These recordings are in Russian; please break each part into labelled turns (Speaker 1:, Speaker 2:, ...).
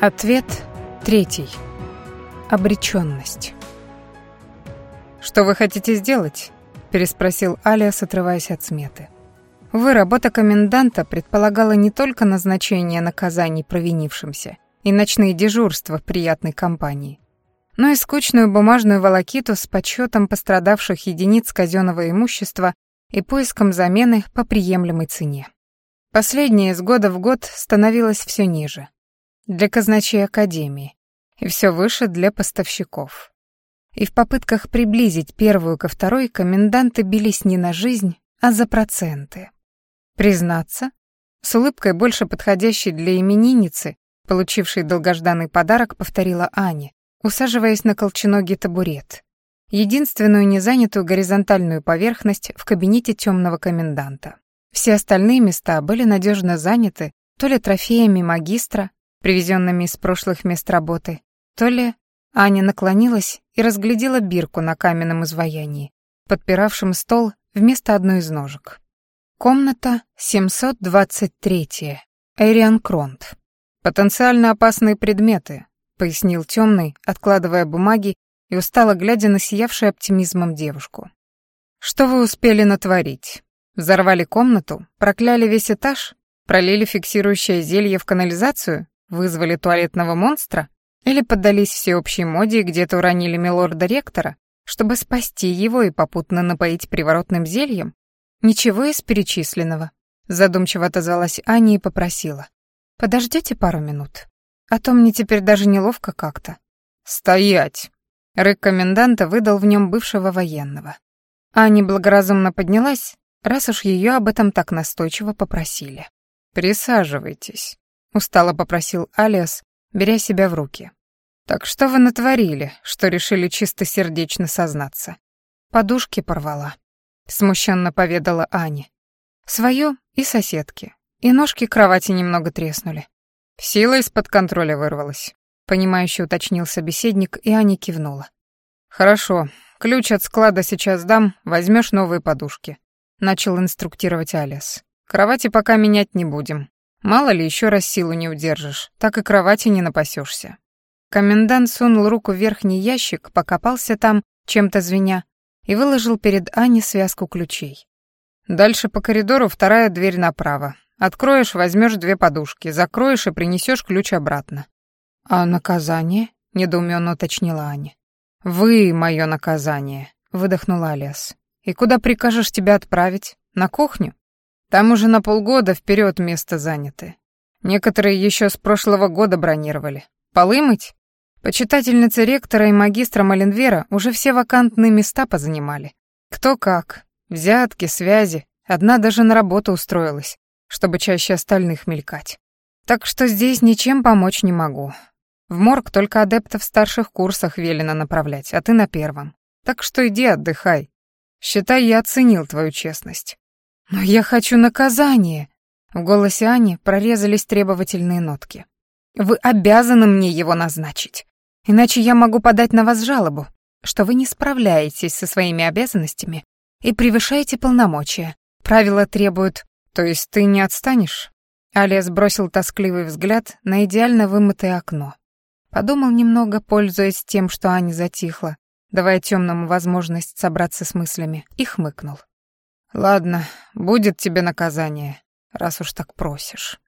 Speaker 1: Ответ третий. Обречённость. «Что вы хотите сделать?» — переспросил Алиас, отрываясь от сметы. Вы работа коменданта предполагала не только назначение наказаний провинившимся и ночные дежурства в приятной компании, но и скучную бумажную волокиту с подсчетом пострадавших единиц казенного имущества и поиском замены по приемлемой цене. Последнее из года в год становилось все ниже. Для казначей Академии. И все выше для поставщиков. И в попытках приблизить первую ко второй коменданты бились не на жизнь, а за проценты. Признаться, с улыбкой, больше подходящей для именинницы, получившей долгожданный подарок, повторила Аня, усаживаясь на колченогий табурет. Единственную незанятую горизонтальную поверхность в кабинете темного коменданта. Все остальные места были надежно заняты то ли трофеями магистра, привезенными из прошлых мест работы, то ли Аня наклонилась и разглядела бирку на каменном изваянии, подпиравшем стол вместо одной из ножек. Комната 723. Эриан Кронт. Потенциально опасные предметы, пояснил темный, откладывая бумаги и устало глядя на сиявшую оптимизмом девушку. Что вы успели натворить? Взорвали комнату, прокляли весь этаж, пролили фиксирующее зелье в канализацию, вызвали туалетного монстра или поддались всеобщей моде и где-то уронили милорда-ректора, чтобы спасти его и попутно напоить приворотным зельем? «Ничего из перечисленного», — задумчиво отозвалась Аня и попросила. «Подождите пару минут, а то мне теперь даже неловко как-то». «Стоять!» — рык коменданта выдал в нем бывшего военного. Аня благоразумно поднялась, раз уж ее об этом так настойчиво попросили. «Присаживайтесь», — устало попросил Алиас, беря себя в руки. «Так что вы натворили, что решили чистосердечно сознаться?» Подушки порвала смущенно поведала Аня. Свою и соседки. И ножки кровати немного треснули. Сила из-под контроля вырвалась. Понимающе уточнил собеседник, и Аня кивнула. Хорошо, ключ от склада сейчас дам, возьмешь новые подушки. Начал инструктировать Алис. Кровати пока менять не будем. Мало ли еще раз силу не удержишь, так и кровати не напасешься. Комендант сунул руку в верхний ящик, покопался там, чем-то звеня, и выложил перед Аней связку ключей. Дальше по коридору вторая дверь направо. Откроешь, возьмешь две подушки, закроешь и принесешь ключ обратно. А наказание? недоуменно уточнила Аня. Вы мое наказание, выдохнул Алиас. И куда прикажешь тебя отправить? На кухню? Там уже на полгода вперед место заняты. Некоторые еще с прошлого года бронировали. Полы мыть? Почитательницы ректора и магистра Маленвера уже все вакантные места позанимали. Кто как. Взятки, связи. Одна даже на работу устроилась, чтобы чаще остальных мелькать. Так что здесь ничем помочь не могу. В морг только адептов старших курсах велено направлять, а ты на первом. Так что иди отдыхай. Считай, я оценил твою честность. Но я хочу наказание. В голосе Ани прорезались требовательные нотки. Вы обязаны мне его назначить. Иначе я могу подать на вас жалобу, что вы не справляетесь со своими обязанностями и превышаете полномочия. Правила требуют... То есть ты не отстанешь? Алиас бросил тоскливый взгляд на идеально вымытое окно. Подумал немного, пользуясь тем, что Аня затихла, давая темному возможность собраться с мыслями, и хмыкнул. «Ладно, будет тебе наказание, раз уж так просишь».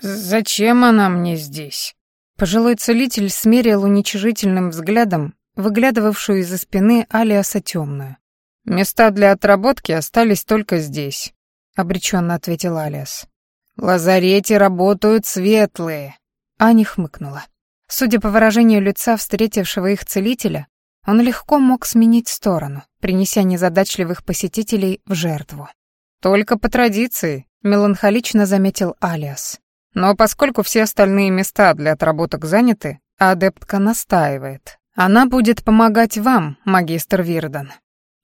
Speaker 1: «Зачем она мне здесь?» Пожилой целитель смерил уничижительным взглядом выглядывавшую из-за спины Алиаса темную. «Места для отработки остались только здесь», — обреченно ответил Алиас. «В лазарете работают светлые», — Аня хмыкнула. Судя по выражению лица встретившего их целителя, он легко мог сменить сторону, принеся незадачливых посетителей в жертву. «Только по традиции», — меланхолично заметил Алиас. Но поскольку все остальные места для отработок заняты, адептка настаивает. Она будет помогать вам, магистр Вирдан.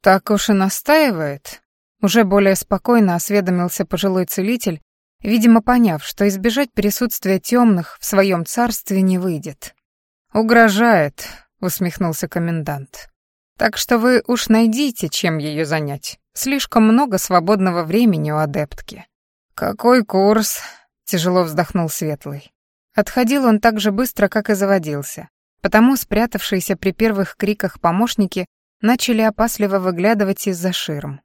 Speaker 1: Так уж и настаивает. Уже более спокойно осведомился пожилой целитель, видимо, поняв, что избежать присутствия темных в своем царстве не выйдет. «Угрожает», — усмехнулся комендант. «Так что вы уж найдите, чем ее занять. Слишком много свободного времени у адептки». «Какой курс?» Тяжело вздохнул Светлый. Отходил он так же быстро, как и заводился. Потому спрятавшиеся при первых криках помощники начали опасливо выглядывать из-за ширм.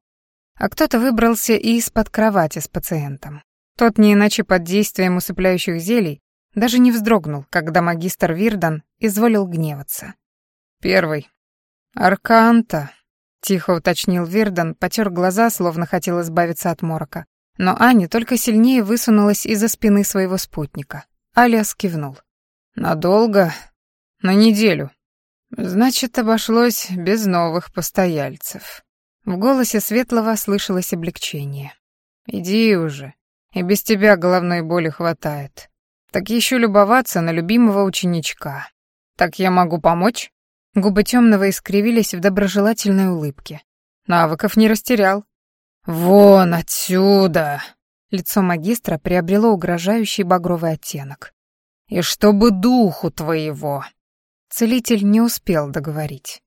Speaker 1: А кто-то выбрался и из-под кровати с пациентом. Тот, не иначе под действием усыпляющих зелий, даже не вздрогнул, когда магистр Вирдан изволил гневаться. «Первый. Арканта», — тихо уточнил Вирдан, потер глаза, словно хотел избавиться от морока. Но Аня только сильнее высунулась из-за спины своего спутника. Алиас кивнул. «Надолго? На неделю. Значит, обошлось без новых постояльцев». В голосе Светлого слышалось облегчение. «Иди уже, и без тебя головной боли хватает. Так еще любоваться на любимого ученичка. Так я могу помочь?» Губы темного искривились в доброжелательной улыбке. Навыков не растерял. «Вон отсюда!» Лицо магистра приобрело угрожающий багровый оттенок. «И чтобы духу твоего!» Целитель не успел договорить.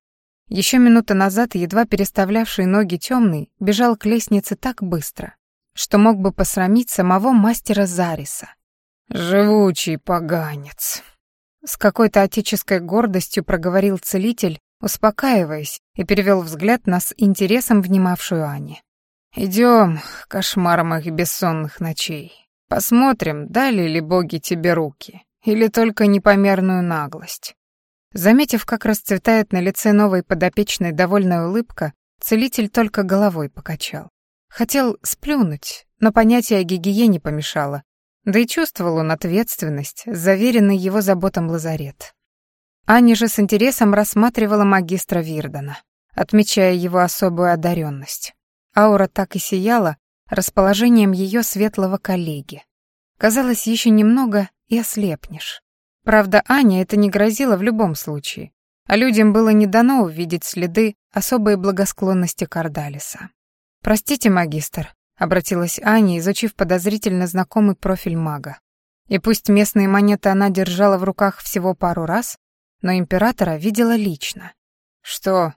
Speaker 1: Еще минута назад, едва переставлявший ноги темный, бежал к лестнице так быстро, что мог бы посрамить самого мастера Зариса. «Живучий поганец!» С какой-то отеческой гордостью проговорил целитель, успокаиваясь, и перевел взгляд на с интересом внимавшую Ани. Идем, кошмар моих бессонных ночей. Посмотрим, дали ли боги тебе руки, или только непомерную наглость. Заметив, как расцветает на лице новой подопечной довольная улыбка, целитель только головой покачал. Хотел сплюнуть, но понятие о гигиене помешало, да и чувствовал он ответственность, заверенный его заботам лазарет. Аня же с интересом рассматривала магистра Вирдана, отмечая его особую одаренность. Аура так и сияла расположением ее светлого коллеги. Казалось, еще немного и ослепнешь. Правда, Аня это не грозило в любом случае, а людям было не дано увидеть следы особой благосклонности Кардалиса. «Простите, магистр», — обратилась Аня, изучив подозрительно знакомый профиль мага. И пусть местные монеты она держала в руках всего пару раз, но императора видела лично. «Что?»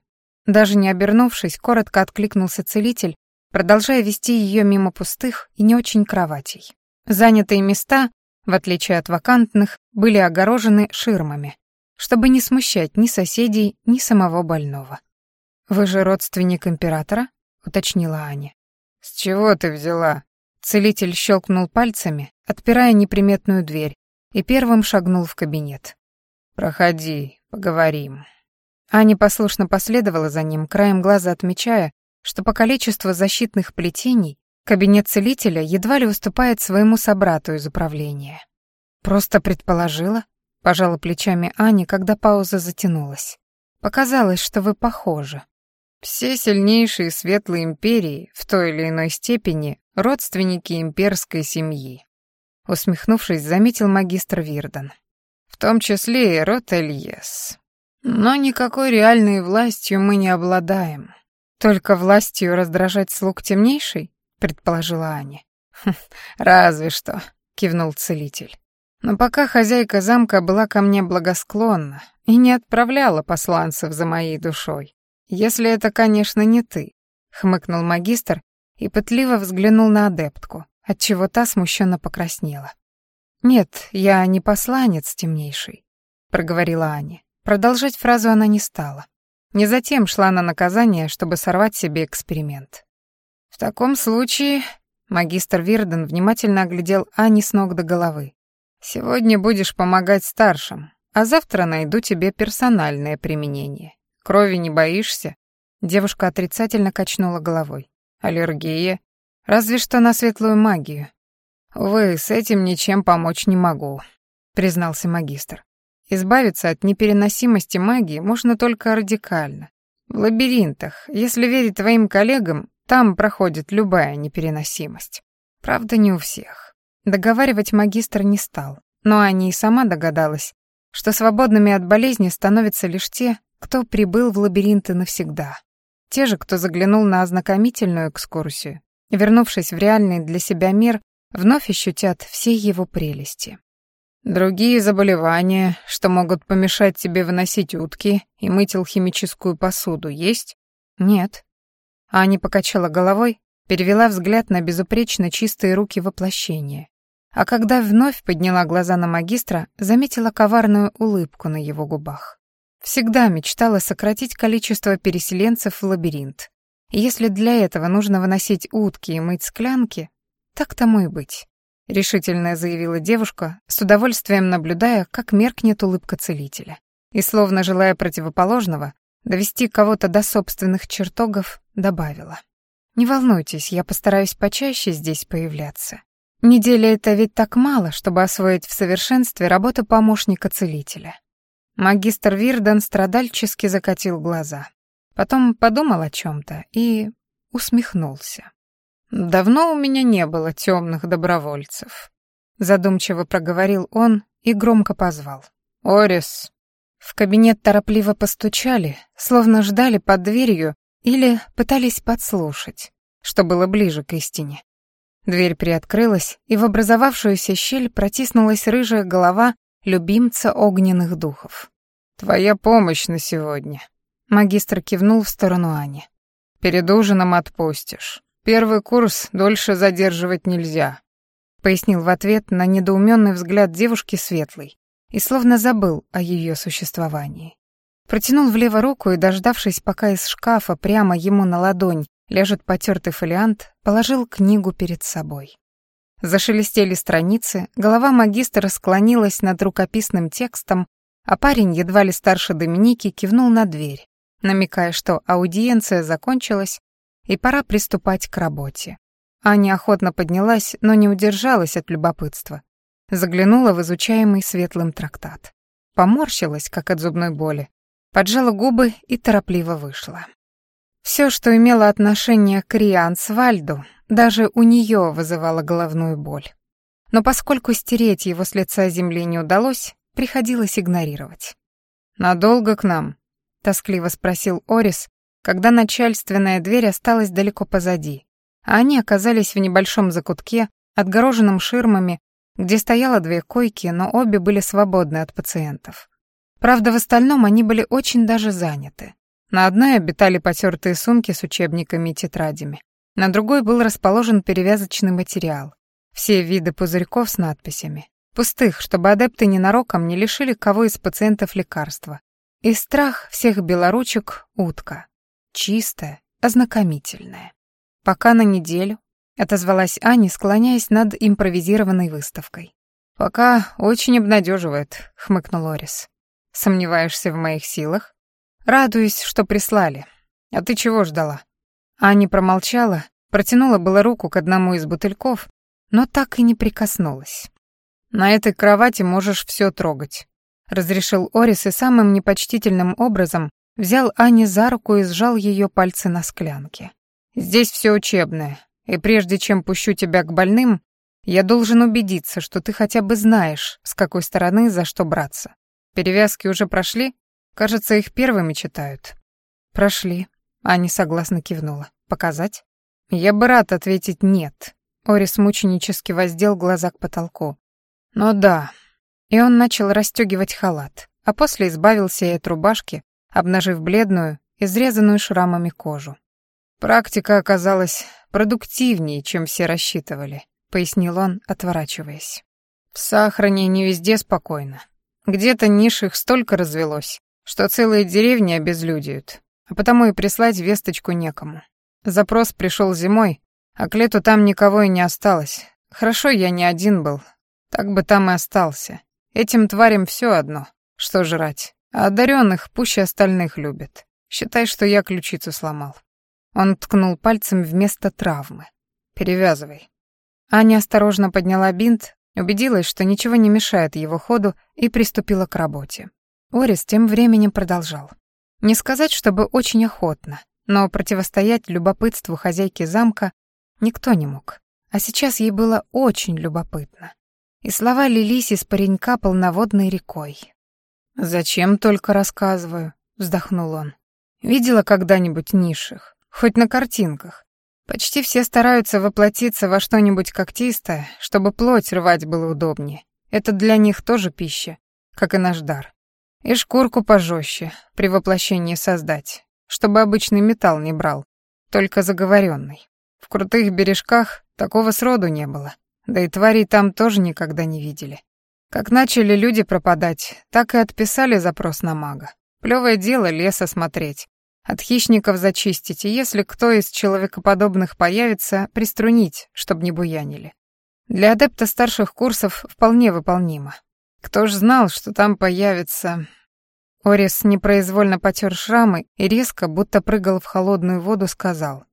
Speaker 1: Даже не обернувшись, коротко откликнулся целитель, продолжая вести ее мимо пустых и не очень кроватей. Занятые места, в отличие от вакантных, были огорожены ширмами, чтобы не смущать ни соседей, ни самого больного. «Вы же родственник императора?» — уточнила Аня. «С чего ты взяла?» Целитель щелкнул пальцами, отпирая неприметную дверь, и первым шагнул в кабинет. «Проходи, поговорим». Аня послушно последовала за ним, краем глаза отмечая, что по количеству защитных плетений кабинет целителя едва ли уступает своему собрату из управления. «Просто предположила», — пожала плечами Аня, когда пауза затянулась. «Показалось, что вы похожи». Все сильнейшие светлые империи в той или иной степени родственники имперской семьи. Усмехнувшись, заметил магистр Вирдан. В том числе и род Эльес. Но никакой реальной властью мы не обладаем. Только властью раздражать слуг темнейшей, предположила Аня. «Хм, разве что, кивнул целитель. Но пока хозяйка замка была ко мне благосклонна и не отправляла посланцев за моей душой. Если это, конечно, не ты, хмыкнул магистр и пытливо взглянул на адептку, отчего та смущенно покраснела. Нет, я не посланец темнейший, проговорила Аня. Продолжать фразу она не стала. Не затем шла на наказание, чтобы сорвать себе эксперимент. В таком случае магистр Вирден внимательно оглядел Ани с ног до головы. Сегодня будешь помогать старшим, а завтра найду тебе персональное применение. Крови не боишься? Девушка отрицательно качнула головой. Аллергия? Разве что на светлую магию. Увы, с этим ничем помочь не могу, признался магистр. Избавиться от непереносимости магии можно только радикально. В лабиринтах, если верить твоим коллегам, там проходит любая непереносимость. Правда, не у всех. Договаривать магистр не стал, но Аня и сама догадалась, что свободными от болезни становятся лишь те, кто прибыл в лабиринты навсегда. Те же, кто заглянул на ознакомительную экскурсию, вернувшись в реальный для себя мир, вновь ощутят все его прелести. Другие заболевания, что могут помешать тебе выносить утки и мыть алхимическую посуду, есть? Нет. Аня покачала головой, перевела взгляд на безупречно чистые руки воплощения. а когда вновь подняла глаза на магистра, заметила коварную улыбку на его губах. Всегда мечтала сократить количество переселенцев в лабиринт. если для этого нужно выносить утки и мыть склянки, так тому и быть. Решительно заявила девушка, с удовольствием наблюдая, как меркнет улыбка целителя. И словно желая противоположного, довести кого-то до собственных чертогов, добавила. «Не волнуйтесь, я постараюсь почаще здесь появляться. Неделя — это ведь так мало, чтобы освоить в совершенстве работу помощника-целителя. Магистр Вирден страдальчески закатил глаза. Потом подумал о чем-то и усмехнулся. «Давно у меня не было темных добровольцев», — задумчиво проговорил он и громко позвал. «Орис». В кабинет торопливо постучали, словно ждали под дверью или пытались подслушать, что было ближе к истине. Дверь приоткрылась, и в образовавшуюся щель протиснулась рыжая голова любимца огненных духов. «Твоя помощь на сегодня», — магистр кивнул в сторону Ани. «Перед ужином отпустишь. Первый курс дольше задерживать нельзя», — пояснил в ответ на недоуменный взгляд девушки Светлый и словно забыл о ее существовании. Протянул влево руку и, дождавшись, пока из шкафа прямо ему на ладонь ляжет потертый фолиант, положил книгу перед собой. Зашелестели страницы, голова магистра склонилась над рукописным текстом, а парень, едва ли старше Доминики, кивнул на дверь, намекая, что аудиенция закончилась и пора приступать к работе. Аня охотно поднялась, но не удержалась от любопытства. Заглянула в изучаемый светлым трактат. Поморщилась, как от зубной боли, поджала губы и торопливо вышла. Все, что имело отношение к Риансвальду, даже у нее вызывало головную боль. Но поскольку стереть его с лица земли не удалось, приходилось игнорировать. «Надолго к нам?» — тоскливо спросил Орис, когда начальственная дверь осталась далеко позади, а они оказались в небольшом закутке, отгороженном ширмами, где стояло две койки, но обе были свободны от пациентов. Правда, в остальном они были очень даже заняты. На одной обитали потертые сумки с учебниками и тетрадями, на другой был расположен перевязочный материал. Все виды пузырьков с надписями. Пустых, чтобы адепты ненароком не лишили кого из пациентов лекарства. И страх всех белоручек — утка. Чистая, ознакомительная. Пока на неделю, — отозвалась Аня, склоняясь над импровизированной выставкой. «Пока очень обнадеживает», — хмыкнул Орис. «Сомневаешься в моих силах?» «Радуюсь, что прислали. А ты чего ждала?» Аня промолчала, протянула было руку к одному из бутыльков, но так и не прикоснулась. «На этой кровати можешь все трогать», — разрешил Орис и самым непочтительным образом взял Ани за руку и сжал ее пальцы на склянке. «Здесь все учебное, и прежде чем пущу тебя к больным, я должен убедиться, что ты хотя бы знаешь, с какой стороны за что браться. Перевязки уже прошли? Кажется, их первыми читают». «Прошли», Аня согласно кивнула. «Показать?» «Я бы рад ответить «нет». Орис мученически воздел глаза к потолку. «Ну да». И он начал расстегивать халат, а после избавился и от рубашки, обнажив бледную, изрезанную шрамами кожу. «Практика оказалась продуктивнее, чем все рассчитывали», — пояснил он, отворачиваясь. «В Сахарне не везде спокойно. Где-то ниш их столько развелось, что целые деревни обезлюдиют а потому и прислать весточку некому. Запрос пришел зимой, а к лету там никого и не осталось. Хорошо, я не один был, так бы там и остался. Этим тварям все одно, что жрать, а одаренных пуще остальных любят. Считай, что я ключицу сломал. Он ткнул пальцем вместо травмы. «Перевязывай». Аня осторожно подняла бинт, убедилась, что ничего не мешает его ходу, и приступила к работе. Орис тем временем продолжал. Не сказать, чтобы очень охотно, но противостоять любопытству хозяйки замка никто не мог. А сейчас ей было очень любопытно. И слова лились из паренька полноводной рекой. «Зачем только рассказываю?» — вздохнул он. «Видела когда-нибудь низших? Хоть на картинках. Почти все стараются воплотиться во что-нибудь когтистое, чтобы плоть рвать было удобнее. Это для них тоже пища, как и наш дар. И шкурку пожестче при воплощении создать, чтобы обычный металл не брал, только заговоренный. В крутых бережках такого сроду не было. Да и тварей там тоже никогда не видели. Как начали люди пропадать, так и отписали запрос на мага. Плевое дело лес осмотреть, от хищников зачистить, и если кто из человекоподобных появится, приструнить, чтобы не буянили. Для адепта старших курсов вполне выполнимо. Кто ж знал, что там появится... Орис непроизвольно потер шрамы и резко, будто прыгал в холодную воду, сказал.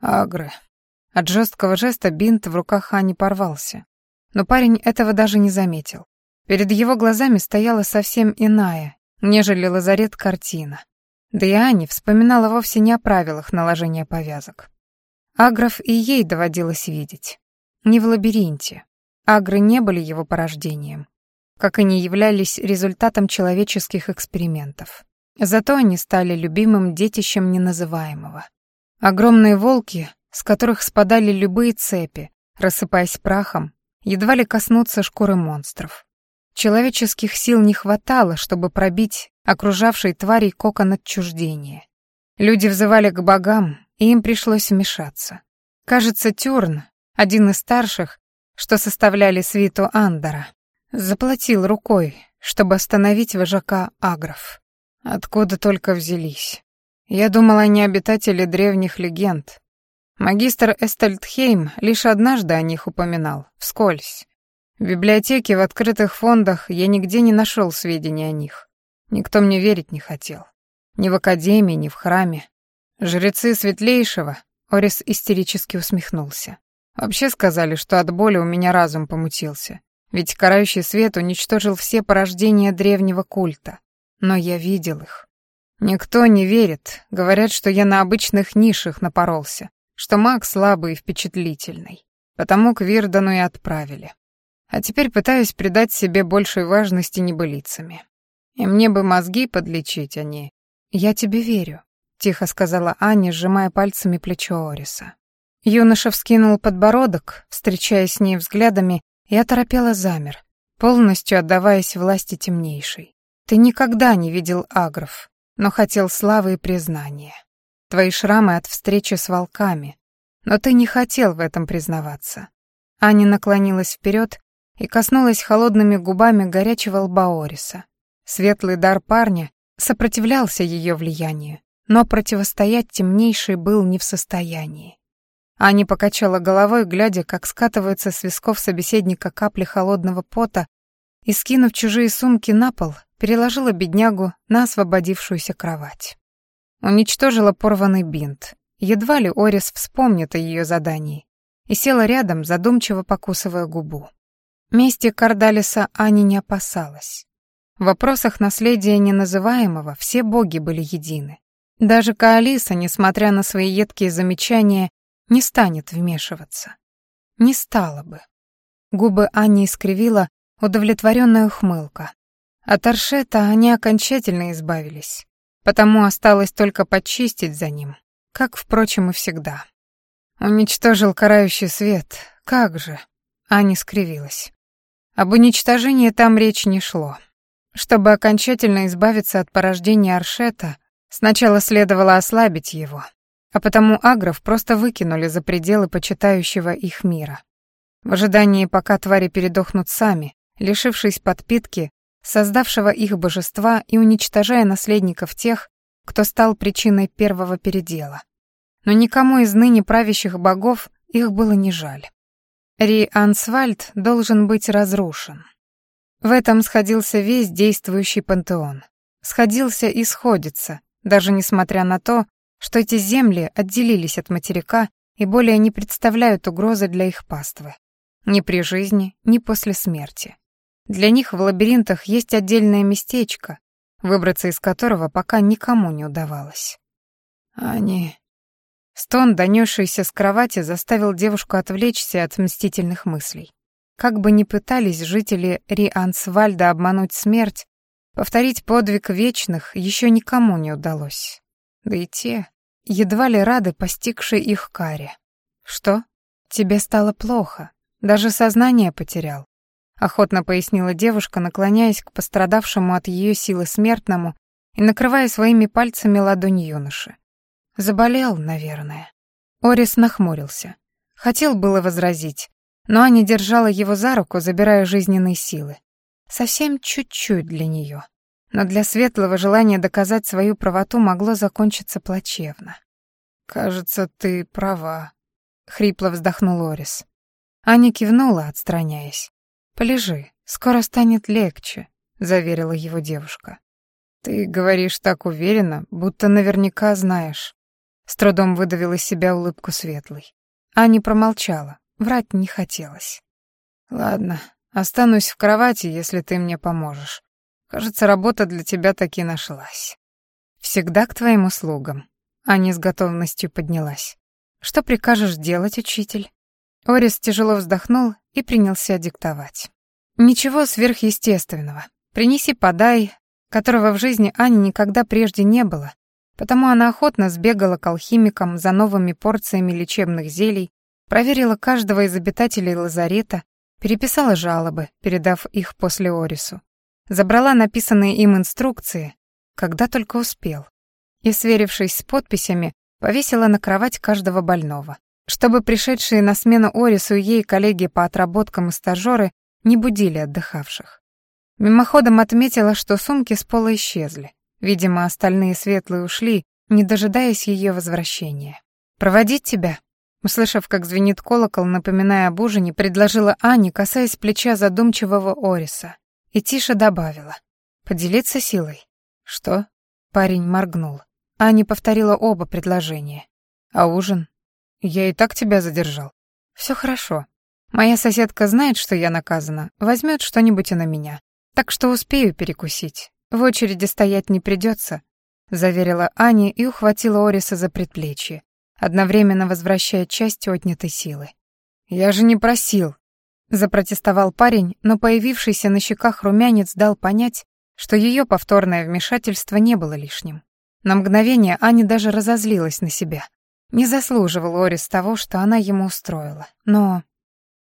Speaker 1: «Агры». От жесткого жеста бинт в руках Ани порвался. Но парень этого даже не заметил. Перед его глазами стояла совсем иная, нежели лазарет картина. Да и Аня вспоминала вовсе не о правилах наложения повязок. Агров и ей доводилось видеть. Не в лабиринте. Агры не были его порождением, как и не являлись результатом человеческих экспериментов. Зато они стали любимым детищем неназываемого. Огромные волки, с которых спадали любые цепи, рассыпаясь прахом, едва ли коснуться шкуры монстров. Человеческих сил не хватало, чтобы пробить окружавший тварей кокон отчуждения. Люди взывали к богам, и им пришлось вмешаться. Кажется, Тюрн, один из старших, что составляли свиту Андора, заплатил рукой, чтобы остановить вожака агров. Откуда только взялись. Я думала, они обитатели древних легенд. Магистр Эстельдхейм лишь однажды о них упоминал, вскользь. В библиотеке, в открытых фондах я нигде не нашел сведений о них. Никто мне верить не хотел. Ни в академии, ни в храме. Жрецы Светлейшего, Орис истерически усмехнулся. Вообще сказали, что от боли у меня разум помутился. Ведь карающий свет уничтожил все порождения древнего культа. Но я видел их. Никто не верит, говорят, что я на обычных нишах напоролся, что маг слабый и впечатлительный. Потому к Вирдану и отправили. А теперь пытаюсь придать себе большей важности небылицами. И мне бы мозги подлечить, а не... «Я тебе верю», — тихо сказала Аня, сжимая пальцами плечо Ориса. Юноша вскинул подбородок, встречаясь с ней взглядами, и оторопело замер, полностью отдаваясь власти темнейшей. «Ты никогда не видел агров, но хотел славы и признания. Твои шрамы от встречи с волками, но ты не хотел в этом признаваться». Аня наклонилась вперед и коснулась холодными губами горячего лба Ориса. Светлый дар парня сопротивлялся ее влиянию, но противостоять темнейший был не в состоянии. Аня покачала головой, глядя, как скатываются с висков собеседника капли холодного пота, и, скинув чужие сумки на пол, переложила беднягу на освободившуюся кровать. Уничтожила порванный бинт. Едва ли Орис вспомнит о ее задании, и села рядом, задумчиво покусывая губу. Мести Кардалиса Ани не опасалась. В вопросах наследия неназываемого все боги были едины. Даже Каалиса, несмотря на свои едкие замечания, не станет вмешиваться. Не стала бы. Губы Ани искривила удовлетворенная ухмылка. От Аршета они окончательно избавились, потому осталось только почистить за ним, как, впрочем, и всегда. Уничтожил карающий свет, как же? Аня скривилась. Об уничтожении там речь не шло. Чтобы окончательно избавиться от порождения Аршета, сначала следовало ослабить его, а потому агров просто выкинули за пределы почитающего их мира. В ожидании, пока твари передохнут сами, лишившись подпитки, создавшего их божества и уничтожая наследников тех, кто стал причиной первого передела. Но никому из ныне правящих богов их было не жаль. Ри-Ансвальд должен быть разрушен. В этом сходился весь действующий пантеон. Сходился и сходится, даже несмотря на то, что эти земли отделились от материка и более не представляют угрозы для их паствы. Ни при жизни, ни после смерти. Для них в лабиринтах есть отдельное местечко, выбраться из которого пока никому не удавалось. Они Стон, донесшийся с кровати, заставил девушку отвлечься от мстительных мыслей. Как бы ни пытались жители Риансвальда обмануть смерть, повторить подвиг вечных еще никому не удалось. Да и те, едва ли рады постигшей их каре. «Что? Тебе стало плохо. Даже сознание потерял», — охотно пояснила девушка, наклоняясь к пострадавшему от ее силы смертному и накрывая своими пальцами ладонь юноши. Заболел, наверное. Орис нахмурился. Хотел было возразить, но Аня держала его за руку, забирая жизненные силы. Совсем чуть-чуть для нее. Но для светлого желания доказать свою правоту могло закончиться плачевно. «Кажется, ты права», — хрипло вздохнул Орис. Аня кивнула, отстраняясь. «Полежи, скоро станет легче», — заверила его девушка. «Ты говоришь так уверенно, будто наверняка знаешь». С трудом выдавил из себя улыбку светлой. Аня промолчала, врать не хотелось. «Ладно, останусь в кровати, если ты мне поможешь. Кажется, работа для тебя таки нашлась». «Всегда к твоим услугам». Аня с готовностью поднялась. «Что прикажешь делать, учитель?» Орис тяжело вздохнул и принялся диктовать. «Ничего сверхъестественного. Принеси подай, которого в жизни Ани никогда прежде не было, потому она охотно сбегала к алхимикам за новыми порциями лечебных зелий, проверила каждого из обитателей лазарета, переписала жалобы, передав их после Орису, забрала написанные им инструкции, когда только успел, и, сверившись с подписями, повесила на кровать каждого больного чтобы пришедшие на смену Орису и ей коллеги по отработкам и стажёры не будили отдыхавших. Мимоходом отметила, что сумки с пола исчезли. Видимо, остальные светлые ушли, не дожидаясь ее возвращения. «Проводить тебя?» Услышав, как звенит колокол, напоминая об ужине, предложила Ане, касаясь плеча задумчивого Ориса, и тише добавила. «Поделиться силой?» «Что?» Парень моргнул. Аня повторила оба предложения. «А ужин?» Я и так тебя задержал. Все хорошо. Моя соседка знает, что я наказана, возьмет что-нибудь и на меня. Так что успею перекусить. В очереди стоять не придется, заверила Аня и ухватила Ориса за предплечье, одновременно возвращая часть отнятой силы. Я же не просил, запротестовал парень, но появившийся на щеках румянец дал понять, что ее повторное вмешательство не было лишним. На мгновение Аня даже разозлилась на себя. Не заслуживал Орис того, что она ему устроила. Но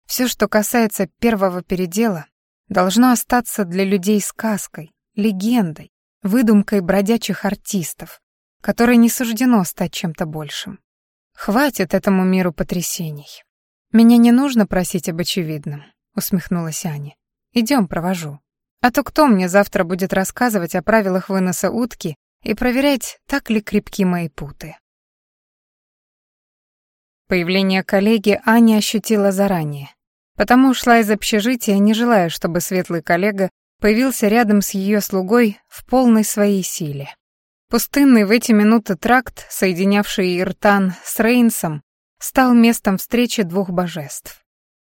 Speaker 1: все, что касается первого передела, должно остаться для людей сказкой, легендой, выдумкой бродячих артистов, которой не суждено стать чем-то большим. Хватит этому миру потрясений. Меня не нужно просить об очевидном, усмехнулась Аня. Идем, провожу. А то кто мне завтра будет рассказывать о правилах выноса утки и проверять, так ли крепки мои путы? Появление коллеги Аня ощутила заранее. Потому ушла из общежития, не желая, чтобы светлый коллега появился рядом с ее слугой в полной своей силе. Пустынный в эти минуты тракт, соединявший Иртан с Рейнсом, стал местом встречи двух божеств.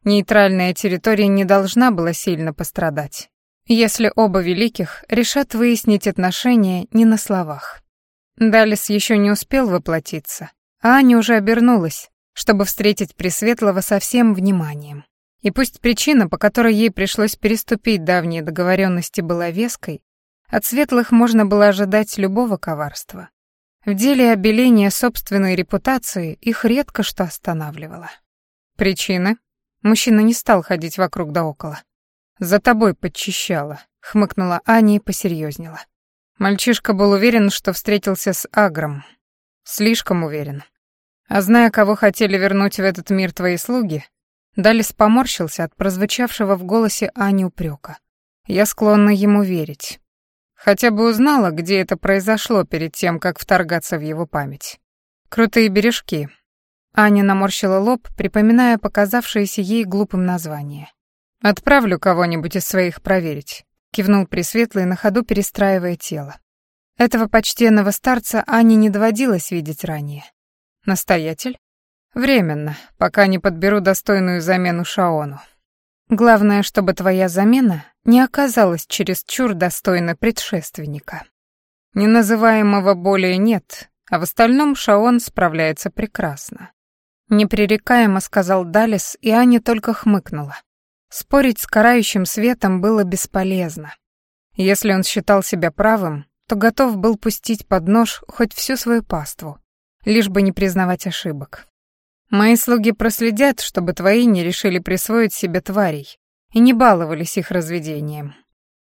Speaker 1: Нейтральная территория не должна была сильно пострадать, если оба великих решат выяснить отношения не на словах. Далис еще не успел воплотиться, а Аня уже обернулась, чтобы встретить Пресветлого со всем вниманием. И пусть причина, по которой ей пришлось переступить давние договоренности, была веской, от светлых можно было ожидать любого коварства. В деле обеления собственной репутации их редко что останавливало. Причины? Мужчина не стал ходить вокруг да около. «За тобой подчищала», — хмыкнула Аня и посерьезнела. Мальчишка был уверен, что встретился с Агром. Слишком уверен. А зная, кого хотели вернуть в этот мир твои слуги, Далис поморщился от прозвучавшего в голосе Ани упрека. Я склонна ему верить. Хотя бы узнала, где это произошло перед тем, как вторгаться в его память. Крутые бережки. Аня наморщила лоб, припоминая показавшееся ей глупым название. «Отправлю кого-нибудь из своих проверить», — кивнул Пресветлый, на ходу перестраивая тело. Этого почтенного старца Ане не доводилось видеть ранее. Настоятель? Временно, пока не подберу достойную замену Шаону. Главное, чтобы твоя замена не оказалась чересчур достойна предшественника. Неназываемого более нет, а в остальном Шаон справляется прекрасно. Непререкаемо сказал Далис, и Аня только хмыкнула. Спорить с карающим светом было бесполезно. Если он считал себя правым, то готов был пустить под нож хоть всю свою паству, лишь бы не признавать ошибок. Мои слуги проследят, чтобы твои не решили присвоить себе тварей и не баловались их разведением.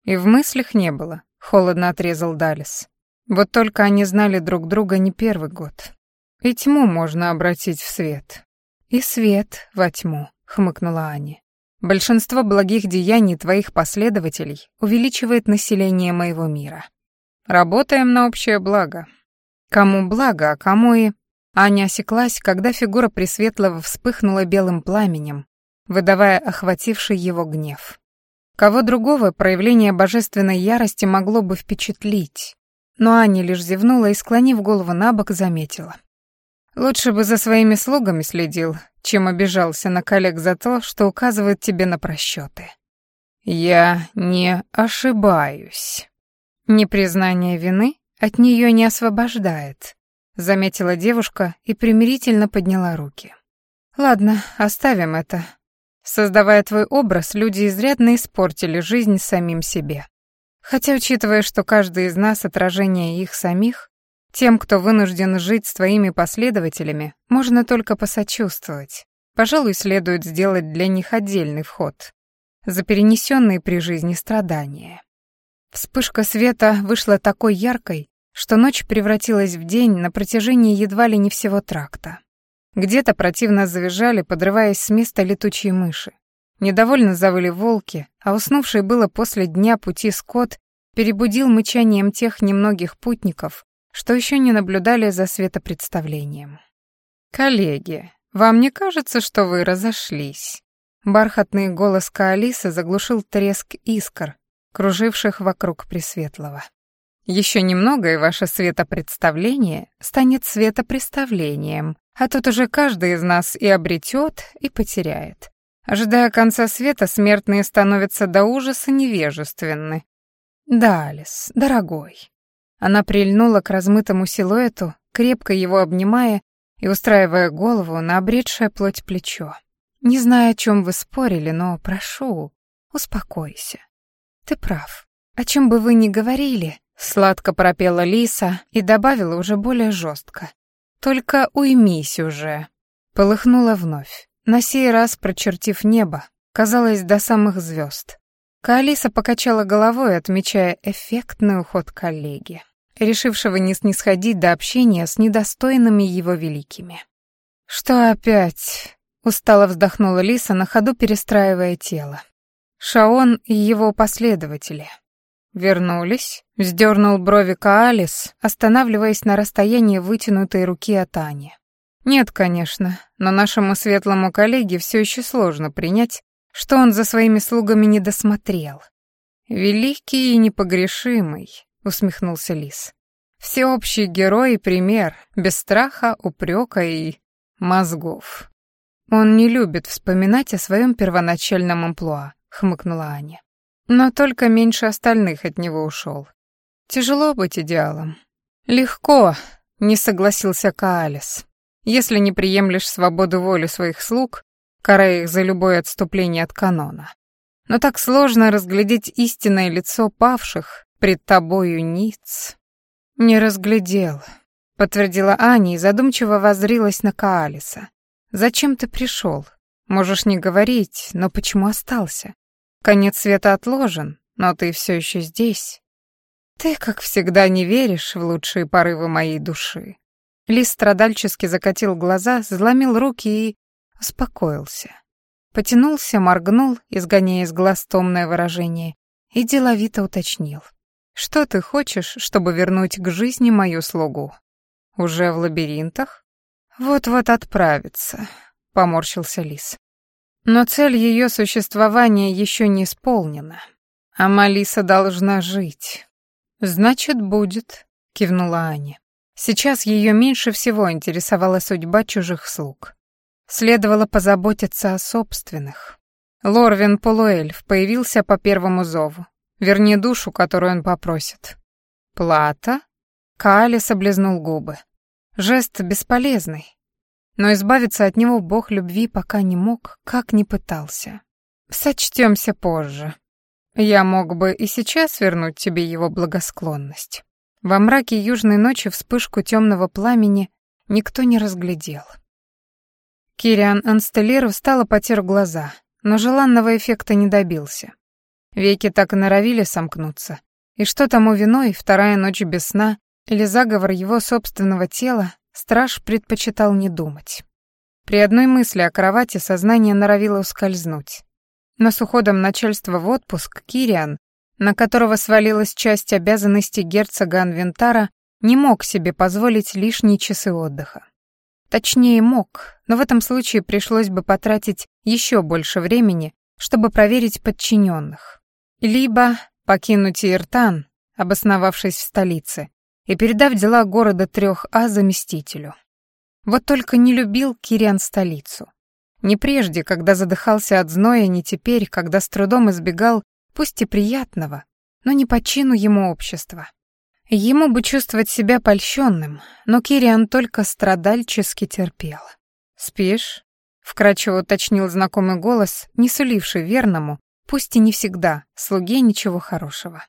Speaker 1: И в мыслях не было, холодно отрезал Далис. Вот только они знали друг друга не первый год. И тьму можно обратить в свет. И свет во тьму, хмыкнула Аня. Большинство благих деяний твоих последователей увеличивает население моего мира. Работаем на общее благо. Кому благо, а кому и... Аня осеклась, когда фигура Пресветлого вспыхнула белым пламенем, выдавая охвативший его гнев. Кого другого проявление божественной ярости могло бы впечатлить, но Аня лишь зевнула и, склонив голову на бок, заметила. «Лучше бы за своими слугами следил, чем обижался на коллег за то, что указывают тебе на просчеты. «Я не ошибаюсь». Непризнание вины от нее не освобождает, заметила девушка и примирительно подняла руки. Ладно, оставим это. Создавая твой образ, люди изрядно испортили жизнь самим себе. Хотя, учитывая, что каждый из нас — отражение их самих, тем, кто вынужден жить с твоими последователями, можно только посочувствовать. Пожалуй, следует сделать для них отдельный вход за перенесенные при жизни страдания. Вспышка света вышла такой яркой, что ночь превратилась в день на протяжении едва ли не всего тракта. Где-то противно завизжали, подрываясь с места летучие мыши. Недовольно завыли волки, а уснувший было после дня пути скот перебудил мычанием тех немногих путников, что еще не наблюдали за светопредставлением. «Коллеги, вам не кажется, что вы разошлись?» Бархатный голос Каалисы заглушил треск искр, круживших вокруг Пресветлого. Еще немного, и ваше светопредставление станет светопредставлением, а тут уже каждый из нас и обретет, и потеряет. Ожидая конца света, смертные становятся до ужаса невежественны. Да, Алис, дорогой. Она прильнула к размытому силуэту, крепко его обнимая и устраивая голову на обретшее плоть плечо. Не знаю, о чем вы спорили, но прошу, успокойся. Ты прав. О чем бы вы ни говорили, сладко пропела Лиса и добавила уже более жестко. Только уймись уже. Полыхнула вновь на сей раз прочертив небо, казалось, до самых звезд. Каалиса покачала головой, отмечая эффектный уход коллеги, решившего не снисходить до общения с недостойными его великими. «Что опять?» — устало вздохнула Лиса, на ходу перестраивая тело. «Шаон и его последователи». Вернулись, вздернул брови Каалис, останавливаясь на расстоянии вытянутой руки от Ани. Нет, конечно, но нашему светлому коллеге все еще сложно принять, что он за своими слугами не досмотрел. Великий и непогрешимый, усмехнулся Лис. Всеобщий герой и пример, без страха, упрека и мозгов. Он не любит вспоминать о своем первоначальном амплуа, хмыкнула Аня. Но только меньше остальных от него ушел. Тяжело быть идеалом. Легко, не согласился Каалис. Если не приемлешь свободу воли своих слуг, карая их за любое отступление от канона. Но так сложно разглядеть истинное лицо павших пред тобою ниц. Не разглядел, подтвердила Аня и задумчиво воззрилась на Каалиса. Зачем ты пришел? Можешь не говорить, но почему остался? Конец света отложен, но ты все еще здесь. Ты, как всегда, не веришь в лучшие порывы моей души. Лис страдальчески закатил глаза, заломил руки и успокоился. Потянулся, моргнул, изгоняя из глаз томное выражение, и деловито уточнил. «Что ты хочешь, чтобы вернуть к жизни мою слугу? Уже в лабиринтах?» «Вот-вот отправиться», — поморщился лис. «Но цель ее существования еще не исполнена. А Малиса должна жить». «Значит, будет», — кивнула Аня. Сейчас ее меньше всего интересовала судьба чужих слуг. Следовало позаботиться о собственных. Лорвин полуэльф появился по первому зову. Верни душу, которую он попросит. Плата? Каали соблизнул губы. Жест бесполезный. Но избавиться от него бог любви пока не мог, как ни пытался. Сочтемся позже. Я мог бы и сейчас вернуть тебе его благосклонность. Во мраке южной ночи вспышку темного пламени никто не разглядел. Кириан Анстеллер встал и потер глаза, но желанного эффекта не добился. Веки так и норовили сомкнуться. И что тому виной, вторая ночь без сна или заговор его собственного тела, страж предпочитал не думать. При одной мысли о кровати сознание норовило ускользнуть. Но с уходом начальства в отпуск Кириан, на которого свалилась часть обязанностей герцога Анвентара, не мог себе позволить лишние часы отдыха. Точнее, мог, но в этом случае пришлось бы потратить еще больше времени, чтобы проверить подчиненных. Либо покинуть Иртан, обосновавшись в столице, и передав дела города трех А заместителю. Вот только не любил Кириан столицу. Не прежде, когда задыхался от зноя, не теперь, когда с трудом избегал, пусть и приятного, но не по чину ему общества. Ему бы чувствовать себя польщенным, но Кириан только страдальчески терпел. «Спишь?» — вкрадчиво уточнил знакомый голос, не суливший верному, пусть и не всегда, слуге ничего хорошего.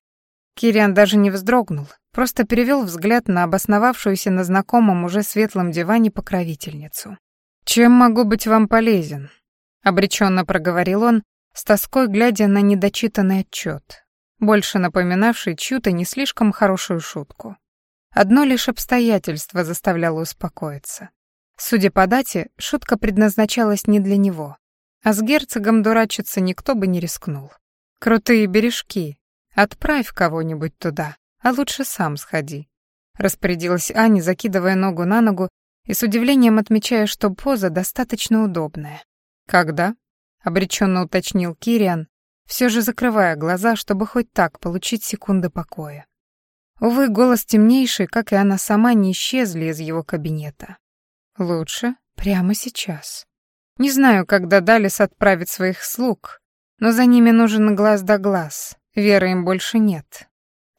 Speaker 1: Кириан даже не вздрогнул, просто перевел взгляд на обосновавшуюся на знакомом уже светлом диване покровительницу. «Чем могу быть вам полезен?» — обреченно проговорил он, с тоской глядя на недочитанный отчет, больше напоминавший чью-то не слишком хорошую шутку. Одно лишь обстоятельство заставляло успокоиться. Судя по дате, шутка предназначалась не для него, а с герцогом дурачиться никто бы не рискнул. «Крутые бережки. Отправь кого-нибудь туда, а лучше сам сходи», — распорядилась Аня, закидывая ногу на ногу и с удивлением отмечая, что поза достаточно удобная. «Когда?» — обреченно уточнил Кириан, все же закрывая глаза, чтобы хоть так получить секунды покоя. Увы, голос темнейший, как и она сама, не исчезли из его кабинета. Лучше прямо сейчас. Не знаю, когда Далис отправит своих слуг, но за ними нужен глаз да глаз, веры им больше нет.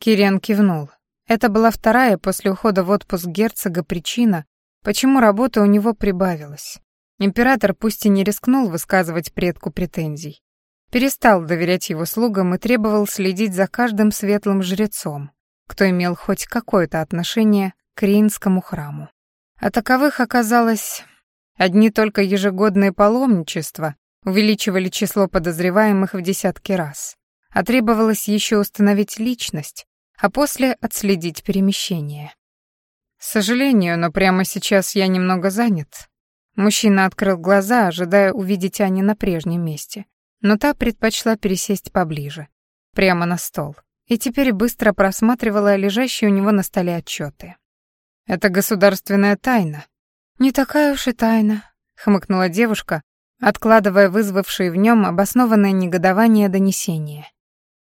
Speaker 1: Кириан кивнул. Это была вторая после ухода в отпуск герцога причина, почему работа у него прибавилась. Император пусть и не рискнул высказывать предку претензий, перестал доверять его слугам и требовал следить за каждым светлым жрецом, кто имел хоть какое-то отношение к Ринскому храму. А таковых оказалось одни только ежегодные паломничества увеличивали число подозреваемых в десятки раз, а требовалось еще установить личность, а после отследить перемещение. К сожалению, но прямо сейчас я немного занят. Мужчина открыл глаза, ожидая увидеть Ани на прежнем месте но та предпочла пересесть поближе, прямо на стол, и теперь быстро просматривала лежащие у него на столе отчеты. «Это государственная тайна». «Не такая уж и тайна», — хмыкнула девушка, откладывая вызвавшие в нем обоснованное негодование донесение.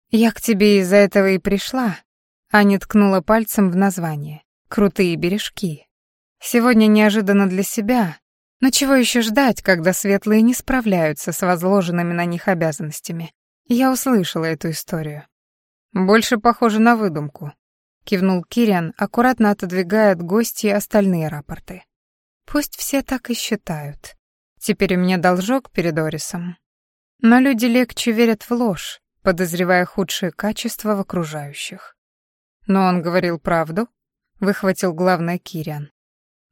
Speaker 1: «Я к тебе из-за этого и пришла», — Аня ткнула пальцем в название. «Крутые бережки». Сегодня неожиданно для себя но чего еще ждать, когда светлые не справляются с возложенными на них обязанностями? Я услышала эту историю. Больше похоже на выдумку, кивнул Кириан, аккуратно отодвигая от гостей остальные рапорты. Пусть все так и считают. Теперь у меня должок перед Орисом. Но люди легче верят в ложь, подозревая худшие качества в окружающих. Но он говорил правду, выхватил главное Кириан.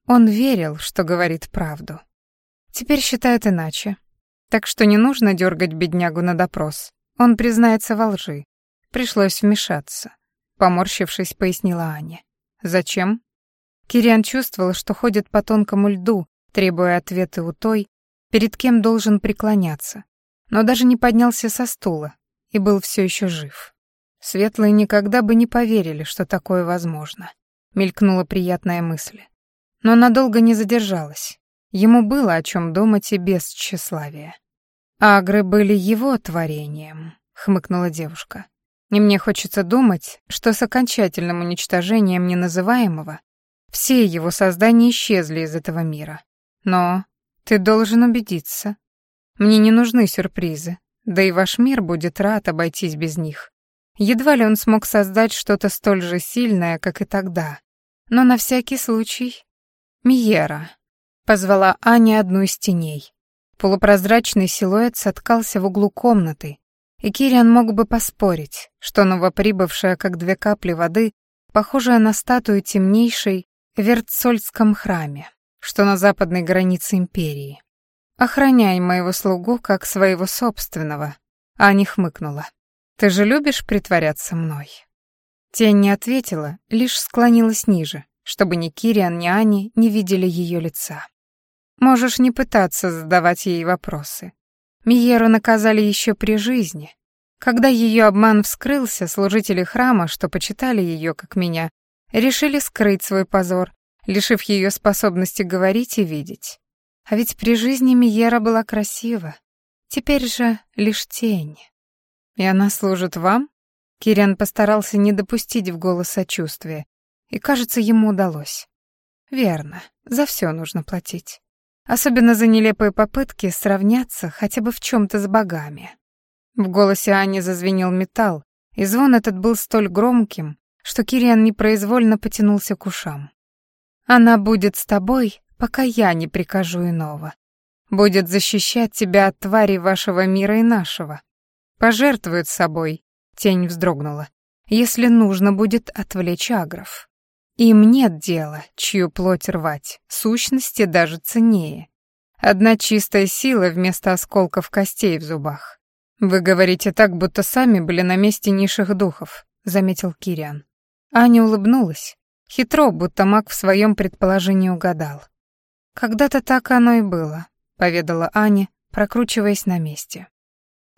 Speaker 1: Он верил, что говорит правду. Теперь считает иначе. Так что не нужно дергать беднягу на допрос. Он признается во лжи. Пришлось вмешаться. Поморщившись, пояснила Аня. Зачем? Кириан чувствовал, что ходит по тонкому льду, требуя ответы у той, перед кем должен преклоняться, но даже не поднялся со стула и был все еще жив. Светлые никогда бы не поверили, что такое возможно. Мелькнула приятная мысль но надолго не задержалась. Ему было о чем думать и без тщеславия. «Агры были его творением», — хмыкнула девушка. «И мне хочется думать, что с окончательным уничтожением неназываемого все его создания исчезли из этого мира. Но ты должен убедиться. Мне не нужны сюрпризы, да и ваш мир будет рад обойтись без них. Едва ли он смог создать что-то столь же сильное, как и тогда. Но на всякий случай «Миера», — позвала Аня одну из теней. Полупрозрачный силуэт соткался в углу комнаты, и Кириан мог бы поспорить, что новоприбывшая, как две капли воды, похожая на статую темнейшей в Вертсольском храме, что на западной границе империи. «Охраняй моего слугу как своего собственного», — Аня хмыкнула. «Ты же любишь притворяться мной?» Тень не ответила, лишь склонилась ниже, чтобы ни Кириан, ни Ани не видели ее лица. Можешь не пытаться задавать ей вопросы. Миеру наказали еще при жизни. Когда ее обман вскрылся, служители храма, что почитали ее, как меня, решили скрыть свой позор, лишив ее способности говорить и видеть. А ведь при жизни Миера была красива. Теперь же лишь тень. И она служит вам? Кириан постарался не допустить в голос сочувствия, и, кажется, ему удалось. Верно, за все нужно платить. Особенно за нелепые попытки сравняться хотя бы в чем то с богами. В голосе Ани зазвенел металл, и звон этот был столь громким, что Кириан непроизвольно потянулся к ушам. «Она будет с тобой, пока я не прикажу иного. Будет защищать тебя от тварей вашего мира и нашего. Пожертвует собой», — тень вздрогнула, «если нужно будет отвлечь агров». Им нет дела, чью плоть рвать, сущности даже ценнее. Одна чистая сила вместо осколков костей в зубах. «Вы говорите так, будто сами были на месте низших духов», — заметил Кириан. Аня улыбнулась, хитро, будто маг в своем предположении угадал. «Когда-то так оно и было», — поведала Аня, прокручиваясь на месте.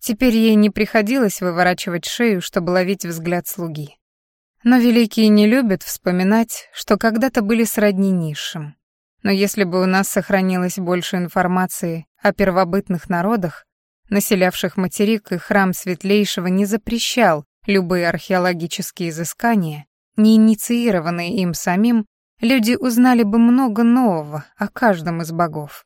Speaker 1: Теперь ей не приходилось выворачивать шею, чтобы ловить взгляд слуги. Но великие не любят вспоминать, что когда-то были сродни низшим. Но если бы у нас сохранилось больше информации о первобытных народах, населявших материк и храм Светлейшего не запрещал любые археологические изыскания, не инициированные им самим, люди узнали бы много нового о каждом из богов.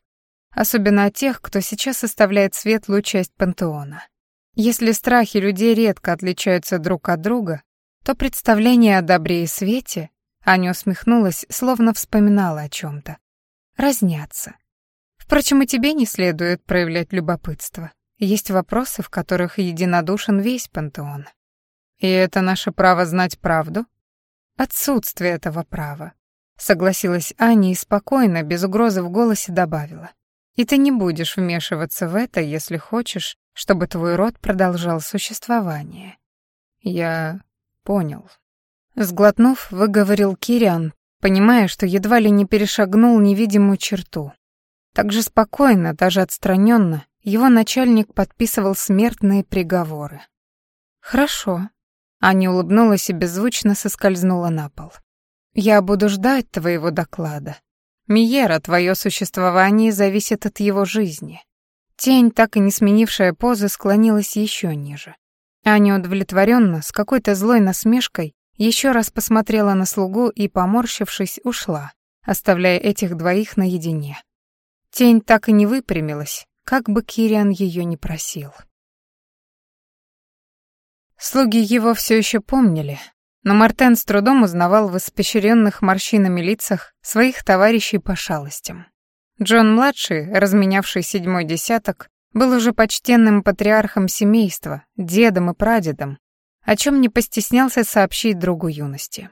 Speaker 1: Особенно о тех, кто сейчас составляет светлую часть пантеона. Если страхи людей редко отличаются друг от друга, то представление о добре и свете, Аня усмехнулась, словно вспоминала о чем-то, разнятся. Впрочем, и тебе не следует проявлять любопытство. Есть вопросы, в которых единодушен весь пантеон. И это наше право знать правду? Отсутствие этого права. Согласилась Аня и спокойно, без угрозы в голосе добавила. И ты не будешь вмешиваться в это, если хочешь, чтобы твой род продолжал существование. Я Понял. Сглотнув, выговорил Кириан, понимая, что едва ли не перешагнул невидимую черту. Так же спокойно, даже отстраненно, его начальник подписывал смертные приговоры. «Хорошо». Аня улыбнулась и беззвучно соскользнула на пол. «Я буду ждать твоего доклада. Миера, твое существование зависит от его жизни». Тень, так и не сменившая позы, склонилась еще ниже. Аня удовлетворенно, с какой-то злой насмешкой, еще раз посмотрела на слугу и, поморщившись, ушла, оставляя этих двоих наедине. Тень так и не выпрямилась, как бы Кириан ее не просил. Слуги его все еще помнили, но Мартен с трудом узнавал в испещренных морщинами лицах своих товарищей по шалостям. Джон-младший, разменявший седьмой десяток, был уже почтенным патриархом семейства, дедом и прадедом, о чем не постеснялся сообщить другу юности.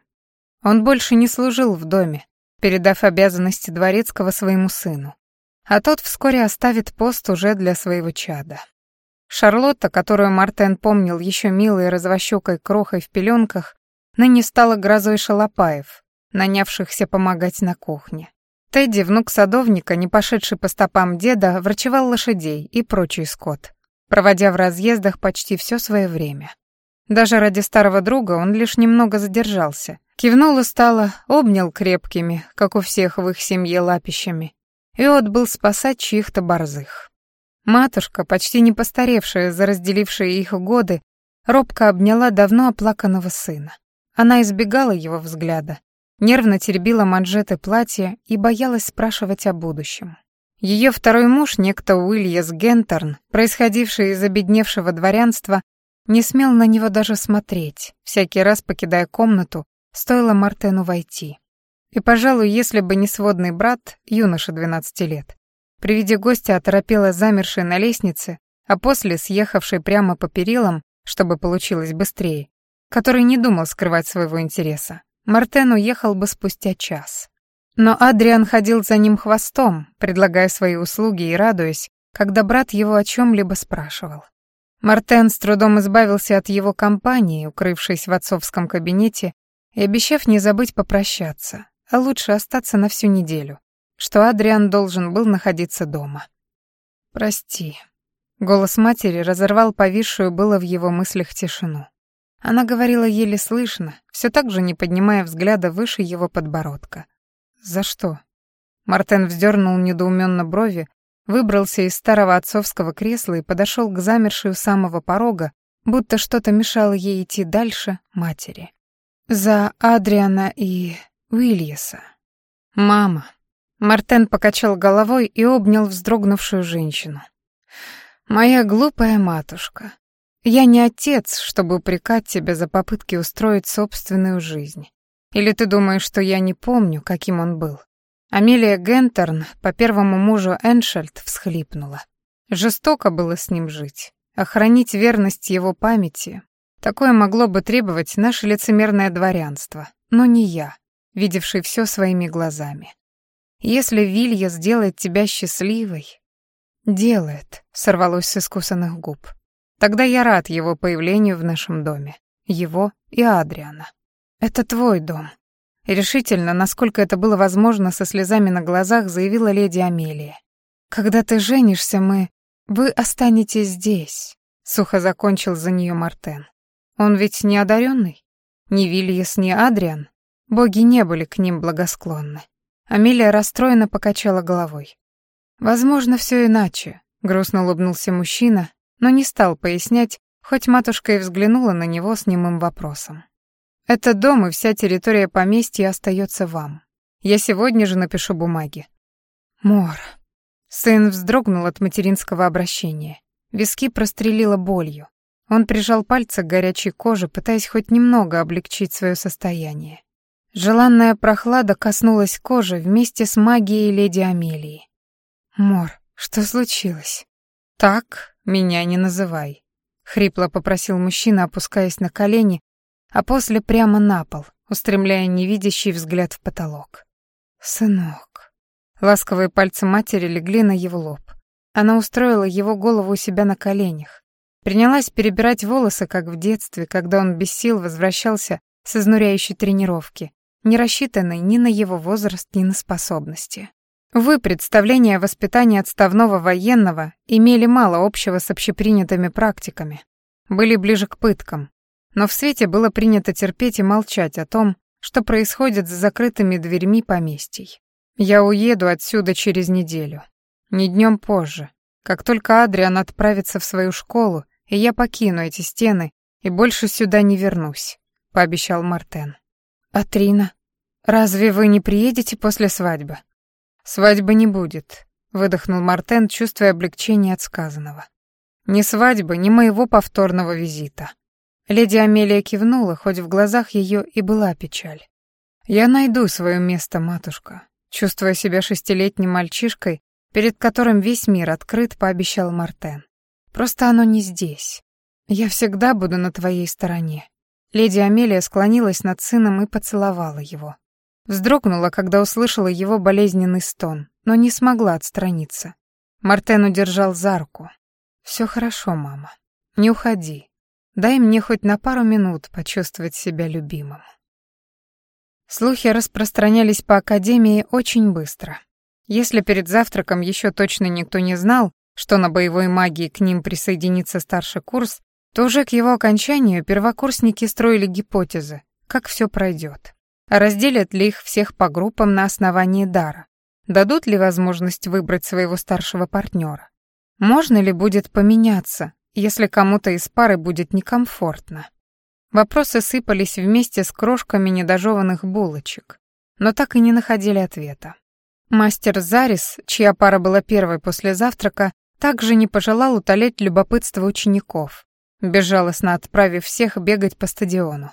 Speaker 1: Он больше не служил в доме, передав обязанности дворецкого своему сыну, а тот вскоре оставит пост уже для своего чада. Шарлотта, которую Мартен помнил еще милой развощекой крохой в пеленках, ныне стала грозой шалопаев, нанявшихся помогать на кухне. Тедди, внук садовника, не пошедший по стопам деда, врачевал лошадей и прочий скот, проводя в разъездах почти все свое время. Даже ради старого друга он лишь немного задержался. Кивнул устало, обнял крепкими, как у всех в их семье лапищами, и отбыл спасать чьих-то борзых. Матушка, почти не постаревшая за разделившие их годы, робко обняла давно оплаканного сына. Она избегала его взгляда, нервно теребила манжеты платья и боялась спрашивать о будущем. Ее второй муж, некто Уильяс Гентерн, происходивший из обедневшего дворянства, не смел на него даже смотреть, всякий раз покидая комнату, стоило Мартену войти. И, пожалуй, если бы не сводный брат, юноша 12 лет, при виде гостя оторопела замершая на лестнице, а после съехавший прямо по перилам, чтобы получилось быстрее, который не думал скрывать своего интереса. Мартен уехал бы спустя час. Но Адриан ходил за ним хвостом, предлагая свои услуги и радуясь, когда брат его о чем-либо спрашивал. Мартен с трудом избавился от его компании, укрывшись в отцовском кабинете и обещав не забыть попрощаться, а лучше остаться на всю неделю, что Адриан должен был находиться дома. «Прости». Голос матери разорвал повисшую было в его мыслях тишину. Она говорила еле слышно, все так же не поднимая взгляда выше его подбородка. «За что?» Мартен вздернул недоуменно брови, выбрался из старого отцовского кресла и подошел к замершей у самого порога, будто что-то мешало ей идти дальше, матери. «За Адриана и Уильяса». «Мама». Мартен покачал головой и обнял вздрогнувшую женщину. «Моя глупая матушка, я не отец, чтобы упрекать тебя за попытки устроить собственную жизнь. Или ты думаешь, что я не помню, каким он был? Амелия Гентерн по первому мужу Эншельд всхлипнула. Жестоко было с ним жить. Охранить верность его памяти. Такое могло бы требовать наше лицемерное дворянство, но не я, видевший все своими глазами. Если Вилья сделает тебя счастливой... Делает, сорвалось с искусанных губ. Тогда я рад его появлению в нашем доме. Его и Адриана. Это твой дом. решительно, насколько это было возможно, со слезами на глазах заявила леди Амелия. Когда ты женишься, мы... Вы останетесь здесь. Сухо закончил за нее Мартен. Он ведь не одаренный? Ни Вильяс, ни Адриан. Боги не были к ним благосклонны. Амелия расстроенно покачала головой. «Возможно, все иначе», — грустно улыбнулся мужчина, но не стал пояснять, хоть матушка и взглянула на него с немым вопросом. «Это дом и вся территория поместья остается вам. Я сегодня же напишу бумаги». «Мор». Сын вздрогнул от материнского обращения. Виски прострелило болью. Он прижал пальцы к горячей коже, пытаясь хоть немного облегчить свое состояние. Желанная прохлада коснулась кожи вместе с магией леди Амелии. «Мор, что случилось?» «Так меня не называй», — хрипло попросил мужчина, опускаясь на колени, а после прямо на пол, устремляя невидящий взгляд в потолок. «Сынок». Ласковые пальцы матери легли на его лоб. Она устроила его голову у себя на коленях. Принялась перебирать волосы, как в детстве, когда он без сил возвращался с изнуряющей тренировки, не рассчитанной ни на его возраст, ни на способности. Вы представления о воспитании отставного военного имели мало общего с общепринятыми практиками, были ближе к пыткам, но в свете было принято терпеть и молчать о том, что происходит за закрытыми дверьми поместий. Я уеду отсюда через неделю, не днем позже, как только Адриан отправится в свою школу, и я покину эти стены и больше сюда не вернусь, пообещал Мартен. Атрина, разве вы не приедете после свадьбы? «Свадьбы не будет», — выдохнул Мартен, чувствуя облегчение от сказанного. «Ни свадьбы, ни моего повторного визита». Леди Амелия кивнула, хоть в глазах ее и была печаль. «Я найду свое место, матушка», чувствуя себя шестилетним мальчишкой, перед которым весь мир открыт, пообещал Мартен. «Просто оно не здесь. Я всегда буду на твоей стороне». Леди Амелия склонилась над сыном и поцеловала его. Вздрогнула, когда услышала его болезненный стон, но не смогла отстраниться. Мартен удержал за руку. «Все хорошо, мама. Не уходи. Дай мне хоть на пару минут почувствовать себя любимым». Слухи распространялись по Академии очень быстро. Если перед завтраком еще точно никто не знал, что на боевой магии к ним присоединится старший курс, то уже к его окончанию первокурсники строили гипотезы, как все пройдет. Разделят ли их всех по группам на основании дара? Дадут ли возможность выбрать своего старшего партнера? Можно ли будет поменяться, если кому-то из пары будет некомфортно? Вопросы сыпались вместе с крошками недожеванных булочек, но так и не находили ответа. Мастер Зарис, чья пара была первой после завтрака, также не пожелал утолять любопытство учеников, безжалостно отправив всех бегать по стадиону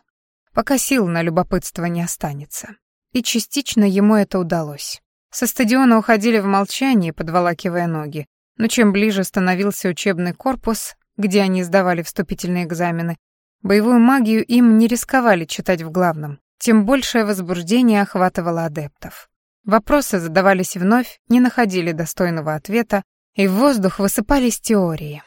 Speaker 1: пока сил на любопытство не останется. И частично ему это удалось. Со стадиона уходили в молчании, подволакивая ноги, но чем ближе становился учебный корпус, где они сдавали вступительные экзамены, боевую магию им не рисковали читать в главном, тем большее возбуждение охватывало адептов. Вопросы задавались вновь, не находили достойного ответа, и в воздух высыпались теории.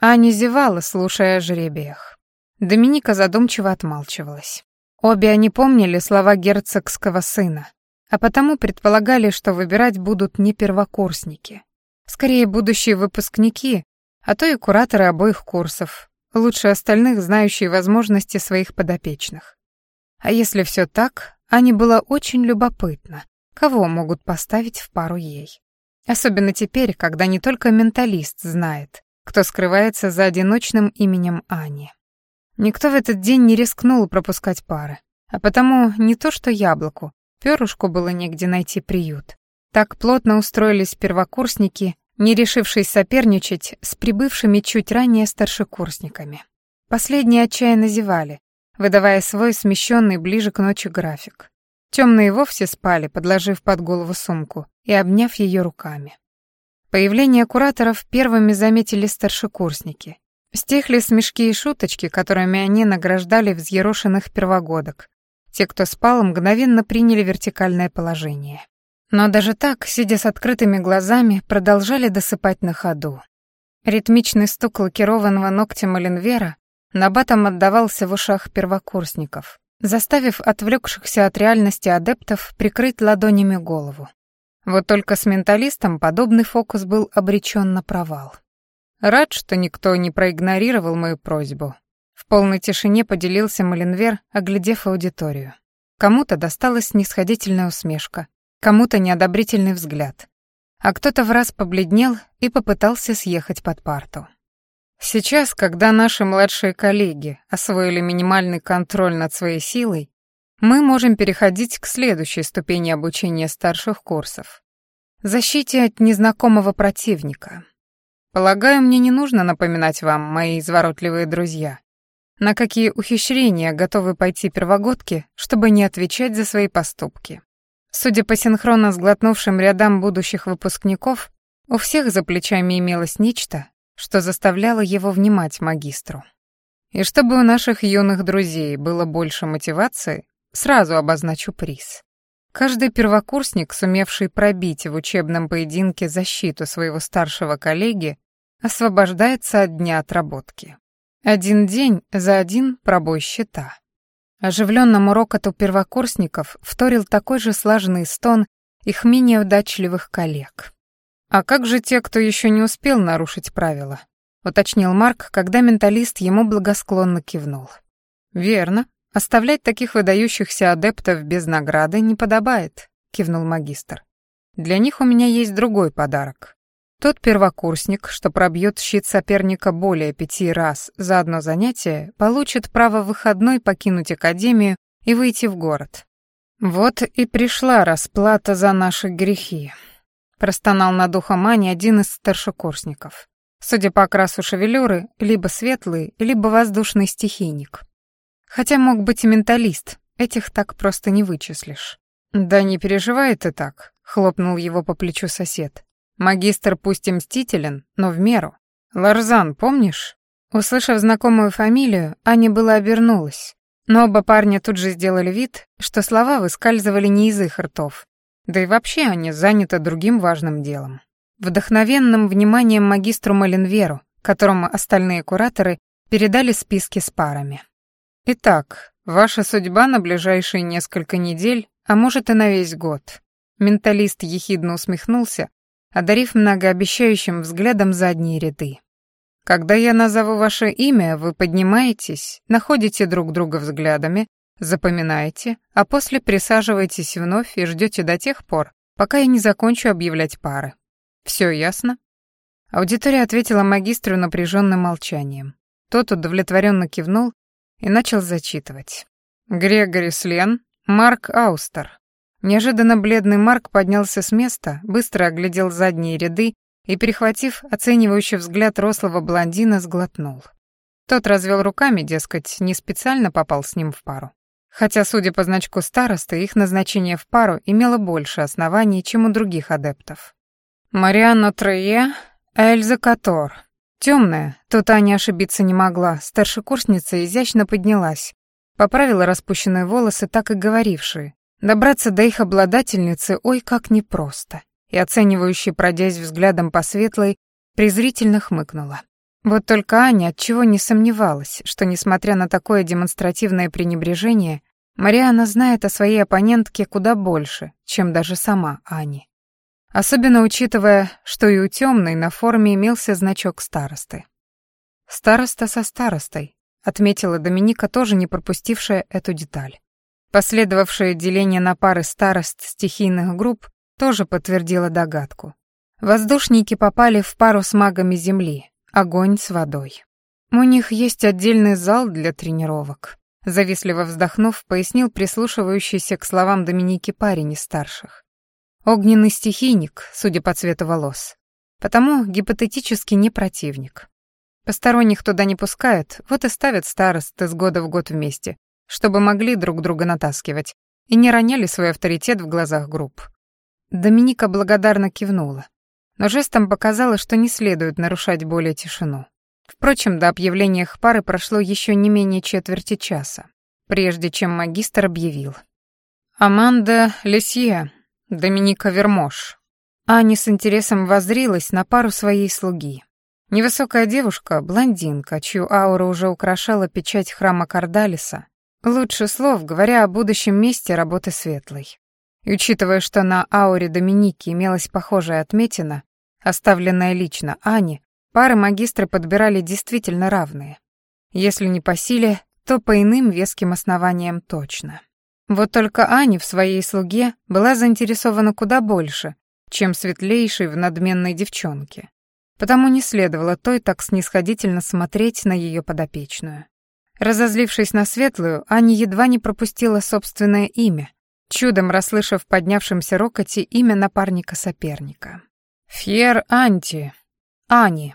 Speaker 1: Аня зевала, слушая о жребиях. Доминика задумчиво отмалчивалась. Обе они помнили слова герцогского сына. а потому предполагали, что выбирать будут не первокурсники. Скорее, будущие выпускники, а то и кураторы обоих курсов, лучше остальных знающие возможности своих подопечных. А если все так, Ане было очень любопытно, кого могут поставить в пару ей. Особенно теперь, когда не только менталист знает, кто скрывается за одиночным именем Ани. Никто в этот день не рискнул пропускать пары, а потому не то что яблоку, перышку было негде найти приют. Так плотно устроились первокурсники, не решившись соперничать с прибывшими чуть ранее старшекурсниками. Последние отчаянно зевали, выдавая свой смещенный ближе к ночи график. Темные вовсе спали, подложив под голову сумку и обняв ее руками. Появление кураторов первыми заметили старшекурсники. Стихли смешки и шуточки, которыми они награждали взъерошенных первогодок. Те, кто спал, мгновенно приняли вертикальное положение. Но даже так, сидя с открытыми глазами, продолжали досыпать на ходу. Ритмичный стук лакированного ногтем Оленвера набатом отдавался в ушах первокурсников, заставив отвлекшихся от реальности адептов прикрыть ладонями голову. Вот только с менталистом подобный фокус был обречен на провал. Рад, что никто не проигнорировал мою просьбу. В полной тишине поделился Маленвер, оглядев аудиторию. Кому-то досталась снисходительная усмешка, кому-то неодобрительный взгляд, а кто-то в раз побледнел и попытался съехать под парту. Сейчас, когда наши младшие коллеги освоили минимальный контроль над своей силой, мы можем переходить к следующей ступени обучения старших курсов. Защите от незнакомого противника. Полагаю, мне не нужно напоминать вам, мои изворотливые друзья, на какие ухищрения готовы пойти первогодки, чтобы не отвечать за свои поступки. Судя по синхронно сглотнувшим рядам будущих выпускников, у всех за плечами имелось нечто, что заставляло его внимать магистру. И чтобы у наших юных друзей было больше мотивации, сразу обозначу приз. Каждый первокурсник, сумевший пробить в учебном поединке защиту своего старшего коллеги, освобождается от дня отработки. Один день за один пробой счета. Оживленному рокоту первокурсников вторил такой же слаженный стон их менее удачливых коллег. «А как же те, кто еще не успел нарушить правила?» — уточнил Марк, когда менталист ему благосклонно кивнул. «Верно. Оставлять таких выдающихся адептов без награды не подобает», — кивнул магистр. «Для них у меня есть другой подарок. Тот первокурсник, что пробьет щит соперника более пяти раз за одно занятие, получит право выходной покинуть академию и выйти в город. Вот и пришла расплата за наши грехи. Простонал над ухом Ани один из старшекурсников. Судя по окрасу шевелюры, либо светлый, либо воздушный стихийник. Хотя мог быть и менталист, этих так просто не вычислишь. «Да не переживай ты так», — хлопнул его по плечу сосед. Магистр пусть и мстителен, но в меру. Ларзан, помнишь? Услышав знакомую фамилию, Аня была обернулась. Но оба парня тут же сделали вид, что слова выскальзывали не из их ртов. Да и вообще они заняты другим важным делом. Вдохновенным вниманием магистру Маленверу, которому остальные кураторы передали списки с парами. Итак, ваша судьба на ближайшие несколько недель, а может и на весь год. Менталист ехидно усмехнулся, одарив многообещающим взглядом задние ряды. Когда я назову ваше имя, вы поднимаетесь, находите друг друга взглядами, запоминаете, а после присаживаетесь вновь и ждете до тех пор, пока я не закончу объявлять пары. Все ясно? Аудитория ответила магистру напряженным молчанием. Тот удовлетворенно кивнул и начал зачитывать. Грегори Слен, Марк Аустер, Неожиданно бледный Марк поднялся с места, быстро оглядел задние ряды и, перехватив оценивающий взгляд рослого блондина, сглотнул. Тот развел руками, дескать, не специально попал с ним в пару. Хотя, судя по значку старосты, их назначение в пару имело больше оснований, чем у других адептов. Марианна Трее, Эльза Котор. Темная, тут Аня ошибиться не могла, старшекурсница изящно поднялась, поправила распущенные волосы, так и говорившие, Добраться до их обладательницы ой как непросто, и оценивающий, пройдясь взглядом по светлой, презрительно хмыкнула. Вот только Аня отчего не сомневалась, что, несмотря на такое демонстративное пренебрежение, Мариана знает о своей оппонентке куда больше, чем даже сама Ани. Особенно учитывая, что и у темной на форме имелся значок старосты. «Староста со старостой», — отметила Доминика, тоже не пропустившая эту деталь. Последовавшее деление на пары старост стихийных групп тоже подтвердило догадку. Воздушники попали в пару с магами Земли, огонь с водой. У них есть отдельный зал для тренировок. Завистливо вздохнув, пояснил прислушивающийся к словам Доминики парень из старших. Огненный стихийник, судя по цвету волос. Потому гипотетически не противник. Посторонних туда не пускают, вот и ставят старост из года в год вместе, чтобы могли друг друга натаскивать и не роняли свой авторитет в глазах групп. Доминика благодарно кивнула, но жестом показала, что не следует нарушать более тишину. Впрочем, до объявления их пары прошло еще не менее четверти часа, прежде чем магистр объявил. «Аманда Лесье, Доминика Вермош». Аня с интересом воззрилась на пару своей слуги. Невысокая девушка, блондинка, чью ауру уже украшала печать храма Кардалиса, лучше слов, говоря о будущем месте работы светлой. И учитывая, что на ауре Доминики имелась похожая отметина, оставленная лично Ане, пары магистры подбирали действительно равные. Если не по силе, то по иным веским основаниям точно. Вот только Аня в своей слуге была заинтересована куда больше, чем светлейшей в надменной девчонке. Потому не следовало той так снисходительно смотреть на ее подопечную. Разозлившись на светлую, Аня едва не пропустила собственное имя, чудом расслышав в поднявшемся рокоте имя напарника-соперника. «Фьер Анти. Ани».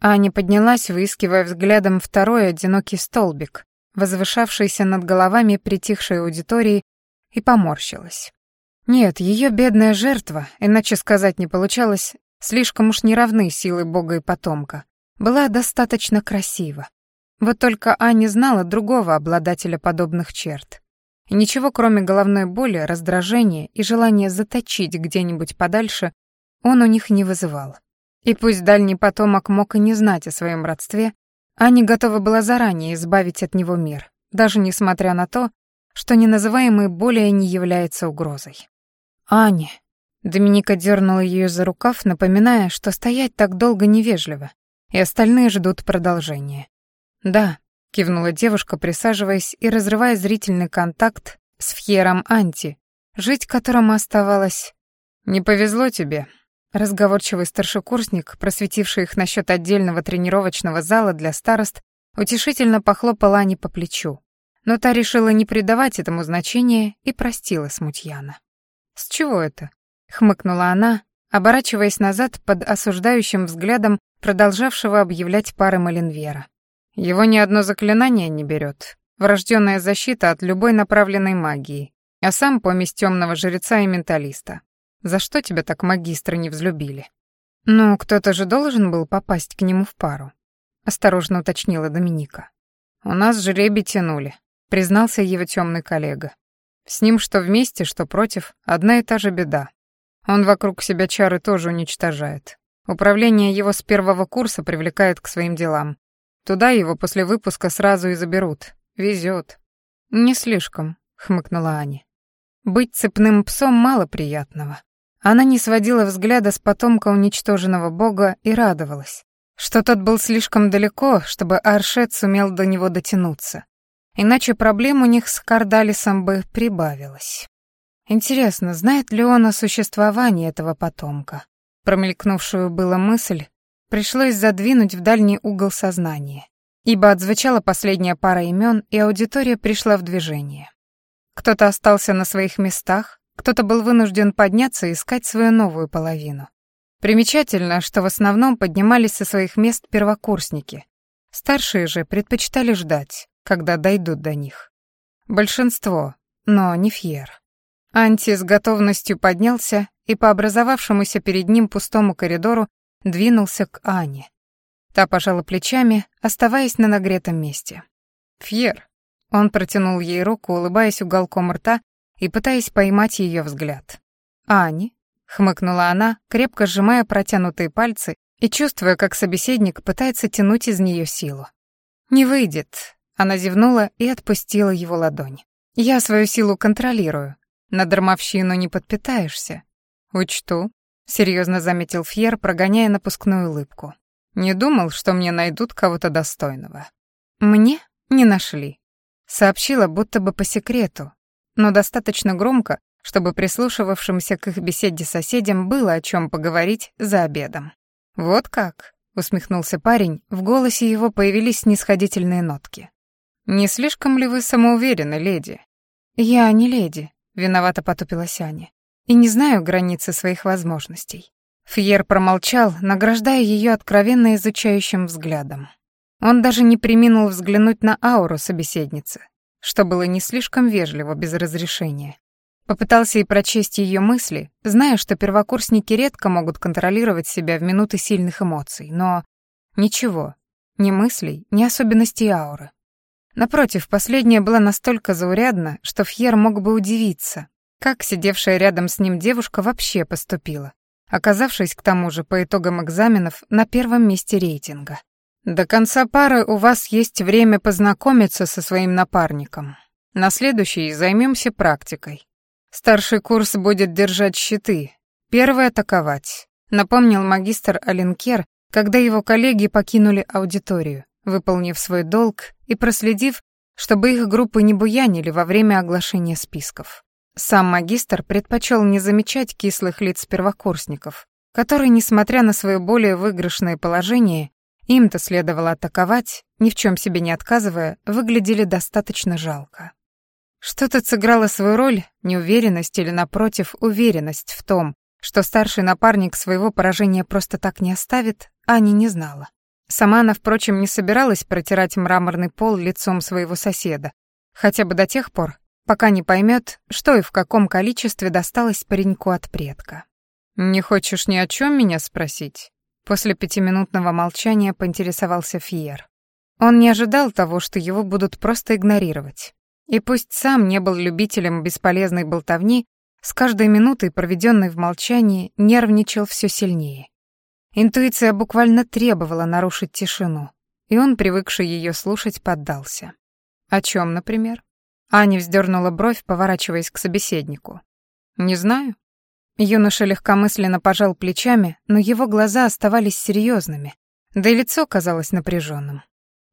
Speaker 1: Аня поднялась, выискивая взглядом второй одинокий столбик, возвышавшийся над головами притихшей аудитории, и поморщилась. Нет, ее бедная жертва, иначе сказать не получалось, слишком уж неравны силы бога и потомка, была достаточно красива. Вот только Аня знала другого обладателя подобных черт. И ничего, кроме головной боли, раздражения и желания заточить где-нибудь подальше, он у них не вызывал. И пусть дальний потомок мог и не знать о своем родстве, Аня готова была заранее избавить от него мир, даже несмотря на то, что неназываемый более не является угрозой. «Аня!» Доминика дернула ее за рукав, напоминая, что стоять так долго невежливо, и остальные ждут продолжения. «Да», — кивнула девушка, присаживаясь и разрывая зрительный контакт с Фьером Анти, жить которому оставалось... «Не повезло тебе», Разговорчивый старшекурсник, просветивший их насчет отдельного тренировочного зала для старост, утешительно похлопала Ани по плечу. Но та решила не придавать этому значения и простила смутьяна. «С чего это?» — хмыкнула она, оборачиваясь назад под осуждающим взглядом продолжавшего объявлять пары Маленвера. «Его ни одно заклинание не берет. Врожденная защита от любой направленной магии, а сам помесь темного жреца и менталиста. За что тебя так магистры не взлюбили? Ну, кто-то же должен был попасть к нему в пару, осторожно уточнила Доминика. У нас жребий тянули, признался его темный коллега. С ним что вместе, что против, одна и та же беда. Он вокруг себя чары тоже уничтожает. Управление его с первого курса привлекает к своим делам. Туда его после выпуска сразу и заберут. Везет. Не слишком, хмыкнула Аня. Быть цепным псом мало приятного. Она не сводила взгляда с потомка уничтоженного бога и радовалась, что тот был слишком далеко, чтобы Аршет сумел до него дотянуться. Иначе проблем у них с Кардалисом бы прибавилось. Интересно, знает ли он о существовании этого потомка? Промелькнувшую была мысль пришлось задвинуть в дальний угол сознания, ибо отзвучала последняя пара имен, и аудитория пришла в движение. Кто-то остался на своих местах, кто-то был вынужден подняться и искать свою новую половину. Примечательно, что в основном поднимались со своих мест первокурсники. Старшие же предпочитали ждать, когда дойдут до них. Большинство, но не Фьер. Анти с готовностью поднялся и по образовавшемуся перед ним пустому коридору двинулся к Ане. Та пожала плечами, оставаясь на нагретом месте. «Фьер». Он протянул ей руку, улыбаясь уголком рта и пытаясь поймать ее взгляд. «Ани», — хмыкнула она, крепко сжимая протянутые пальцы и чувствуя, как собеседник пытается тянуть из нее силу. «Не выйдет», — она зевнула и отпустила его ладонь. Я свою силу контролирую. На дармовщину не подпитаешься. Учту, серьезно заметил Фьер, прогоняя напускную улыбку. Не думал, что мне найдут кого-то достойного. Мне не нашли. Сообщила будто бы по секрету, но достаточно громко, чтобы прислушивавшимся к их беседе соседям было о чем поговорить за обедом. «Вот как?» — усмехнулся парень, в голосе его появились снисходительные нотки. «Не слишком ли вы самоуверены, леди?» «Я не леди», — виновато потупилась Аня, «и не знаю границы своих возможностей». Фьер промолчал, награждая ее откровенно изучающим взглядом. Он даже не приминул взглянуть на ауру собеседницы, что было не слишком вежливо без разрешения. Попытался и прочесть ее мысли, зная, что первокурсники редко могут контролировать себя в минуты сильных эмоций, но ничего, ни мыслей, ни особенностей ауры. Напротив, последняя была настолько заурядна, что Фьер мог бы удивиться, как сидевшая рядом с ним девушка вообще поступила, оказавшись к тому же по итогам экзаменов на первом месте рейтинга. До конца пары у вас есть время познакомиться со своим напарником. На следующий займемся практикой. Старший курс будет держать щиты, первый атаковать, напомнил магистр Аленкер, когда его коллеги покинули аудиторию, выполнив свой долг и проследив, чтобы их группы не буянили во время оглашения списков. Сам магистр предпочел не замечать кислых лиц первокурсников, которые, несмотря на свое более выигрышное положение, им-то следовало атаковать, ни в чем себе не отказывая, выглядели достаточно жалко. Что-то сыграло свою роль, неуверенность или, напротив, уверенность в том, что старший напарник своего поражения просто так не оставит, Аня не знала. Сама она, впрочем, не собиралась протирать мраморный пол лицом своего соседа, хотя бы до тех пор, пока не поймет, что и в каком количестве досталось пареньку от предка. «Не хочешь ни о чем меня спросить?» После пятиминутного молчания поинтересовался Фиер. Он не ожидал того, что его будут просто игнорировать. И пусть сам не был любителем бесполезной болтовни, с каждой минутой, проведенной в молчании, нервничал все сильнее. Интуиция буквально требовала нарушить тишину, и он, привыкший ее слушать, поддался. О чем, например? Аня вздернула бровь, поворачиваясь к собеседнику. «Не знаю». Юноша легкомысленно пожал плечами, но его глаза оставались серьезными, да и лицо казалось напряженным.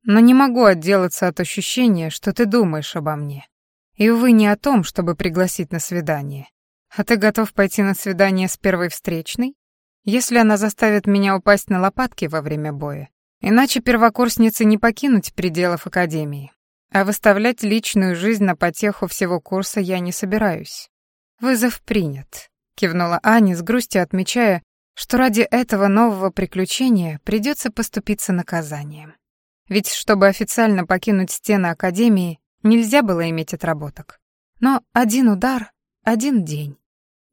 Speaker 1: Но не могу отделаться от ощущения, что ты думаешь обо мне. И, увы, не о том, чтобы пригласить на свидание. А ты готов пойти на свидание с первой встречной? Если она заставит меня упасть на лопатки во время боя. Иначе первокурсницы не покинуть пределов Академии. А выставлять личную жизнь на потеху всего курса я не собираюсь. Вызов принят, кивнула Аня с грустью отмечая, что ради этого нового приключения придется поступиться наказанием. Ведь чтобы официально покинуть стены Академии, нельзя было иметь отработок. Но один удар — один день.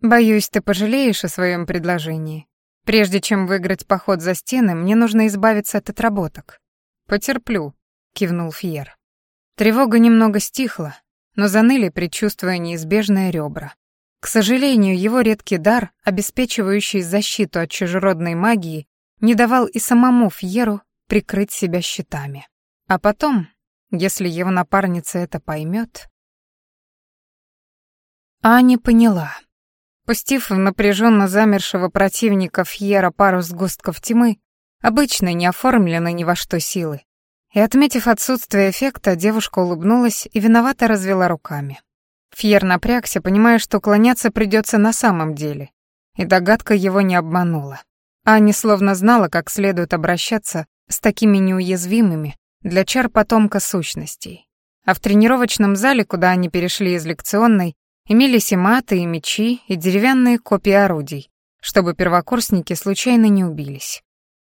Speaker 1: Боюсь, ты пожалеешь о своем предложении. Прежде чем выиграть поход за стены, мне нужно избавиться от отработок. Потерплю, кивнул Фьер. Тревога немного стихла, но заныли, предчувствуя неизбежное ребра. К сожалению, его редкий дар, обеспечивающий защиту от чужеродной магии, не давал и самому Фьеру прикрыть себя щитами. А потом, если его напарница это поймет... Аня поняла. Пустив в напряженно замершего противника Фьера пару сгустков тьмы, обычно не оформленной ни во что силы, и, отметив отсутствие эффекта, девушка улыбнулась и виновато развела руками. Фьер напрягся, понимая, что уклоняться придется на самом деле, и догадка его не обманула. Аня словно знала, как следует обращаться с такими неуязвимыми для чар потомка сущностей. А в тренировочном зале, куда они перешли из лекционной, имелись и маты, и мечи, и деревянные копии орудий, чтобы первокурсники случайно не убились.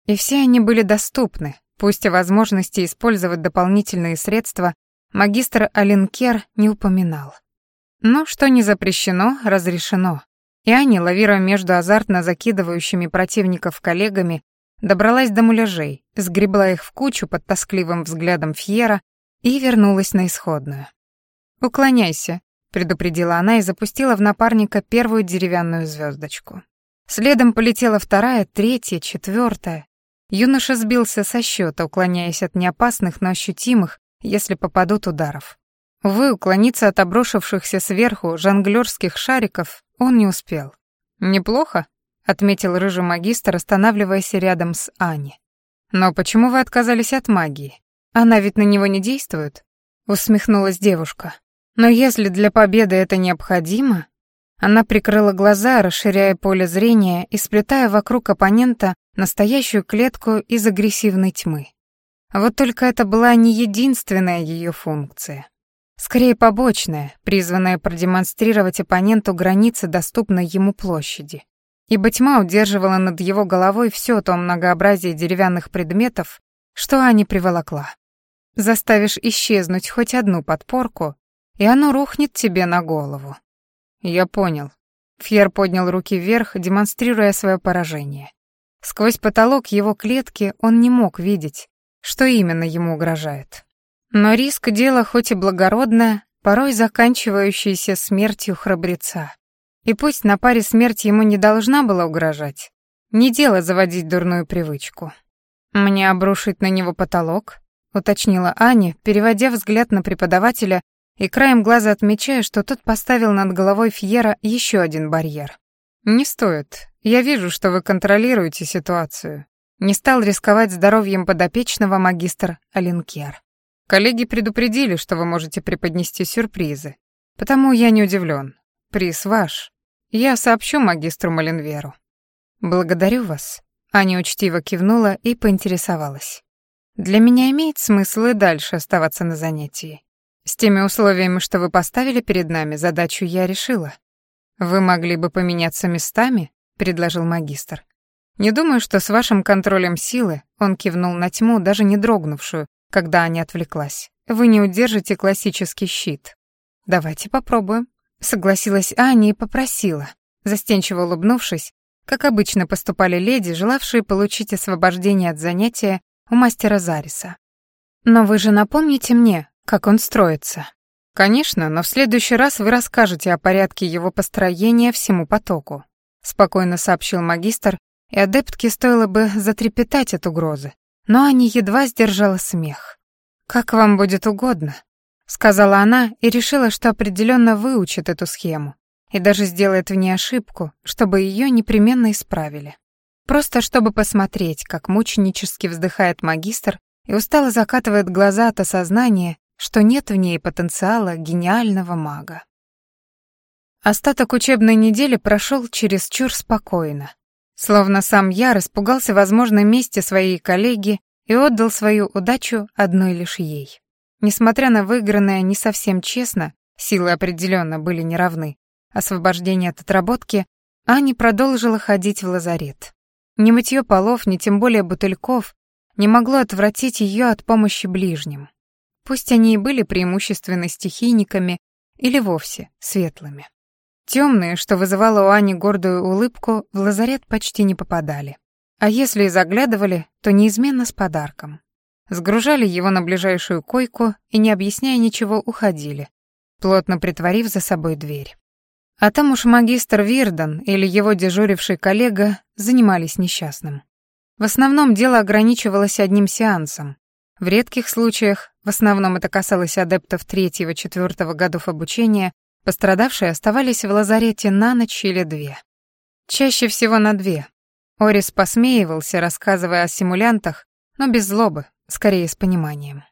Speaker 1: И все они были доступны, пусть о возможности использовать дополнительные средства магистр Аленкер не упоминал. Но что не запрещено, разрешено. И они, лавируя между азартно закидывающими противников коллегами, Добралась до муляжей, сгребла их в кучу под тоскливым взглядом Фьера и вернулась на исходную. «Уклоняйся», — предупредила она и запустила в напарника первую деревянную звездочку. Следом полетела вторая, третья, четвертая. Юноша сбился со счета, уклоняясь от неопасных, но ощутимых, если попадут ударов. Увы, уклониться от обрушившихся сверху жонглёрских шариков он не успел. «Неплохо», — отметил рыжий магистр, останавливаясь рядом с Ани. «Но почему вы отказались от магии? Она ведь на него не действует?» — усмехнулась девушка. «Но если для победы это необходимо...» Она прикрыла глаза, расширяя поле зрения и сплетая вокруг оппонента настоящую клетку из агрессивной тьмы. Вот только это была не единственная ее функция. Скорее побочная, призванная продемонстрировать оппоненту границы доступной ему площади. Ибо тьма удерживала над его головой все то многообразие деревянных предметов, что Аня приволокла. Заставишь исчезнуть хоть одну подпорку, и оно рухнет тебе на голову. Я понял. Фьер поднял руки вверх, демонстрируя свое поражение. Сквозь потолок его клетки он не мог видеть, что именно ему угрожает. Но риск дела хоть и благородное, порой заканчивающееся смертью храбреца. И пусть на паре смерть ему не должна была угрожать, не дело заводить дурную привычку. «Мне обрушить на него потолок?» — уточнила Аня, переводя взгляд на преподавателя и краем глаза отмечая, что тот поставил над головой Фьера еще один барьер. «Не стоит. Я вижу, что вы контролируете ситуацию». Не стал рисковать здоровьем подопечного магистр Аленкер. Коллеги предупредили, что вы можете преподнести сюрпризы. Потому я не удивлен. Приз ваш. Я сообщу магистру Маленверу. Благодарю вас. Аня учтиво кивнула и поинтересовалась. Для меня имеет смысл и дальше оставаться на занятии. С теми условиями, что вы поставили перед нами, задачу я решила. Вы могли бы поменяться местами, предложил магистр. Не думаю, что с вашим контролем силы, он кивнул на тьму, даже не дрогнувшую, когда Аня отвлеклась. «Вы не удержите классический щит». «Давайте попробуем», — согласилась Аня и попросила, застенчиво улыбнувшись, как обычно поступали леди, желавшие получить освобождение от занятия у мастера Зариса. «Но вы же напомните мне, как он строится». «Конечно, но в следующий раз вы расскажете о порядке его построения всему потоку», — спокойно сообщил магистр, и адептке стоило бы затрепетать от угрозы но Аня едва сдержала смех. «Как вам будет угодно», — сказала она и решила, что определенно выучит эту схему и даже сделает в ней ошибку, чтобы ее непременно исправили. Просто чтобы посмотреть, как мученически вздыхает магистр и устало закатывает глаза от осознания, что нет в ней потенциала гениального мага. Остаток учебной недели прошел чересчур спокойно. Словно сам я испугался возможной мести своей коллеги и отдал свою удачу одной лишь ей. Несмотря на выигранное не совсем честно, силы определенно были неравны, освобождение от отработки, Аня продолжила ходить в лазарет. Ни мытье полов, ни тем более бутыльков не могло отвратить ее от помощи ближним. Пусть они и были преимущественно стихийниками или вовсе светлыми. Темные, что вызывало у Ани гордую улыбку, в лазарет почти не попадали. А если и заглядывали, то неизменно с подарком. Сгружали его на ближайшую койку и, не объясняя ничего, уходили, плотно притворив за собой дверь. А там уж магистр Вирден или его дежуривший коллега занимались несчастным. В основном дело ограничивалось одним сеансом. В редких случаях, в основном это касалось адептов третьего-четвертого годов обучения, Пострадавшие оставались в лазарете на ночь или две. Чаще всего на две. Орис посмеивался, рассказывая о симулянтах, но без злобы, скорее с пониманием.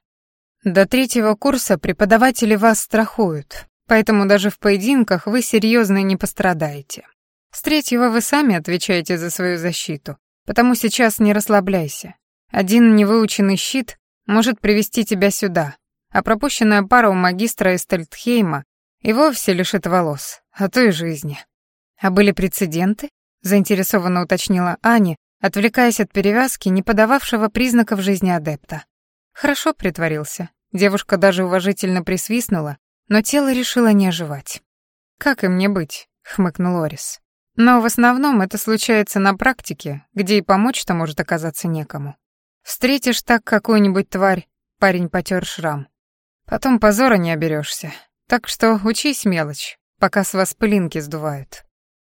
Speaker 1: До третьего курса преподаватели вас страхуют, поэтому даже в поединках вы серьезно не пострадаете. С третьего вы сами отвечаете за свою защиту, потому сейчас не расслабляйся. Один невыученный щит может привести тебя сюда, а пропущенная пара у магистра Эстельтхейма и вовсе лишит волос, а то и жизни. А были прецеденты? Заинтересованно уточнила Аня, отвлекаясь от перевязки, не подававшего признаков жизни адепта. Хорошо притворился. Девушка даже уважительно присвистнула, но тело решило не оживать. «Как и мне быть?» — хмыкнул Орис. «Но в основном это случается на практике, где и помочь-то может оказаться некому. Встретишь так какую-нибудь тварь, парень потер шрам. Потом позора не оберешься. Так что учись мелочь, пока с вас пылинки сдувают».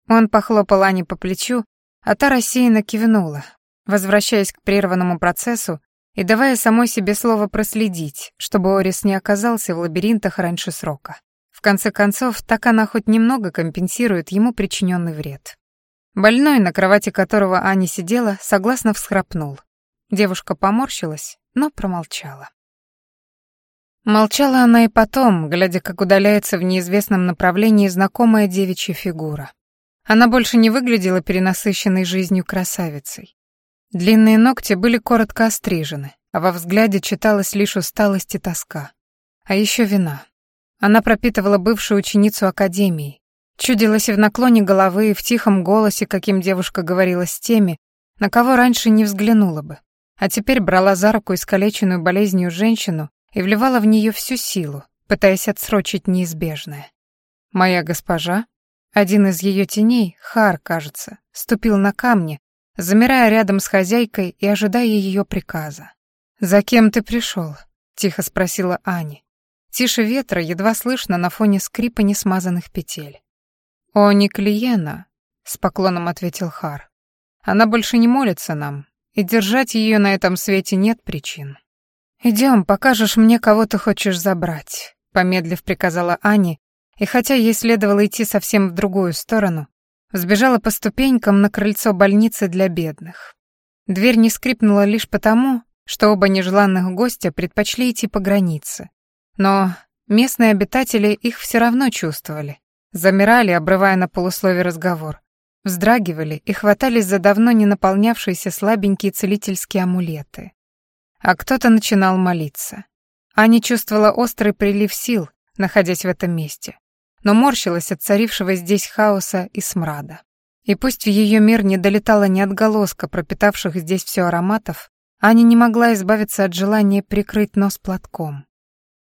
Speaker 1: Он похлопал Ане по плечу, а та рассеянно кивнула, возвращаясь к прерванному процессу и давая самой себе слово проследить, чтобы Орис не оказался в лабиринтах раньше срока. В конце концов, так она хоть немного компенсирует ему причиненный вред. Больной, на кровати которого Аня сидела, согласно всхрапнул. Девушка поморщилась, но промолчала. Молчала она и потом, глядя, как удаляется в неизвестном направлении знакомая девичья фигура. Она больше не выглядела перенасыщенной жизнью красавицей. Длинные ногти были коротко острижены, а во взгляде читалась лишь усталость и тоска. А еще вина. Она пропитывала бывшую ученицу академии, чудилась и в наклоне головы, и в тихом голосе, каким девушка говорила с теми, на кого раньше не взглянула бы, а теперь брала за руку искалеченную болезнью женщину и вливала в нее всю силу, пытаясь отсрочить неизбежное. «Моя госпожа?» Один из ее теней, Хар, кажется, ступил на камни, замирая рядом с хозяйкой и ожидая ее приказа. «За кем ты пришел?» — тихо спросила Ани. Тише ветра, едва слышно на фоне скрипа несмазанных петель. «О, не клиена», — с поклоном ответил Хар. «Она больше не молится нам, и держать ее на этом свете нет причин». «Идем, покажешь мне, кого ты хочешь забрать», — помедлив приказала Ани, и хотя ей следовало идти совсем в другую сторону, сбежала по ступенькам на крыльцо больницы для бедных. Дверь не скрипнула лишь потому, что оба нежеланных гостя предпочли идти по границе. Но местные обитатели их все равно чувствовали, замирали, обрывая на полуслове разговор, вздрагивали и хватались за давно не наполнявшиеся слабенькие целительские амулеты. А кто-то начинал молиться. Аня чувствовала острый прилив сил, находясь в этом месте но морщилась от царившего здесь хаоса и смрада. И пусть в ее мир не долетало ни отголоска пропитавших здесь все ароматов, Аня не могла избавиться от желания прикрыть нос платком.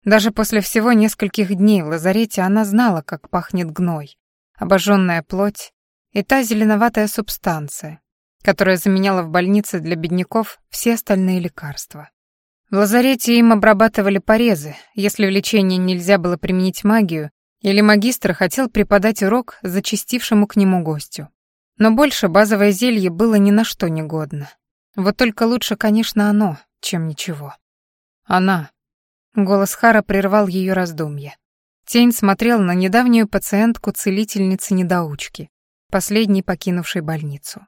Speaker 1: Даже после всего нескольких дней в лазарете она знала, как пахнет гной, обожженная плоть и та зеленоватая субстанция, которая заменяла в больнице для бедняков все остальные лекарства. В лазарете им обрабатывали порезы, если в лечении нельзя было применить магию, или магистр хотел преподать урок зачастившему к нему гостю. Но больше базовое зелье было ни на что не годно. Вот только лучше, конечно, оно, чем ничего. Она. Голос Хара прервал ее раздумье. Тень смотрел на недавнюю пациентку-целительницы-недоучки, последней покинувшей больницу.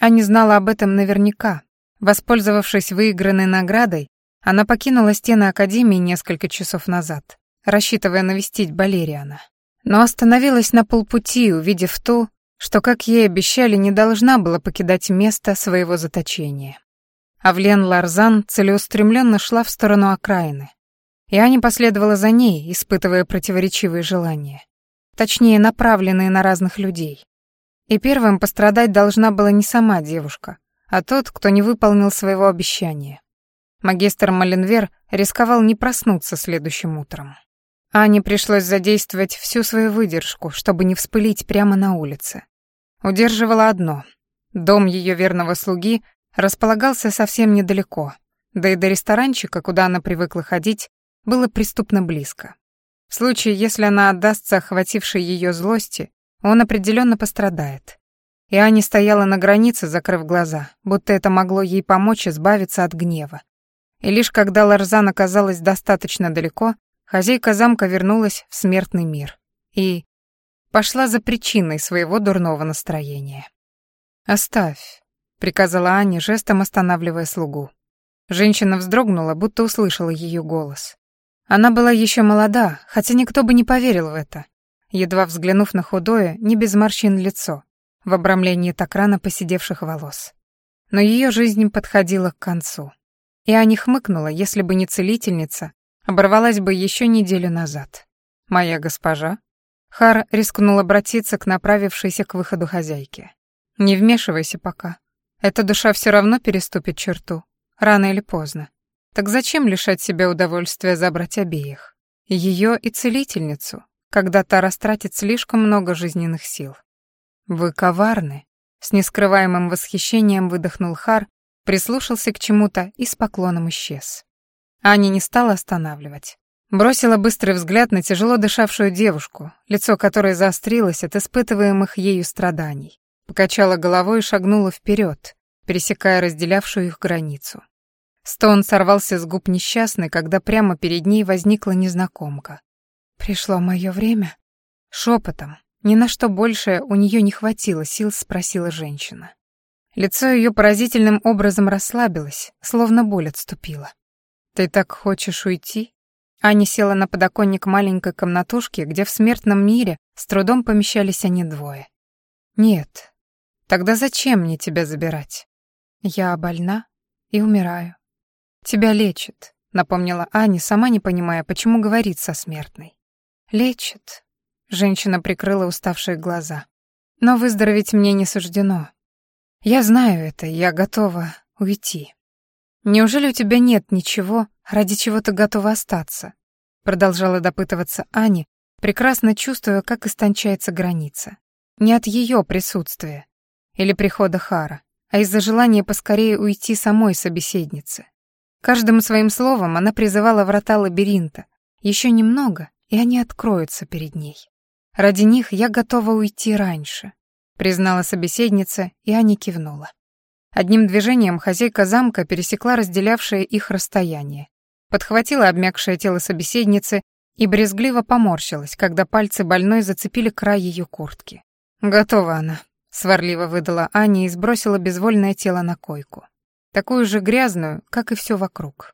Speaker 1: Аня знала об этом наверняка. Воспользовавшись выигранной наградой, она покинула стены Академии несколько часов назад рассчитывая навестить Балериана. Но остановилась на полпути, увидев то, что, как ей обещали, не должна была покидать место своего заточения. Авлен Ларзан целеустремленно шла в сторону окраины, и Аня последовала за ней, испытывая противоречивые желания, точнее, направленные на разных людей. И первым пострадать должна была не сама девушка, а тот, кто не выполнил своего обещания. Магистр Маленвер рисковал не проснуться следующим утром. Ане пришлось задействовать всю свою выдержку, чтобы не вспылить прямо на улице. Удерживало одно. Дом ее верного слуги располагался совсем недалеко, да и до ресторанчика, куда она привыкла ходить, было преступно близко. В случае, если она отдастся охватившей ее злости, он определенно пострадает. И Аня стояла на границе, закрыв глаза, будто это могло ей помочь избавиться от гнева. И лишь когда Ларзан оказалась достаточно далеко, Хозяйка замка вернулась в смертный мир и пошла за причиной своего дурного настроения. «Оставь», — приказала Аня, жестом останавливая слугу. Женщина вздрогнула, будто услышала ее голос. Она была еще молода, хотя никто бы не поверил в это, едва взглянув на худое, не без морщин лицо, в обрамлении так рано посидевших волос. Но ее жизнь подходила к концу. И Аня хмыкнула, если бы не целительница, оборвалась бы еще неделю назад. «Моя госпожа?» Хар рискнул обратиться к направившейся к выходу хозяйке. «Не вмешивайся пока. Эта душа все равно переступит черту, рано или поздно. Так зачем лишать себя удовольствия забрать обеих? Ее и целительницу, когда та растратит слишком много жизненных сил. Вы коварны», — с нескрываемым восхищением выдохнул Хар, прислушался к чему-то и с поклоном исчез. Аня не стала останавливать. Бросила быстрый взгляд на тяжело дышавшую девушку, лицо которой заострилось от испытываемых ею страданий. Покачала головой и шагнула вперед, пересекая разделявшую их границу. Стон сорвался с губ несчастной, когда прямо перед ней возникла незнакомка. «Пришло мое время?» Шепотом, ни на что больше у нее не хватило сил, спросила женщина. Лицо ее поразительным образом расслабилось, словно боль отступила. «Ты так хочешь уйти?» Аня села на подоконник маленькой комнатушки, где в смертном мире с трудом помещались они двое. «Нет. Тогда зачем мне тебя забирать?» «Я больна и умираю. Тебя лечат», — напомнила Аня, сама не понимая, почему говорит со смертной. «Лечат». Женщина прикрыла уставшие глаза. «Но выздороветь мне не суждено. Я знаю это, я готова уйти». «Неужели у тебя нет ничего, ради чего ты готова остаться?» Продолжала допытываться Аня, прекрасно чувствуя, как истончается граница. Не от ее присутствия или прихода Хара, а из-за желания поскорее уйти самой собеседницы. Каждым своим словом она призывала врата лабиринта. Еще немного, и они откроются перед ней. Ради них я готова уйти раньше, признала собеседница, и Аня кивнула. Одним движением хозяйка замка пересекла разделявшее их расстояние, подхватила обмякшее тело собеседницы и брезгливо поморщилась, когда пальцы больной зацепили край ее куртки. «Готова она», — сварливо выдала Аня и сбросила безвольное тело на койку такую же грязную, как и все вокруг.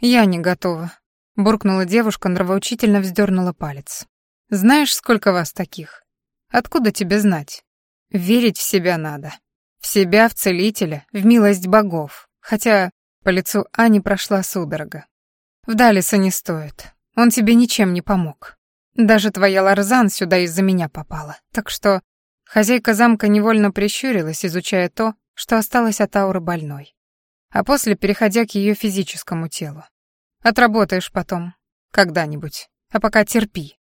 Speaker 1: «Я не готова», — буркнула девушка, нравоучительно вздернула палец. «Знаешь, сколько вас таких? Откуда тебе знать? Верить в себя надо. В себя, в целителя, в милость богов. Хотя по лицу Ани прошла судорога. В Далиса не стоит. Он тебе ничем не помог. Даже твоя Ларзан сюда из-за меня попала. Так что хозяйка замка невольно прищурилась, изучая то, что осталось от ауры больной а после переходя к ее физическому телу. Отработаешь потом, когда-нибудь, а пока терпи.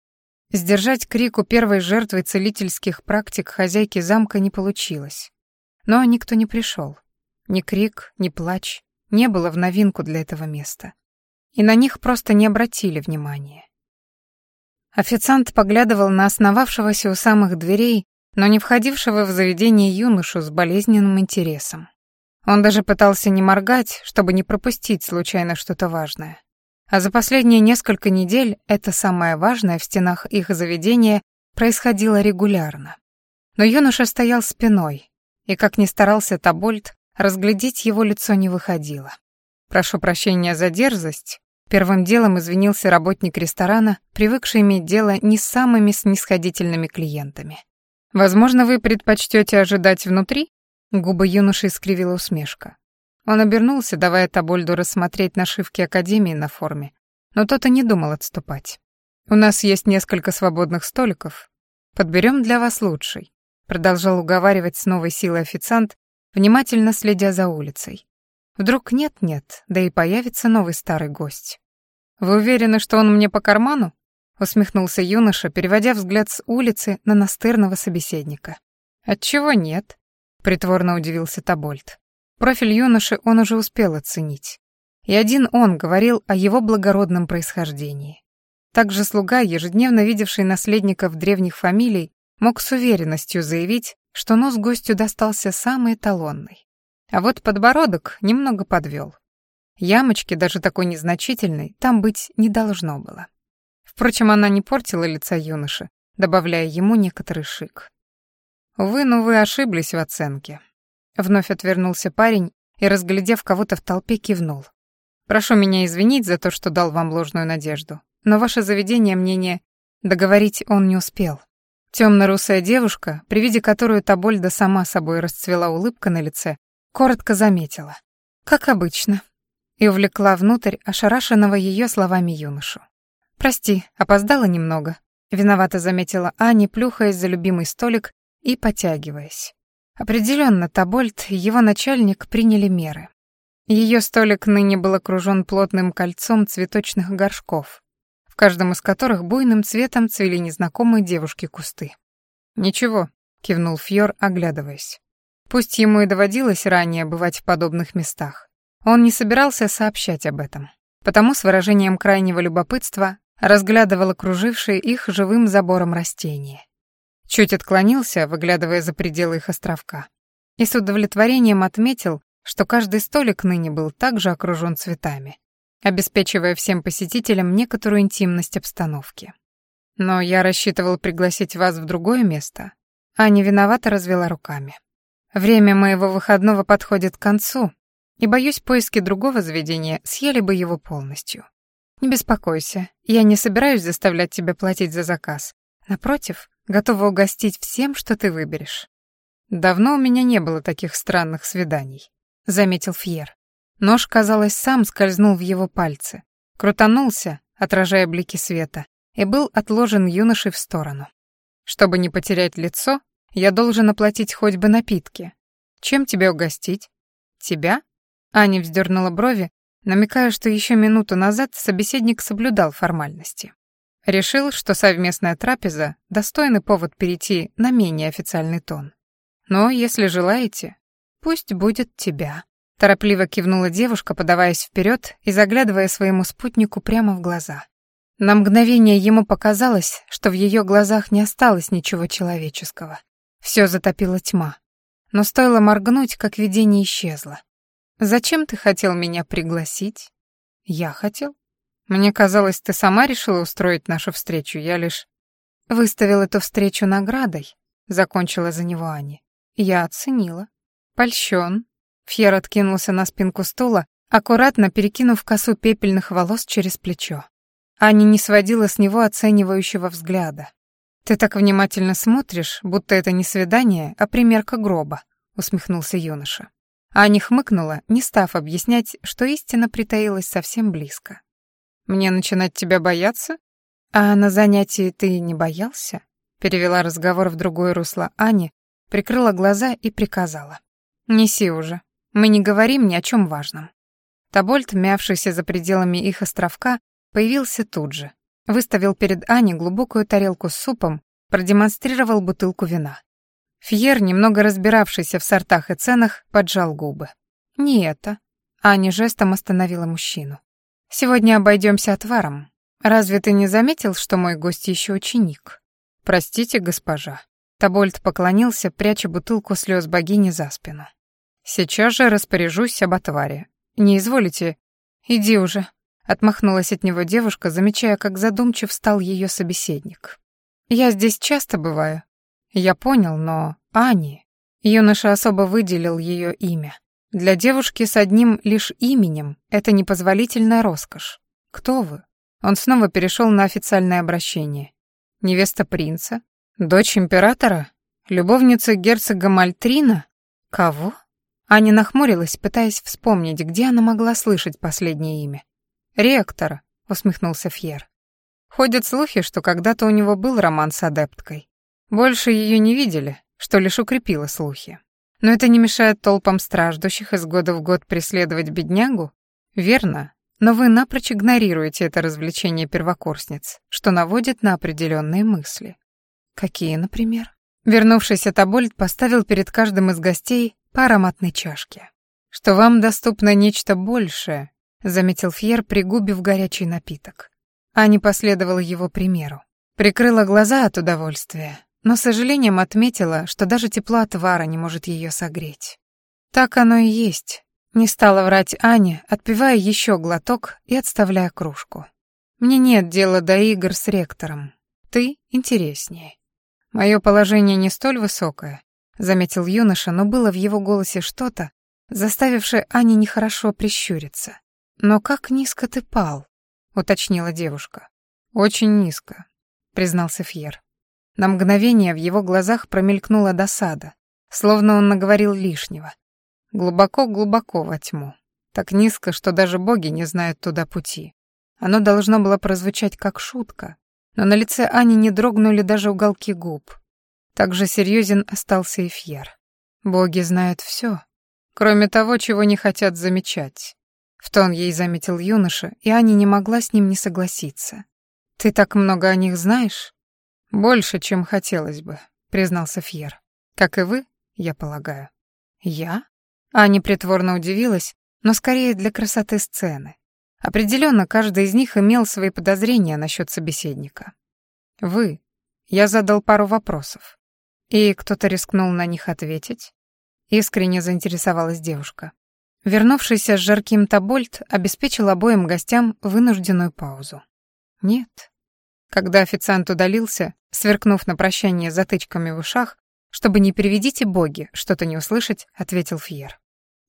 Speaker 1: Сдержать крик у первой жертвы целительских практик хозяйки замка не получилось. Но никто не пришел. Ни крик, ни плач не было в новинку для этого места. И на них просто не обратили внимания. Официант поглядывал на основавшегося у самых дверей, но не входившего в заведение юношу с болезненным интересом. Он даже пытался не моргать, чтобы не пропустить случайно что-то важное. А за последние несколько недель это самое важное в стенах их заведения происходило регулярно. Но юноша стоял спиной, и, как ни старался Табольд, разглядеть его лицо не выходило. «Прошу прощения за дерзость», — первым делом извинился работник ресторана, привыкший иметь дело не с самыми снисходительными клиентами. «Возможно, вы предпочтете ожидать внутри?» Губы юноши искривила усмешка. Он обернулся, давая Табольду рассмотреть нашивки Академии на форме, но тот и не думал отступать. «У нас есть несколько свободных столиков. Подберем для вас лучший», — продолжал уговаривать с новой силой официант, внимательно следя за улицей. Вдруг нет-нет, да и появится новый старый гость. «Вы уверены, что он мне по карману?» — усмехнулся юноша, переводя взгляд с улицы на настырного собеседника. «Отчего нет?» Притворно удивился Табольд. Профиль юноши он уже успел оценить. И один он говорил о его благородном происхождении. Также слуга, ежедневно видевший наследников древних фамилий, мог с уверенностью заявить, что нос гостю достался самый эталонный. А вот подбородок немного подвел. Ямочки, даже такой незначительной, там быть не должно было. Впрочем, она не портила лица юноши, добавляя ему некоторый шик. «Вы, ну вы ошиблись в оценке». Вновь отвернулся парень и, разглядев кого-то в толпе, кивнул. «Прошу меня извинить за то, что дал вам ложную надежду, но ваше заведение мне не...» Договорить он не успел. Темно-русая девушка, при виде которой Табольда сама собой расцвела улыбка на лице, коротко заметила. «Как обычно», и увлекла внутрь ошарашенного ее словами юношу. «Прости, опоздала немного», — виновато заметила Аня, плюхаясь за любимый столик и потягиваясь. Определенно, Табольд и его начальник приняли меры. Ее столик ныне был окружен плотным кольцом цветочных горшков, в каждом из которых буйным цветом цвели незнакомые девушки-кусты. «Ничего», — кивнул Фьор, оглядываясь. Пусть ему и доводилось ранее бывать в подобных местах, он не собирался сообщать об этом, потому с выражением крайнего любопытства разглядывал окружившие их живым забором растения. Чуть отклонился, выглядывая за пределы их островка. И с удовлетворением отметил, что каждый столик ныне был также окружен цветами, обеспечивая всем посетителям некоторую интимность обстановки. Но я рассчитывал пригласить вас в другое место. Аня виновато развела руками. Время моего выходного подходит к концу, и, боюсь, поиски другого заведения съели бы его полностью. Не беспокойся, я не собираюсь заставлять тебя платить за заказ. Напротив, готова угостить всем, что ты выберешь. Давно у меня не было таких странных свиданий, заметил Фьер. Нож, казалось, сам скользнул в его пальцы, крутанулся, отражая блики света, и был отложен юношей в сторону. Чтобы не потерять лицо, я должен оплатить хоть бы напитки. Чем тебя угостить? Тебя? Аня вздернула брови, намекая, что еще минуту назад собеседник соблюдал формальности. Решил, что совместная трапеза — достойный повод перейти на менее официальный тон. Но, если желаете, пусть будет тебя. Торопливо кивнула девушка, подаваясь вперед и заглядывая своему спутнику прямо в глаза. На мгновение ему показалось, что в ее глазах не осталось ничего человеческого. Все затопила тьма. Но стоило моргнуть, как видение исчезло. «Зачем ты хотел меня пригласить?» «Я хотел?» Мне казалось, ты сама решила устроить нашу встречу, я лишь... Выставил эту встречу наградой, закончила за него Аня. Я оценила. Польщен. Фьер откинулся на спинку стула, аккуратно перекинув косу пепельных волос через плечо. Аня не сводила с него оценивающего взгляда. «Ты так внимательно смотришь, будто это не свидание, а примерка гроба», — усмехнулся юноша. Аня хмыкнула, не став объяснять, что истина притаилась совсем близко. Мне начинать тебя бояться? А на занятии ты не боялся? Перевела разговор в другое русло Ани, прикрыла глаза и приказала. Неси уже. Мы не говорим ни о чем важном. Табольт, мявшийся за пределами их островка, появился тут же. Выставил перед Аней глубокую тарелку с супом, продемонстрировал бутылку вина. Фьер, немного разбиравшийся в сортах и ценах, поджал губы. «Не это». Аня жестом остановила мужчину. Сегодня обойдемся отваром. Разве ты не заметил, что мой гость еще ученик? Простите, госпожа. Табольд поклонился, пряча бутылку слез богини за спину. Сейчас же распоряжусь об отваре. Не изволите? Иди уже. Отмахнулась от него девушка, замечая, как задумчив стал ее собеседник. Я здесь часто бываю. Я понял, но Ани. Юноша особо выделил ее имя. Для девушки с одним лишь именем это непозволительная роскошь. Кто вы? Он снова перешел на официальное обращение. Невеста принца? Дочь императора? Любовница герцога Мальтрина? Кого? Аня нахмурилась, пытаясь вспомнить, где она могла слышать последнее имя. «Ректора», — усмехнулся Фьер. Ходят слухи, что когда-то у него был роман с адепткой. Больше ее не видели, что лишь укрепило слухи. Но это не мешает толпам страждущих из года в год преследовать беднягу? Верно. Но вы напрочь игнорируете это развлечение первокурсниц, что наводит на определенные мысли. Какие, например? Вернувшийся Табольд поставил перед каждым из гостей по ароматной чашке. «Что вам доступно нечто большее», — заметил Фьер, пригубив горячий напиток. Аня последовала его примеру. Прикрыла глаза от удовольствия, но с сожалением отметила, что даже тепло отвара не может ее согреть. Так оно и есть. Не стала врать Аня, отпивая еще глоток и отставляя кружку. Мне нет дела до игр с ректором. Ты интереснее. Мое положение не столь высокое, заметил юноша, но было в его голосе что-то, заставившее Ане нехорошо прищуриться. Но как низко ты пал, уточнила девушка. Очень низко, признался Фьер. На мгновение в его глазах промелькнула досада, словно он наговорил лишнего. Глубоко-глубоко во тьму. Так низко, что даже боги не знают туда пути. Оно должно было прозвучать как шутка, но на лице Ани не дрогнули даже уголки губ. Так же серьезен остался и Фьер. Боги знают все, кроме того, чего не хотят замечать. В тон ей заметил юноша, и Аня не могла с ним не согласиться. «Ты так много о них знаешь?» «Больше, чем хотелось бы», — признался Фьер. «Как и вы, я полагаю». «Я?» Аня притворно удивилась, но скорее для красоты сцены. Определенно, каждый из них имел свои подозрения насчет собеседника. «Вы». Я задал пару вопросов. И кто-то рискнул на них ответить. Искренне заинтересовалась девушка. Вернувшийся с жарким Табольт обеспечил обоим гостям вынужденную паузу. Нет. Когда официант удалился, сверкнув на прощание затычками в ушах, чтобы не переведите боги, что-то не услышать, ответил Фьер.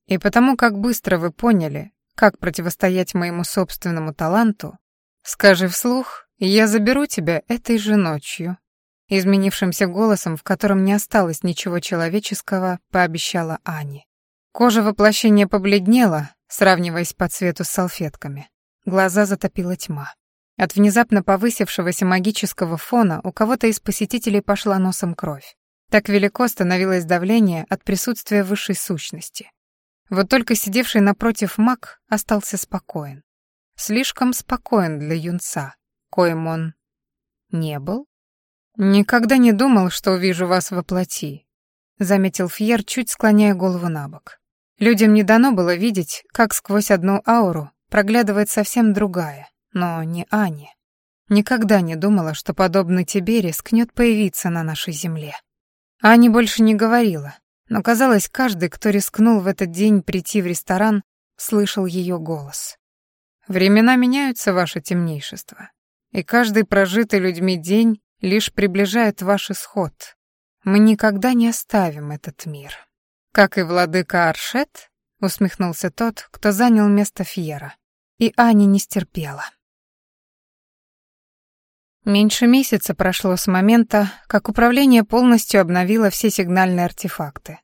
Speaker 1: И потому как быстро вы поняли, как противостоять моему собственному таланту, скажи вслух, я заберу тебя этой же ночью. Изменившимся голосом, в котором не осталось ничего человеческого, пообещала Ани. Кожа воплощения побледнела, сравниваясь по цвету с салфетками. Глаза затопила тьма. От внезапно повысившегося магического фона у кого-то из посетителей пошла носом кровь. Так велико становилось давление от присутствия высшей сущности. Вот только сидевший напротив маг остался спокоен. Слишком спокоен для юнца, коим он не был. «Никогда не думал, что увижу вас во плоти», — заметил Фьер, чуть склоняя голову на бок. Людям не дано было видеть, как сквозь одну ауру проглядывает совсем другая, но не Ани. Никогда не думала, что подобный тебе рискнет появиться на нашей земле. Ани больше не говорила, но казалось, каждый, кто рискнул в этот день прийти в ресторан, слышал ее голос. «Времена меняются, ваше темнейшество, и каждый прожитый людьми день лишь приближает ваш исход. Мы никогда не оставим этот мир». «Как и владыка Аршет?» — усмехнулся тот, кто занял место Фьера. И Аня не стерпела. Меньше месяца прошло с момента, как управление полностью обновило все сигнальные артефакты.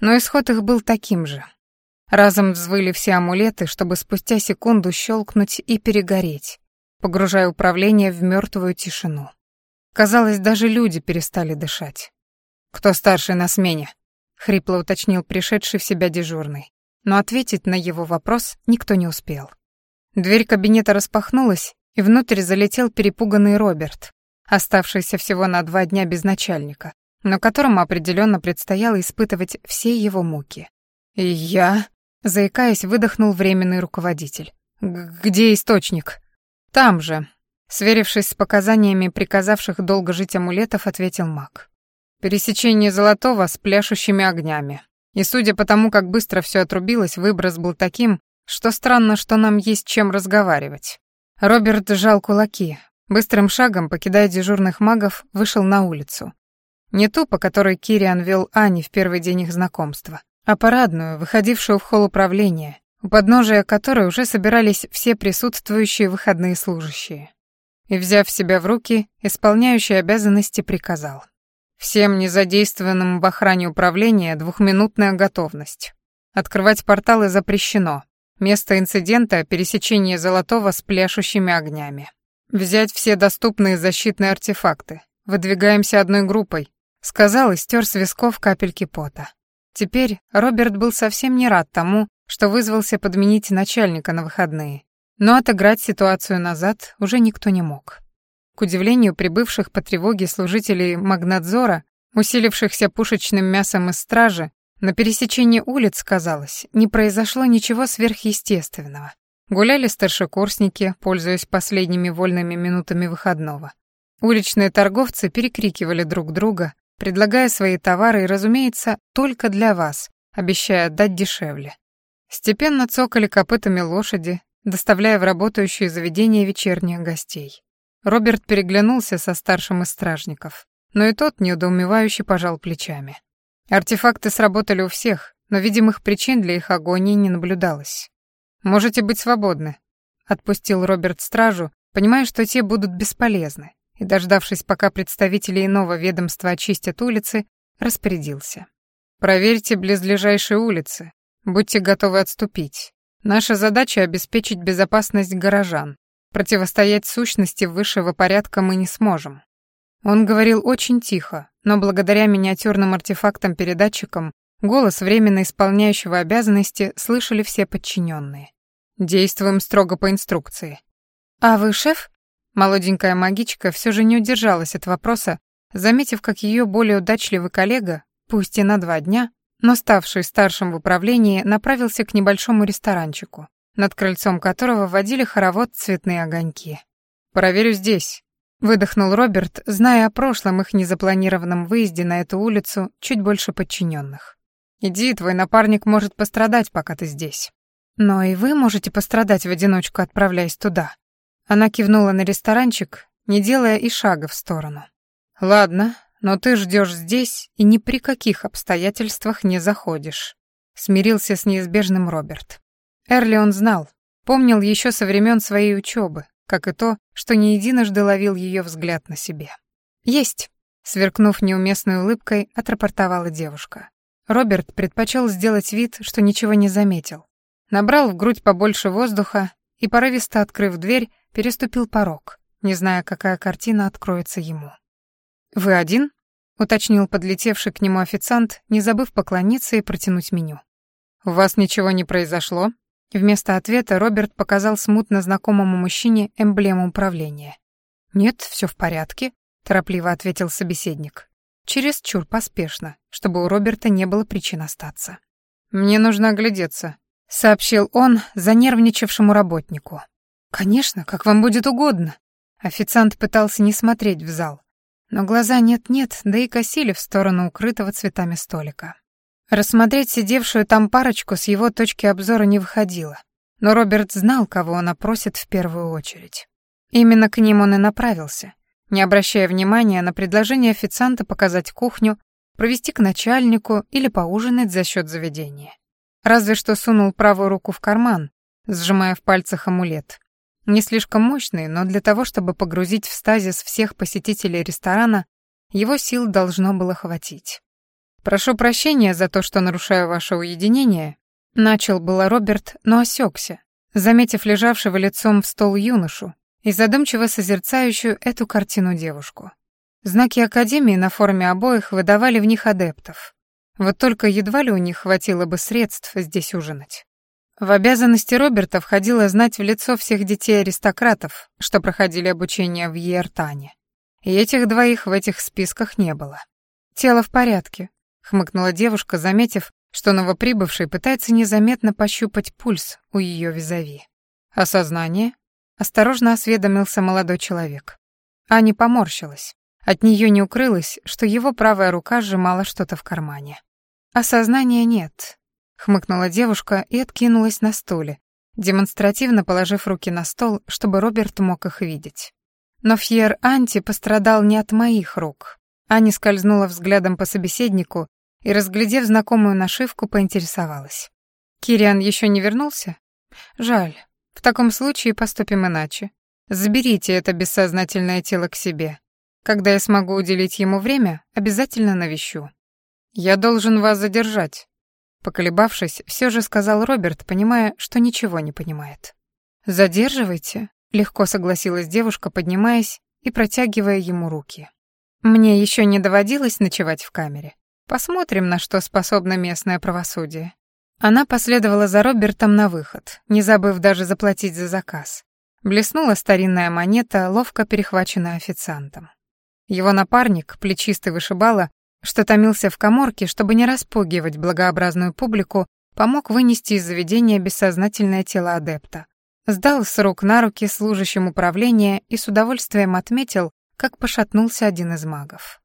Speaker 1: Но исход их был таким же. Разом взвыли все амулеты, чтобы спустя секунду щелкнуть и перегореть, погружая управление в мертвую тишину. Казалось, даже люди перестали дышать. «Кто старший на смене?» хрипло уточнил пришедший в себя дежурный. Но ответить на его вопрос никто не успел. Дверь кабинета распахнулась, и внутрь залетел перепуганный Роберт, оставшийся всего на два дня без начальника, но которому определенно предстояло испытывать все его муки. И я, заикаясь, выдохнул временный руководитель. «Где источник?» «Там же», сверившись с показаниями приказавших долго жить амулетов, ответил маг. Пересечение Золотого с пляшущими огнями. И судя по тому, как быстро все отрубилось, выброс был таким, что странно, что нам есть чем разговаривать. Роберт сжал кулаки, быстрым шагом, покидая дежурных магов, вышел на улицу. Не ту, по которой Кириан вел Ани в первый день их знакомства, а парадную, выходившую в холл управления, у подножия которой уже собирались все присутствующие выходные служащие. И, взяв себя в руки, исполняющий обязанности приказал. Всем незадействованным в охране управления двухминутная готовность. Открывать порталы запрещено. Место инцидента — пересечение Золотого с пляшущими огнями. Взять все доступные защитные артефакты. Выдвигаемся одной группой. Сказал и стер с висков капельки пота. Теперь Роберт был совсем не рад тому, что вызвался подменить начальника на выходные. Но отыграть ситуацию назад уже никто не мог. К удивлению прибывших по тревоге служителей Магнадзора, усилившихся пушечным мясом из стражи, на пересечении улиц, казалось, не произошло ничего сверхъестественного. Гуляли старшекурсники, пользуясь последними вольными минутами выходного. Уличные торговцы перекрикивали друг друга, предлагая свои товары и, разумеется, только для вас, обещая отдать дешевле. Степенно цокали копытами лошади, доставляя в работающие заведения вечерних гостей. Роберт переглянулся со старшим из стражников, но и тот неудоумевающе пожал плечами. Артефакты сработали у всех, но видимых причин для их агонии не наблюдалось. «Можете быть свободны», — отпустил Роберт стражу, понимая, что те будут бесполезны, и, дождавшись, пока представители иного ведомства очистят улицы, распорядился. «Проверьте близлежащие улицы, будьте готовы отступить. Наша задача — обеспечить безопасность горожан, Противостоять сущности высшего порядка мы не сможем. Он говорил очень тихо, но благодаря миниатюрным артефактам-передатчикам голос временно исполняющего обязанности слышали все подчиненные. Действуем строго по инструкции. «А вы шеф?» Молоденькая магичка все же не удержалась от вопроса, заметив, как ее более удачливый коллега, пусть и на два дня, но ставший старшим в управлении, направился к небольшому ресторанчику над крыльцом которого водили хоровод цветные огоньки. «Проверю здесь», — выдохнул Роберт, зная о прошлом их незапланированном выезде на эту улицу чуть больше подчиненных. Иди, твой напарник может пострадать, пока ты здесь. Но и вы можете пострадать в одиночку, отправляясь туда. Она кивнула на ресторанчик, не делая и шага в сторону. Ладно, но ты ждешь здесь и ни при каких обстоятельствах не заходишь. Смирился с неизбежным Роберт. Эрли он знал, помнил еще со времен своей учебы, как и то, что не единожды ловил ее взгляд на себе. «Есть», — сверкнув неуместной улыбкой, отрапортовала девушка. Роберт предпочел сделать вид, что ничего не заметил. Набрал в грудь побольше воздуха и, порывисто открыв дверь, переступил порог, не зная, какая картина откроется ему. «Вы один?» — уточнил подлетевший к нему официант, не забыв поклониться и протянуть меню. «У вас ничего не произошло?» Вместо ответа Роберт показал смутно знакомому мужчине эмблему управления. «Нет, все в порядке», — торопливо ответил собеседник. Чересчур поспешно, чтобы у Роберта не было причин остаться. «Мне нужно оглядеться», — сообщил он занервничавшему работнику. «Конечно, как вам будет угодно». Официант пытался не смотреть в зал, но глаза нет-нет, да и косили в сторону укрытого цветами столика. Рассмотреть сидевшую там парочку с его точки обзора не выходило, но Роберт знал, кого она просит в первую очередь. Именно к ним он и направился, не обращая внимания на предложение официанта показать кухню, провести к начальнику или поужинать за счет заведения. Разве что сунул правую руку в карман, сжимая в пальцах амулет. Не слишком мощный, но для того, чтобы погрузить в стазис всех посетителей ресторана, его сил должно было хватить. «Прошу прощения за то, что нарушаю ваше уединение», — начал было Роберт, но осекся, заметив лежавшего лицом в стол юношу и задумчиво созерцающую эту картину девушку. Знаки Академии на форме обоих выдавали в них адептов. Вот только едва ли у них хватило бы средств здесь ужинать. В обязанности Роберта входило знать в лицо всех детей-аристократов, что проходили обучение в Иертане. И этих двоих в этих списках не было. Тело в порядке, хмыкнула девушка, заметив, что новоприбывший пытается незаметно пощупать пульс у ее визави. «Осознание?» — осторожно осведомился молодой человек. Аня поморщилась. От нее не укрылось, что его правая рука сжимала что-то в кармане. «Осознания нет», — хмыкнула девушка и откинулась на стуле, демонстративно положив руки на стол, чтобы Роберт мог их видеть. Но Фьер Анти пострадал не от моих рук. Аня скользнула взглядом по собеседнику и, разглядев знакомую нашивку, поинтересовалась. «Кириан еще не вернулся? Жаль. В таком случае поступим иначе. Заберите это бессознательное тело к себе. Когда я смогу уделить ему время, обязательно навещу. Я должен вас задержать». Поколебавшись, все же сказал Роберт, понимая, что ничего не понимает. «Задерживайте», — легко согласилась девушка, поднимаясь и протягивая ему руки. «Мне еще не доводилось ночевать в камере. Посмотрим, на что способно местное правосудие. Она последовала за Робертом на выход, не забыв даже заплатить за заказ. Блеснула старинная монета, ловко перехваченная официантом. Его напарник, плечистый вышибала, что томился в коморке, чтобы не распугивать благообразную публику, помог вынести из заведения бессознательное тело адепта. Сдал с рук на руки служащим управления и с удовольствием отметил, как пошатнулся один из магов.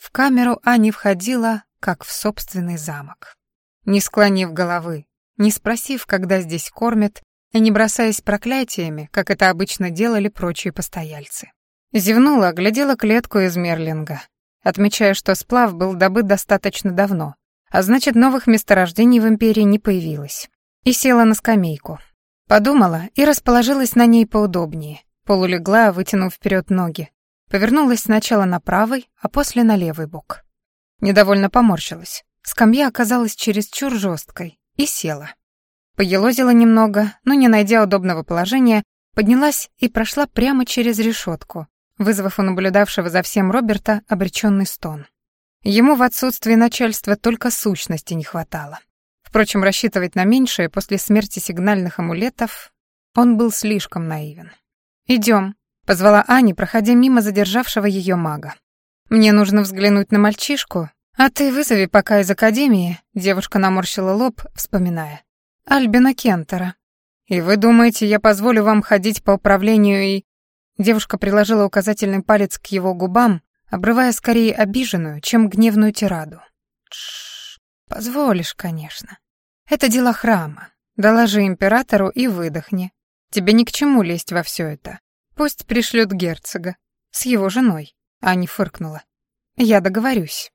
Speaker 1: В камеру Ани входила, как в собственный замок. Не склонив головы, не спросив, когда здесь кормят, и не бросаясь проклятиями, как это обычно делали прочие постояльцы. Зевнула, глядела клетку из Мерлинга, отмечая, что сплав был добыт достаточно давно, а значит, новых месторождений в Империи не появилось. И села на скамейку. Подумала и расположилась на ней поудобнее, полулегла, вытянув вперед ноги, Повернулась сначала на правый, а после на левый бок. Недовольно поморщилась. Скамья оказалась чересчур жесткой и села. Поелозила немного, но, не найдя удобного положения, поднялась и прошла прямо через решетку, вызвав у наблюдавшего за всем Роберта обреченный стон. Ему в отсутствии начальства только сущности не хватало. Впрочем, рассчитывать на меньшее после смерти сигнальных амулетов он был слишком наивен. «Идем», Позвала Ани, проходя мимо задержавшего ее мага. «Мне нужно взглянуть на мальчишку, а ты вызови пока из академии», девушка наморщила лоб, вспоминая. «Альбина Кентера». «И вы думаете, я позволю вам ходить по управлению и...» Девушка приложила указательный палец к его губам, обрывая скорее обиженную, чем гневную тираду. Позволишь, конечно. Это дело храма. Доложи императору и выдохни. Тебе ни к чему лезть во все это. Пусть пришлют герцога. С его женой. Аня фыркнула. Я договорюсь.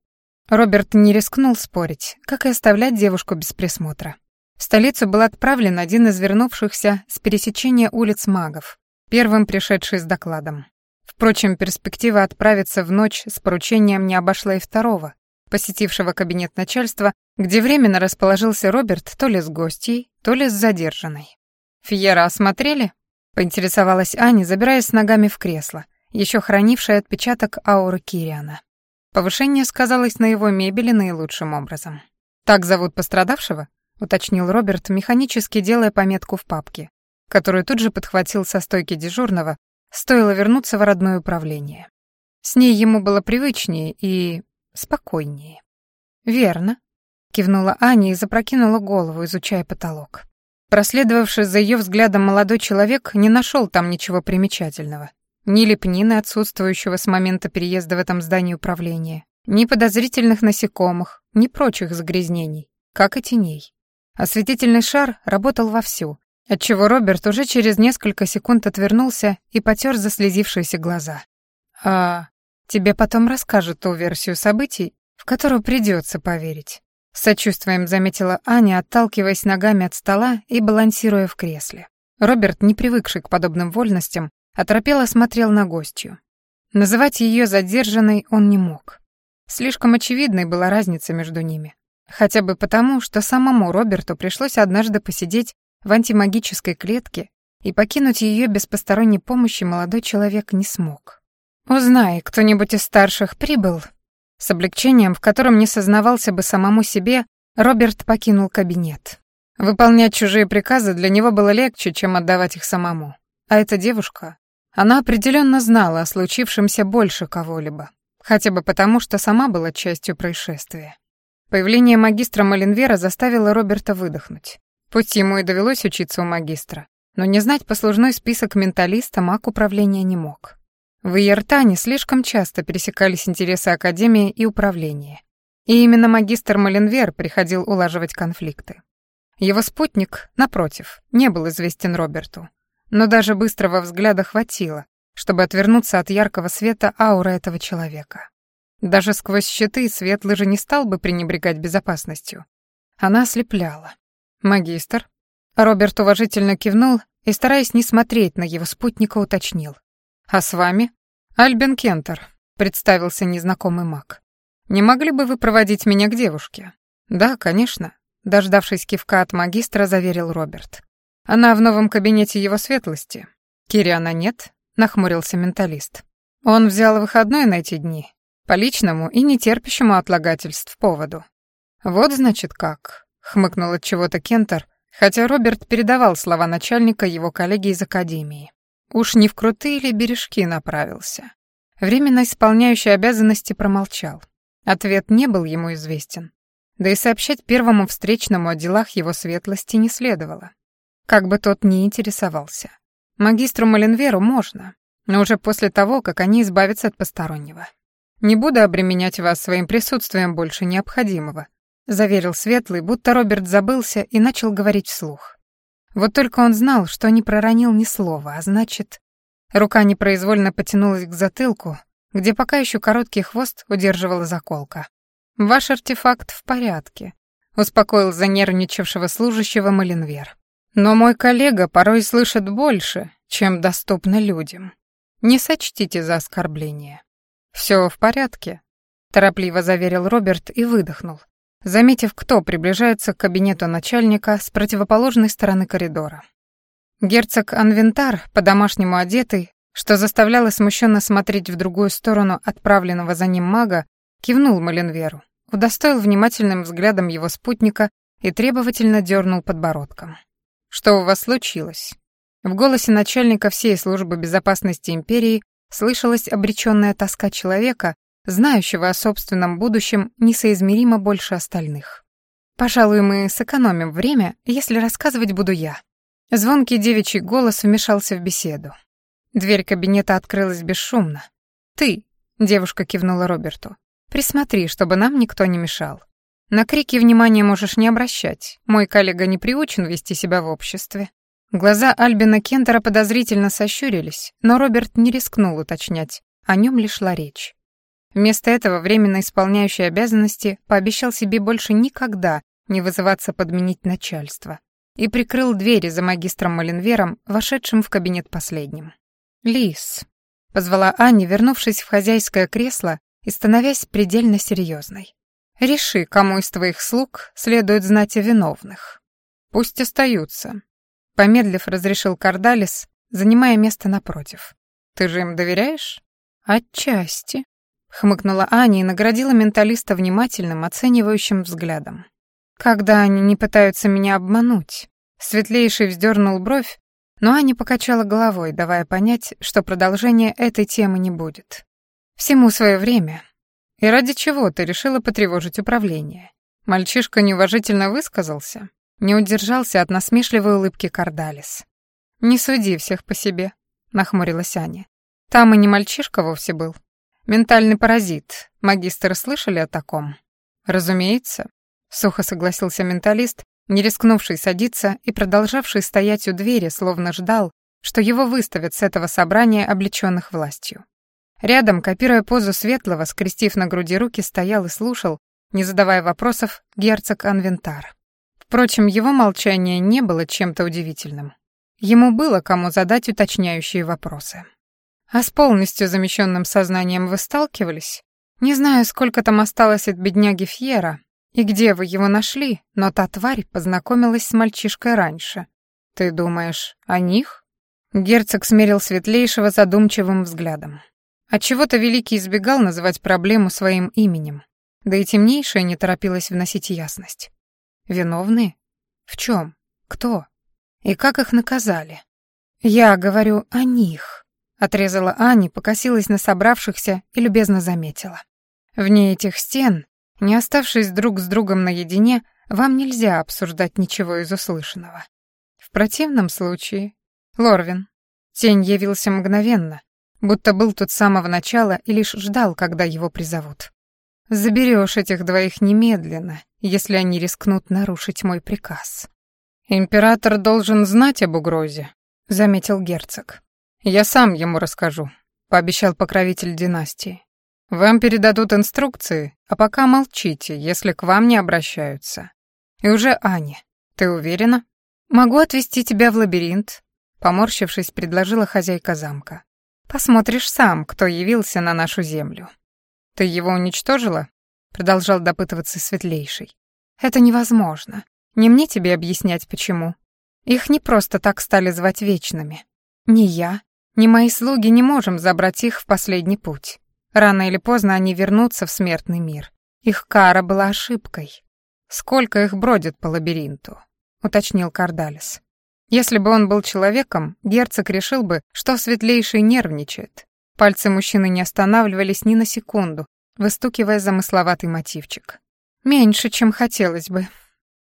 Speaker 1: Роберт не рискнул спорить, как и оставлять девушку без присмотра. В столицу был отправлен один из вернувшихся с пересечения улиц магов, первым пришедший с докладом. Впрочем, перспектива отправиться в ночь с поручением не обошла и второго, посетившего кабинет начальства, где временно расположился Роберт то ли с гостьей, то ли с задержанной. «Фиера осмотрели?» — поинтересовалась Аня, забираясь с ногами в кресло, еще хранившее отпечаток ауры Кириана. Повышение сказалось на его мебели наилучшим образом. «Так зовут пострадавшего?» — уточнил Роберт, механически делая пометку в папке, которую тут же подхватил со стойки дежурного, стоило вернуться в родное управление. С ней ему было привычнее и спокойнее. «Верно», — кивнула Аня и запрокинула голову, изучая потолок. Проследовавший за ее взглядом молодой человек не нашел там ничего примечательного. Ни лепнины, отсутствующего с момента переезда в этом здании управления, ни подозрительных насекомых, ни прочих загрязнений, как и теней. Осветительный шар работал вовсю, отчего Роберт уже через несколько секунд отвернулся и потер заслезившиеся глаза. «А тебе потом расскажут ту версию событий, в которую придется поверить», с сочувствием заметила Аня, отталкиваясь ногами от стола и балансируя в кресле. Роберт, не привыкший к подобным вольностям, оторопело смотрел на гостью. Называть ее задержанной он не мог. Слишком очевидной была разница между ними. Хотя бы потому, что самому Роберту пришлось однажды посидеть в антимагической клетке, и покинуть ее без посторонней помощи молодой человек не смог. «Узнай, кто-нибудь из старших прибыл?» С облегчением, в котором не сознавался бы самому себе, Роберт покинул кабинет. Выполнять чужие приказы для него было легче, чем отдавать их самому. А эта девушка, она определенно знала о случившемся больше кого-либо, хотя бы потому, что сама была частью происшествия. Появление магистра Маленвера заставило Роберта выдохнуть. Пусть ему и довелось учиться у магистра, но не знать послужной список менталиста маг управления не мог. В Иертане слишком часто пересекались интересы Академии и управления. И именно магистр Маленвер приходил улаживать конфликты. Его спутник, напротив, не был известен Роберту. Но даже быстрого взгляда хватило, чтобы отвернуться от яркого света ауры этого человека. Даже сквозь щиты Светлый же не стал бы пренебрегать безопасностью. Она ослепляла. «Магистр?» Роберт уважительно кивнул и, стараясь не смотреть на его спутника, уточнил. «А с вами?» «Альбин Кентер», — представился незнакомый маг. «Не могли бы вы проводить меня к девушке?» «Да, конечно», — дождавшись кивка от магистра, заверил Роберт. «Она в новом кабинете его светлости». «Кириана нет?» — нахмурился менталист. «Он взял выходной на эти дни, по личному и нетерпящему отлагательств поводу. Вот значит как, хмыкнул от чего-то Кентер, хотя Роберт передавал слова начальника его коллеги из академии. Уж не в крутые ли бережки направился. Временно исполняющий обязанности промолчал. Ответ не был ему известен. Да и сообщать первому встречному о делах его светлости не следовало. Как бы тот ни интересовался. Магистру Маленверу можно, но уже после того, как они избавятся от постороннего. «Не буду обременять вас своим присутствием больше необходимого», заверил Светлый, будто Роберт забылся и начал говорить вслух. Вот только он знал, что не проронил ни слова, а значит... Рука непроизвольно потянулась к затылку, где пока еще короткий хвост удерживала заколка. «Ваш артефакт в порядке», — успокоил занервничавшего служащего Малинвер. «Но мой коллега порой слышит больше, чем доступно людям. Не сочтите за оскорбление». «Все в порядке», — торопливо заверил Роберт и выдохнул, заметив, кто приближается к кабинету начальника с противоположной стороны коридора. Герцог Анвентар, по-домашнему одетый, что заставляло смущенно смотреть в другую сторону отправленного за ним мага, кивнул Маленверу, удостоил внимательным взглядом его спутника и требовательно дернул подбородком. «Что у вас случилось?» В голосе начальника всей службы безопасности империи слышалась обреченная тоска человека, знающего о собственном будущем несоизмеримо больше остальных. «Пожалуй, мы сэкономим время, если рассказывать буду я». Звонкий девичий голос вмешался в беседу. Дверь кабинета открылась бесшумно. «Ты», — девушка кивнула Роберту, — «присмотри, чтобы нам никто не мешал». На крики внимания можешь не обращать. Мой коллега не приучен вести себя в обществе. Глаза Альбина Кентера подозрительно сощурились, но Роберт не рискнул уточнять, о нем ли шла речь. Вместо этого временно исполняющий обязанности пообещал себе больше никогда не вызываться подменить начальство и прикрыл двери за магистром Маленвером, вошедшим в кабинет последним. «Лис», — позвала Аня, вернувшись в хозяйское кресло и становясь предельно серьезной. «Реши, кому из твоих слуг следует знать о виновных. Пусть остаются». Помедлив, разрешил Кардалис, занимая место напротив. «Ты же им доверяешь?» «Отчасти», — хмыкнула Аня и наградила менталиста внимательным, оценивающим взглядом. «Когда они не пытаются меня обмануть?» Светлейший вздернул бровь, но Аня покачала головой, давая понять, что продолжения этой темы не будет. Всему свое время. И ради чего ты решила потревожить управление? Мальчишка неуважительно высказался, не удержался от насмешливой улыбки Кардалис. «Не суди всех по себе», — нахмурилась Аня. «Там и не мальчишка вовсе был. Ментальный паразит. Магистры слышали о таком?» «Разумеется», — сухо согласился менталист, не рискнувший садиться и продолжавший стоять у двери, словно ждал, что его выставят с этого собрания облечённых властью. Рядом, копируя позу светлого, скрестив на груди руки, стоял и слушал, не задавая вопросов, герцог Анвентар. Впрочем, его молчание не было чем-то удивительным. Ему было кому задать уточняющие вопросы. А с полностью замещенным сознанием вы сталкивались? Не знаю, сколько там осталось от бедняги Фьера, и где вы его нашли, но та тварь познакомилась с мальчишкой раньше. Ты думаешь, о них? Герцог смерил светлейшего задумчивым взглядом. Отчего-то Великий избегал называть проблему своим именем, да и темнейшая не торопилась вносить ясность. Виновные? В чем? Кто? И как их наказали? Я говорю о них, отрезала Ани, покосилась на собравшихся и любезно заметила. Вне этих стен не оставшись друг с другом наедине, вам нельзя обсуждать ничего из услышанного. В противном случае... Лорвин. Тень явился мгновенно, будто был тут с самого начала и лишь ждал, когда его призовут. Заберешь этих двоих немедленно, если они рискнут нарушить мой приказ. Император должен знать об угрозе, заметил герцог. Я сам ему расскажу, пообещал покровитель династии. Вам передадут инструкции, а пока молчите, если к вам не обращаются. И уже Аня, ты уверена? Могу отвезти тебя в лабиринт, поморщившись, предложила хозяйка замка. Посмотришь сам, кто явился на нашу землю. Ты его уничтожила? продолжал допытываться светлейший. Это невозможно. Не мне тебе объяснять почему. Их не просто так стали звать вечными. Ни я, ни мои слуги не можем забрать их в последний путь. Рано или поздно они вернутся в смертный мир. Их кара была ошибкой. Сколько их бродит по лабиринту, уточнил Кардалис. Если бы он был человеком, герцог решил бы, что светлейший нервничает. Пальцы мужчины не останавливались ни на секунду, выстукивая замысловатый мотивчик. Меньше, чем хотелось бы.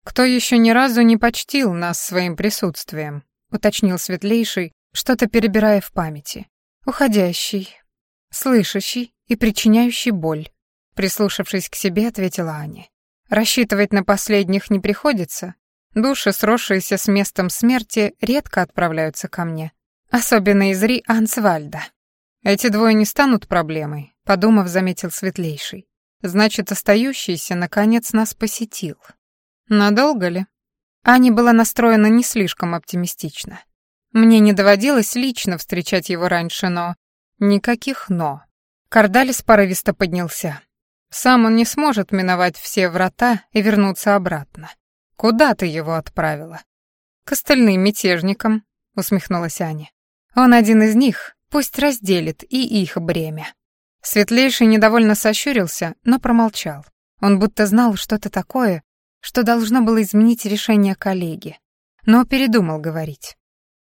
Speaker 1: Кто еще ни разу не почтил нас своим присутствием, уточнил светлейший, что-то перебирая в памяти. Уходящий, слышащий и причиняющий боль. Прислушавшись к себе, ответила Аня. Рассчитывать на последних не приходится. Души, сросшиеся с местом смерти, редко отправляются ко мне. Особенно из Ри Ансвальда. Эти двое не станут проблемой, подумав, заметил светлейший. Значит, остающийся, наконец, нас посетил. Надолго ли? Аня была настроена не слишком оптимистично. Мне не доводилось лично встречать его раньше, но... Никаких «но». Кардалис порывисто поднялся. Сам он не сможет миновать все врата и вернуться обратно. Куда ты его отправила? К остальным мятежникам, усмехнулась Аня. Он один из них, пусть разделит и их бремя. Светлейший недовольно сощурился, но промолчал. Он будто знал что-то такое, что должно было изменить решение коллеги, но передумал говорить.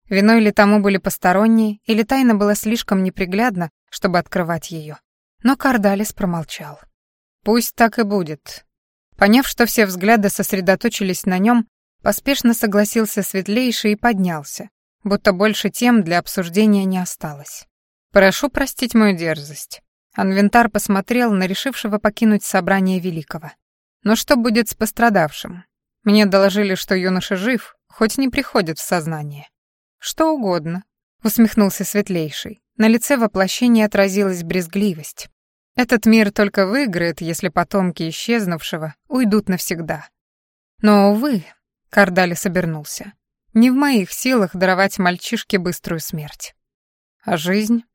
Speaker 1: Виной ли тому были посторонние, или тайна была слишком неприглядна, чтобы открывать ее. Но Кардалис промолчал. «Пусть так и будет». Поняв, что все взгляды сосредоточились на нем, поспешно согласился светлейший и поднялся, будто больше тем для обсуждения не осталось. «Прошу простить мою дерзость». Анвентар посмотрел на решившего покинуть собрание Великого. Но что будет с пострадавшим? Мне доложили, что юноша жив, хоть не приходит в сознание. Что угодно, усмехнулся светлейший. На лице воплощения отразилась брезгливость. Этот мир только выиграет, если потомки исчезнувшего уйдут навсегда. Но, увы, Кардалис обернулся. Не в моих силах даровать мальчишке быструю смерть. А жизнь?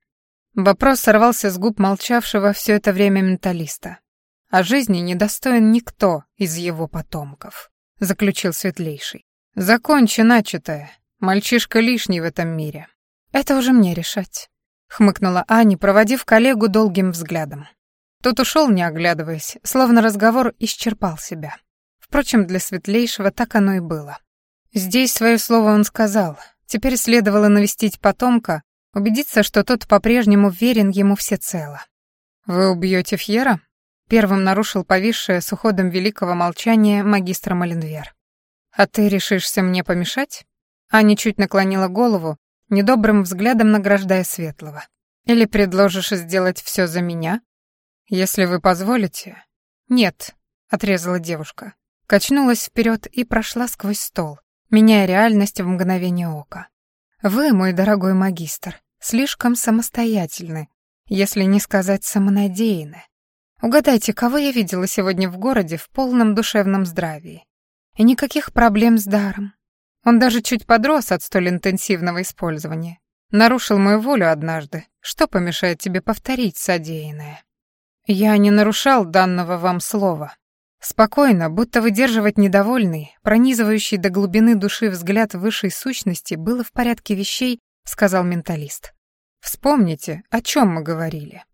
Speaker 1: Вопрос сорвался с губ молчавшего все это время менталиста. А жизни недостоин никто из его потомков, заключил Светлейший. Закончи начатое. Мальчишка лишний в этом мире. Это уже мне решать, хмыкнула Аня, проводив коллегу долгим взглядом. Тот ушел, не оглядываясь, словно разговор исчерпал себя. Впрочем, для Светлейшего так оно и было. Здесь свое слово он сказал. Теперь следовало навестить потомка, убедиться, что тот по-прежнему верен ему всецело. «Вы убьете Фьера?» Первым нарушил повисшее с уходом великого молчания магистра Маленвер. «А ты решишься мне помешать?» Аня чуть наклонила голову, недобрым взглядом награждая Светлого. «Или предложишь сделать все за меня?» «Если вы позволите...» «Нет», — отрезала девушка. Качнулась вперед и прошла сквозь стол, меняя реальность в мгновение ока. «Вы, мой дорогой магистр, слишком самостоятельны, если не сказать самонадеянны. Угадайте, кого я видела сегодня в городе в полном душевном здравии? И никаких проблем с даром. Он даже чуть подрос от столь интенсивного использования. Нарушил мою волю однажды. Что помешает тебе повторить содеянное? Я не нарушал данного вам слова. Спокойно, будто выдерживать недовольный, пронизывающий до глубины души взгляд высшей сущности было в порядке вещей, сказал менталист. Вспомните, о чем мы говорили.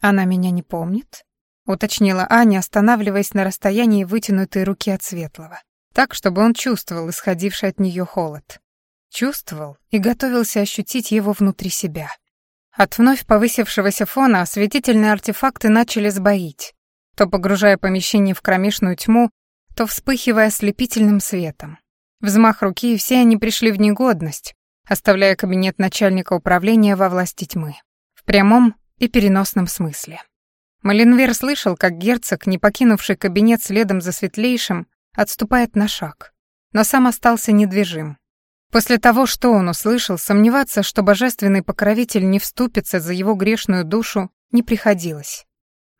Speaker 1: Она меня не помнит? уточнила Аня, останавливаясь на расстоянии вытянутой руки от Светлого, так, чтобы он чувствовал исходивший от нее холод. Чувствовал и готовился ощутить его внутри себя. От вновь повысившегося фона осветительные артефакты начали сбоить, то погружая помещение в кромешную тьму, то вспыхивая ослепительным светом. Взмах руки, и все они пришли в негодность, оставляя кабинет начальника управления во власти тьмы. В прямом и переносном смысле. Малинвер слышал, как герцог, не покинувший кабинет следом за светлейшим, отступает на шаг, но сам остался недвижим. После того, что он услышал, сомневаться, что божественный покровитель не вступится за его грешную душу, не приходилось.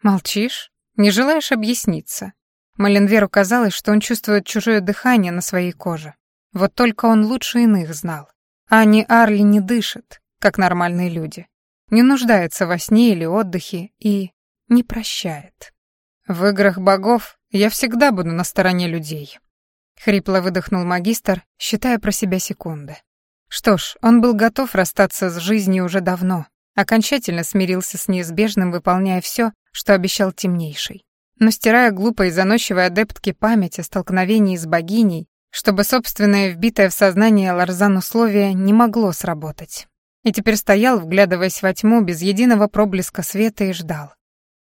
Speaker 1: «Молчишь? Не желаешь объясниться?» Маленверу казалось, что он чувствует чужое дыхание на своей коже. Вот только он лучше иных знал. Ани Арли не дышит, как нормальные люди. Не нуждается во сне или отдыхе и не прощает. В играх богов я всегда буду на стороне людей. Хрипло выдохнул магистр, считая про себя секунды. Что ж, он был готов расстаться с жизнью уже давно, окончательно смирился с неизбежным, выполняя все, что обещал темнейший. Но стирая глупо и заносчивой адептке память о столкновении с богиней, чтобы собственное вбитое в сознание Ларзан условие не могло сработать. И теперь стоял, вглядываясь во тьму без единого проблеска света и ждал.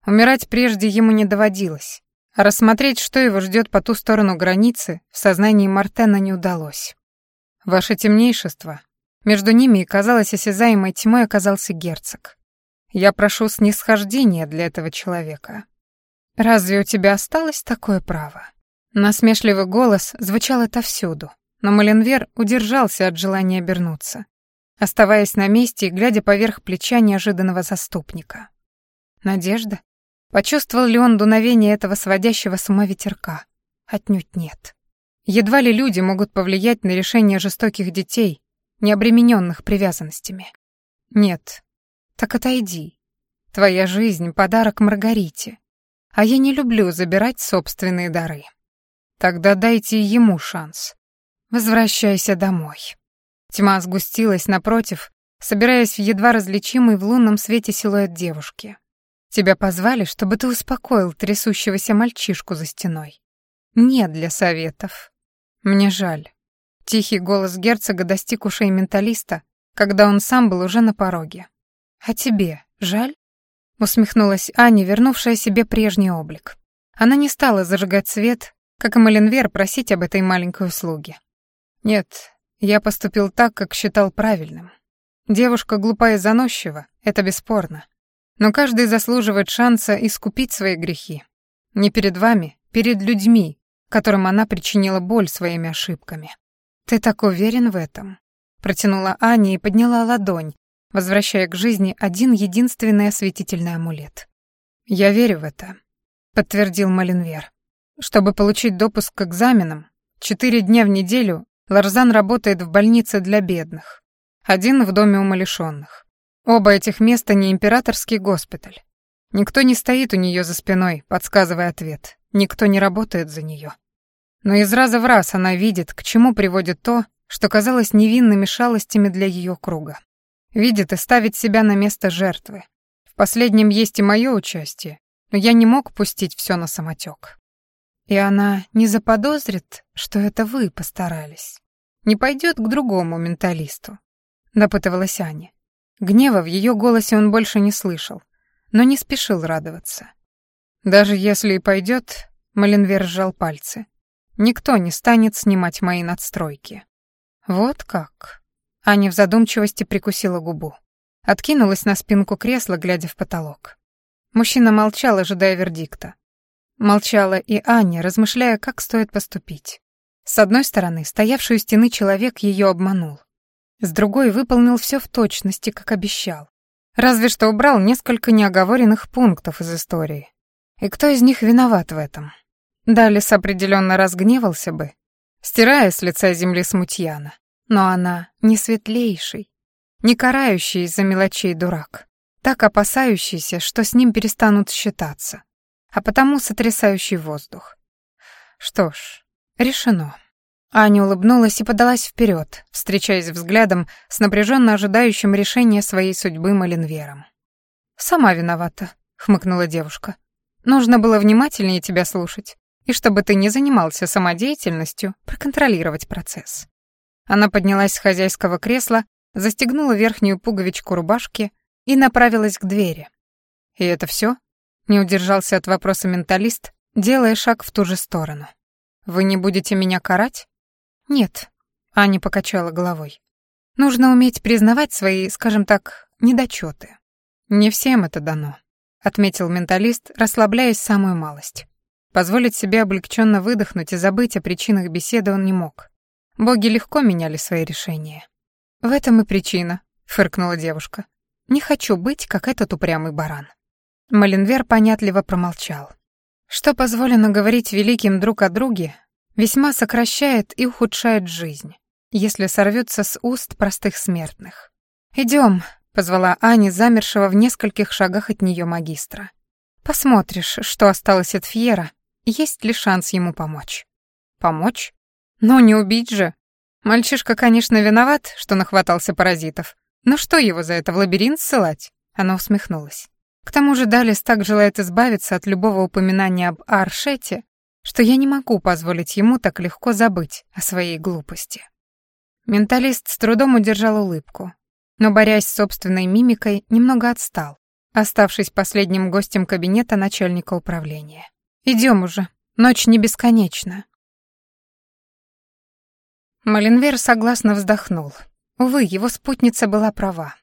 Speaker 1: Умирать прежде ему не доводилось, рассмотреть, что его ждет по ту сторону границы, в сознании Мартена не удалось. «Ваше темнейшество». Между ними и, казалось, осязаемой тьмой оказался герцог. «Я прошу снисхождения для этого человека». «Разве у тебя осталось такое право?» Насмешливый голос звучал отовсюду, но Маленвер удержался от желания обернуться, оставаясь на месте и глядя поверх плеча неожиданного заступника. Надежда? Почувствовал ли он дуновение этого сводящего с ума ветерка? Отнюдь нет. Едва ли люди могут повлиять на решение жестоких детей, не обремененных привязанностями. Нет. Так отойди. Твоя жизнь — подарок Маргарите. А я не люблю забирать собственные дары. Тогда дайте ему шанс. Возвращайся домой. Тьма сгустилась напротив, собираясь в едва различимый в лунном свете силуэт девушки. Тебя позвали, чтобы ты успокоил трясущегося мальчишку за стеной. Нет для советов. Мне жаль. Тихий голос герцога достиг ушей менталиста, когда он сам был уже на пороге. А тебе жаль? Усмехнулась Аня, вернувшая себе прежний облик. Она не стала зажигать свет, как и Маленвер просить об этой маленькой услуге. Нет, я поступил так, как считал правильным. Девушка глупая и заносчива, это бесспорно. Но каждый заслуживает шанса искупить свои грехи. Не перед вами, перед людьми, которым она причинила боль своими ошибками. «Ты так уверен в этом?» Протянула Аня и подняла ладонь, возвращая к жизни один единственный осветительный амулет. «Я верю в это», — подтвердил Малинвер. «Чтобы получить допуск к экзаменам, четыре дня в неделю Ларзан работает в больнице для бедных, один в доме умалишенных. Оба этих места не императорский госпиталь. Никто не стоит у нее за спиной, подсказывая ответ. Никто не работает за нее. Но из раза в раз она видит, к чему приводит то, что казалось невинными шалостями для ее круга. Видит и ставит себя на место жертвы. В последнем есть и мое участие, но я не мог пустить все на самотек. И она не заподозрит, что это вы постарались. Не пойдет к другому менталисту, допытывалась Аня. Гнева в ее голосе он больше не слышал, но не спешил радоваться. Даже если и пойдет, Маленвер сжал пальцы. Никто не станет снимать мои надстройки. Вот как. Аня в задумчивости прикусила губу. Откинулась на спинку кресла, глядя в потолок. Мужчина молчал, ожидая вердикта. Молчала и Аня, размышляя, как стоит поступить. С одной стороны, стоявший у стены человек ее обманул. С другой, выполнил все в точности, как обещал. Разве что убрал несколько неоговоренных пунктов из истории. И кто из них виноват в этом? Далис определенно разгневался бы, стирая с лица земли смутьяна. Но она не светлейший, не карающий из-за мелочей дурак, так опасающийся, что с ним перестанут считаться, а потому сотрясающий воздух. Что ж, решено. Аня улыбнулась и подалась вперед, встречаясь взглядом с напряженно ожидающим решения своей судьбы Малинвером. «Сама виновата», — хмыкнула девушка. «Нужно было внимательнее тебя слушать и чтобы ты не занимался самодеятельностью, проконтролировать процесс. Она поднялась с хозяйского кресла, застегнула верхнюю пуговичку рубашки и направилась к двери. «И это все? не удержался от вопроса менталист, делая шаг в ту же сторону. «Вы не будете меня карать?» «Нет», — Аня покачала головой. «Нужно уметь признавать свои, скажем так, недочеты. «Не всем это дано», — отметил менталист, расслабляясь самую малость. Позволить себе облегченно выдохнуть и забыть о причинах беседы он не мог. Боги легко меняли свои решения. «В этом и причина», — фыркнула девушка. «Не хочу быть, как этот упрямый баран». Маленвер понятливо промолчал. Что позволено говорить великим друг о друге, весьма сокращает и ухудшает жизнь, если сорвется с уст простых смертных. «Идем», — позвала Аня, замершего в нескольких шагах от нее магистра. «Посмотришь, что осталось от Фьера, есть ли шанс ему помочь? Помочь? Но не убить же. Мальчишка, конечно, виноват, что нахватался паразитов. Но что его за это в лабиринт ссылать? Она усмехнулась. К тому же Далис так желает избавиться от любого упоминания об Аршете, что я не могу позволить ему так легко забыть о своей глупости. Менталист с трудом удержал улыбку, но, борясь с собственной мимикой, немного отстал, оставшись последним гостем кабинета начальника управления. Идем уже, ночь не бесконечна. Маленвер согласно вздохнул. Увы, его спутница была права.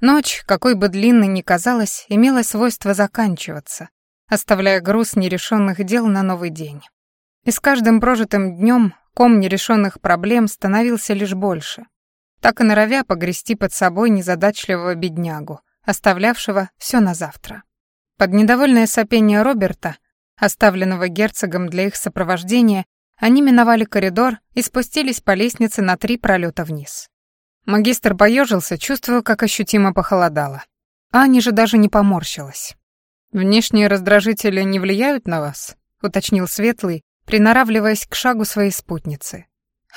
Speaker 1: Ночь, какой бы длинной ни казалась, имела свойство заканчиваться, оставляя груз нерешенных дел на новый день. И с каждым прожитым днем ком нерешенных проблем становился лишь больше, так и норовя погрести под собой незадачливого беднягу, оставлявшего все на завтра. Под недовольное сопение Роберта оставленного герцогом для их сопровождения, они миновали коридор и спустились по лестнице на три пролета вниз. Магистр поежился, чувствуя, как ощутимо похолодало. Аня же даже не поморщилась. «Внешние раздражители не влияют на вас?» — уточнил Светлый, приноравливаясь к шагу своей спутницы.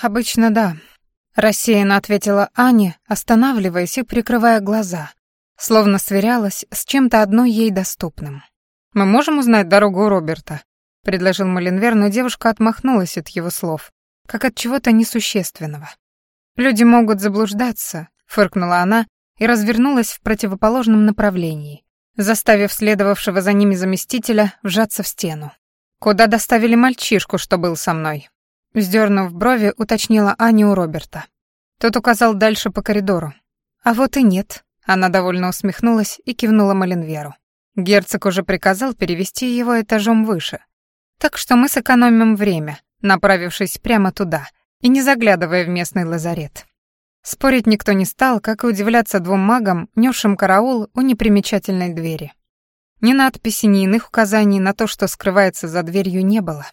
Speaker 1: «Обычно да», — рассеянно ответила Аня, останавливаясь и прикрывая глаза, словно сверялась с чем-то одной ей доступным. «Мы можем узнать дорогу Роберта?» — предложил Малинвер, но девушка отмахнулась от его слов, как от чего-то несущественного. «Люди могут заблуждаться», — фыркнула она и развернулась в противоположном направлении, заставив следовавшего за ними заместителя вжаться в стену. «Куда доставили мальчишку, что был со мной?» Вздернув брови, уточнила Аня у Роберта. Тот указал дальше по коридору. «А вот и нет», — она довольно усмехнулась и кивнула Маленверу. Герцог уже приказал перевести его этажом выше. Так что мы сэкономим время, направившись прямо туда и не заглядывая в местный лазарет. Спорить никто не стал, как и удивляться двум магам, несшим караул у непримечательной двери. Ни надписи, ни иных указаний на то, что скрывается за дверью, не было.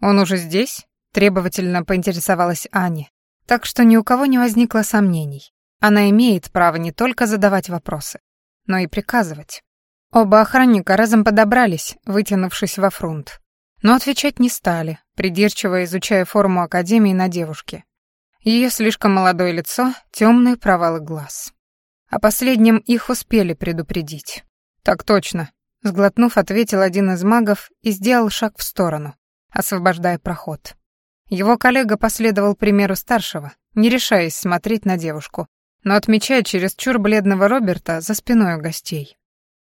Speaker 1: «Он уже здесь?» — требовательно поинтересовалась Аня. Так что ни у кого не возникло сомнений. Она имеет право не только задавать вопросы, но и приказывать. Оба охранника разом подобрались, вытянувшись во фронт. Но отвечать не стали, придирчиво изучая форму Академии на девушке. Ее слишком молодое лицо, темные провалы глаз. О последнем их успели предупредить. «Так точно», — сглотнув, ответил один из магов и сделал шаг в сторону, освобождая проход. Его коллега последовал примеру старшего, не решаясь смотреть на девушку, но отмечая чересчур бледного Роберта за спиной у гостей.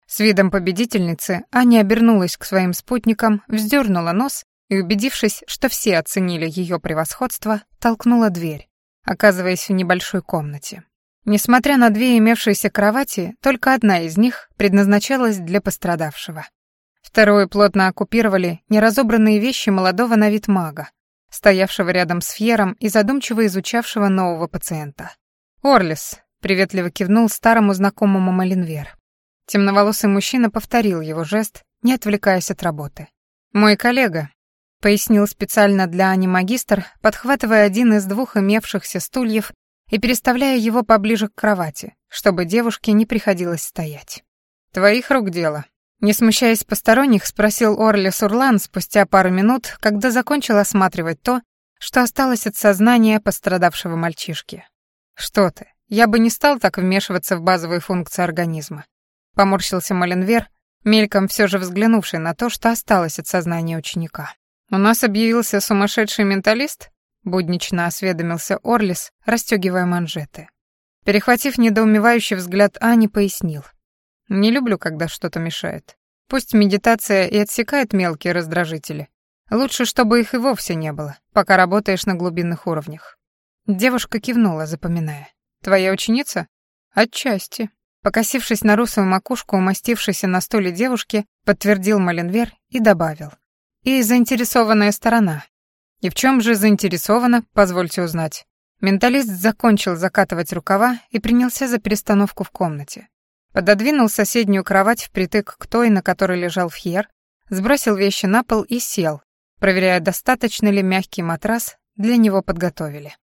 Speaker 1: С видом победительницы Аня обернулась к своим спутникам, вздернула нос и, убедившись, что все оценили ее превосходство, толкнула дверь, оказываясь в небольшой комнате. Несмотря на две имевшиеся кровати, только одна из них предназначалась для пострадавшего. Вторую плотно оккупировали неразобранные вещи молодого на вид мага, стоявшего рядом с Фьером и задумчиво изучавшего нового пациента. «Орлис», — приветливо кивнул старому знакомому Малинвер. Темноволосый мужчина повторил его жест, не отвлекаясь от работы. «Мой коллега», — пояснил специально для Ани магистр, подхватывая один из двух имевшихся стульев и переставляя его поближе к кровати, чтобы девушке не приходилось стоять. «Твоих рук дело», не смущаясь посторонних, спросил Орли Сурлан спустя пару минут, когда закончил осматривать то, что осталось от сознания пострадавшего мальчишки. «Что ты, я бы не стал так вмешиваться в базовые функции организма», — поморщился Маленвер, мельком все же взглянувший на то, что осталось от сознания ученика. «У нас объявился сумасшедший менталист?» — буднично осведомился Орлис, расстегивая манжеты. Перехватив недоумевающий взгляд Ани, пояснил. Не люблю, когда что-то мешает. Пусть медитация и отсекает мелкие раздражители. Лучше, чтобы их и вовсе не было, пока работаешь на глубинных уровнях. Девушка кивнула, запоминая. «Твоя ученица?» «Отчасти». Покосившись на русую макушку, умастившейся на стуле девушки, подтвердил Маленвер и добавил. «И заинтересованная сторона». «И в чем же заинтересована, позвольте узнать?» Менталист закончил закатывать рукава и принялся за перестановку в комнате. Пододвинул соседнюю кровать впритык к той, на которой лежал Фьер, сбросил вещи на пол и сел, проверяя, достаточно ли мягкий матрас для него подготовили.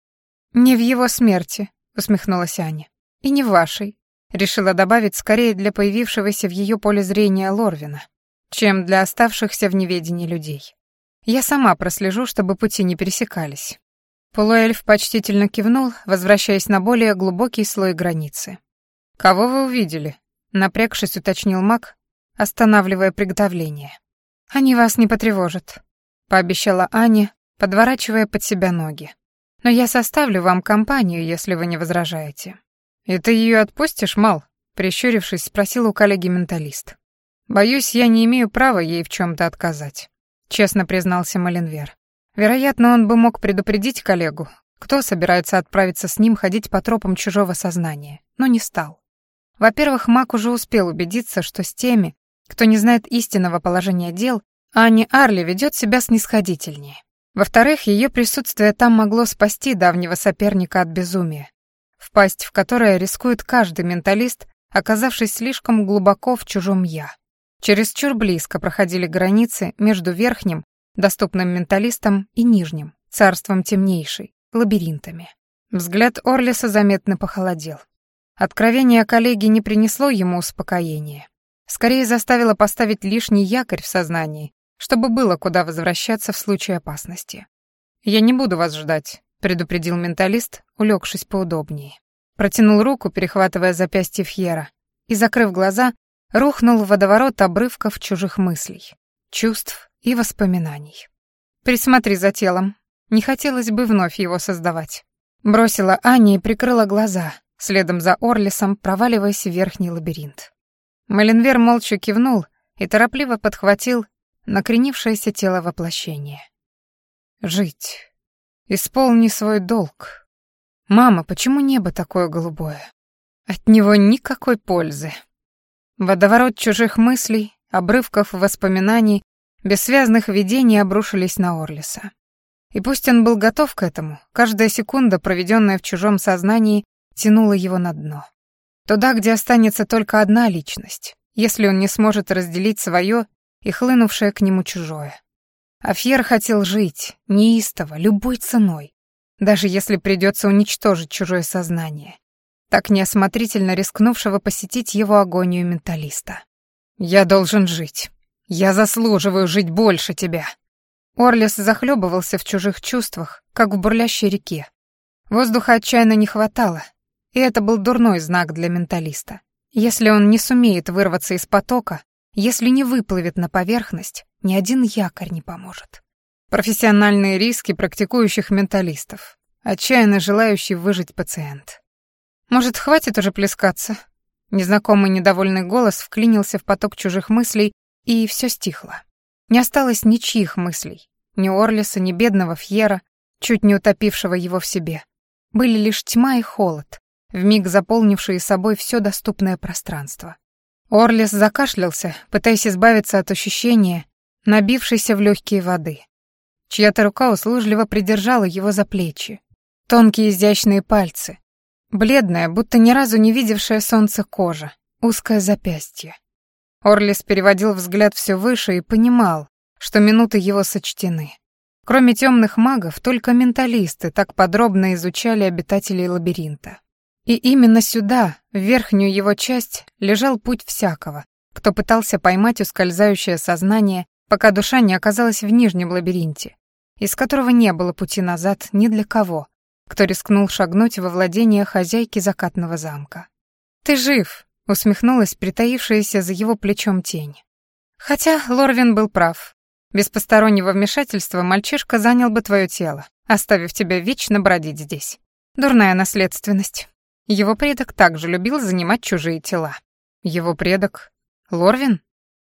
Speaker 1: «Не в его смерти», — усмехнулась Аня. «И не в вашей», — решила добавить скорее для появившегося в ее поле зрения Лорвина, чем для оставшихся в неведении людей. «Я сама прослежу, чтобы пути не пересекались». Полуэльф почтительно кивнул, возвращаясь на более глубокий слой границы. «Кого вы увидели?» Напрягшись, уточнил маг, останавливая приготовление. «Они вас не потревожат», — пообещала Аня, подворачивая под себя ноги. «Но я составлю вам компанию, если вы не возражаете». «И ты ее отпустишь, Мал?» — прищурившись, спросил у коллеги менталист. «Боюсь, я не имею права ей в чем то отказать», — честно признался Маленвер. Вероятно, он бы мог предупредить коллегу, кто собирается отправиться с ним ходить по тропам чужого сознания, но не стал. Во-первых, Мак уже успел убедиться, что с теми, кто не знает истинного положения дел, Анни Арли ведет себя снисходительнее. Во-вторых, ее присутствие там могло спасти давнего соперника от безумия, впасть в которое рискует каждый менталист, оказавшись слишком глубоко в чужом «я». Чересчур близко проходили границы между верхним, доступным менталистом, и нижним, царством темнейшей, лабиринтами. Взгляд Орлиса заметно похолодел. Откровение коллеги не принесло ему успокоения. Скорее заставило поставить лишний якорь в сознании, чтобы было куда возвращаться в случае опасности. «Я не буду вас ждать», — предупредил менталист, улегшись поудобнее. Протянул руку, перехватывая запястье Фьера, и, закрыв глаза, рухнул в водоворот обрывков чужих мыслей, чувств и воспоминаний. «Присмотри за телом. Не хотелось бы вновь его создавать». Бросила Аня и прикрыла глаза, следом за Орлисом проваливаясь в верхний лабиринт. Маленвер молча кивнул и торопливо подхватил накренившееся тело воплощения. «Жить. Исполни свой долг. Мама, почему небо такое голубое? От него никакой пользы». Водоворот чужих мыслей, обрывков воспоминаний бессвязных видений обрушились на Орлиса. И пусть он был готов к этому, каждая секунда, проведенная в чужом сознании, тянула его на дно. Туда, где останется только одна личность, если он не сможет разделить свое и хлынувшее к нему чужое. Афьер хотел жить, неистово, любой ценой, даже если придется уничтожить чужое сознание, так неосмотрительно рискнувшего посетить его агонию менталиста. «Я должен жить. Я заслуживаю жить больше тебя». Орлес захлебывался в чужих чувствах, как в бурлящей реке. Воздуха отчаянно не хватало, и это был дурной знак для менталиста. Если он не сумеет вырваться из потока, если не выплывет на поверхность, ни один якорь не поможет. Профессиональные риски практикующих менталистов. Отчаянно желающий выжить пациент. Может, хватит уже плескаться? Незнакомый недовольный голос вклинился в поток чужих мыслей, и все стихло. Не осталось ничьих мыслей. Ни Орлиса, ни бедного Фьера, чуть не утопившего его в себе. Были лишь тьма и холод, вмиг заполнившие собой все доступное пространство. Орлис закашлялся, пытаясь избавиться от ощущения, набившейся в легкие воды. Чья-то рука услужливо придержала его за плечи. Тонкие изящные пальцы. Бледная, будто ни разу не видевшая солнце кожа. Узкое запястье. Орлис переводил взгляд все выше и понимал, что минуты его сочтены. Кроме темных магов, только менталисты так подробно изучали обитателей лабиринта. И именно сюда, в верхнюю его часть, лежал путь всякого, кто пытался поймать ускользающее сознание, пока душа не оказалась в нижнем лабиринте, из которого не было пути назад ни для кого, кто рискнул шагнуть во владение хозяйки закатного замка. «Ты жив», — усмехнулась притаившаяся за его плечом тень. Хотя Лорвин был прав. Без постороннего вмешательства мальчишка занял бы твое тело, оставив тебя вечно бродить здесь. Дурная наследственность. Его предок также любил занимать чужие тела. Его предок? Лорвин?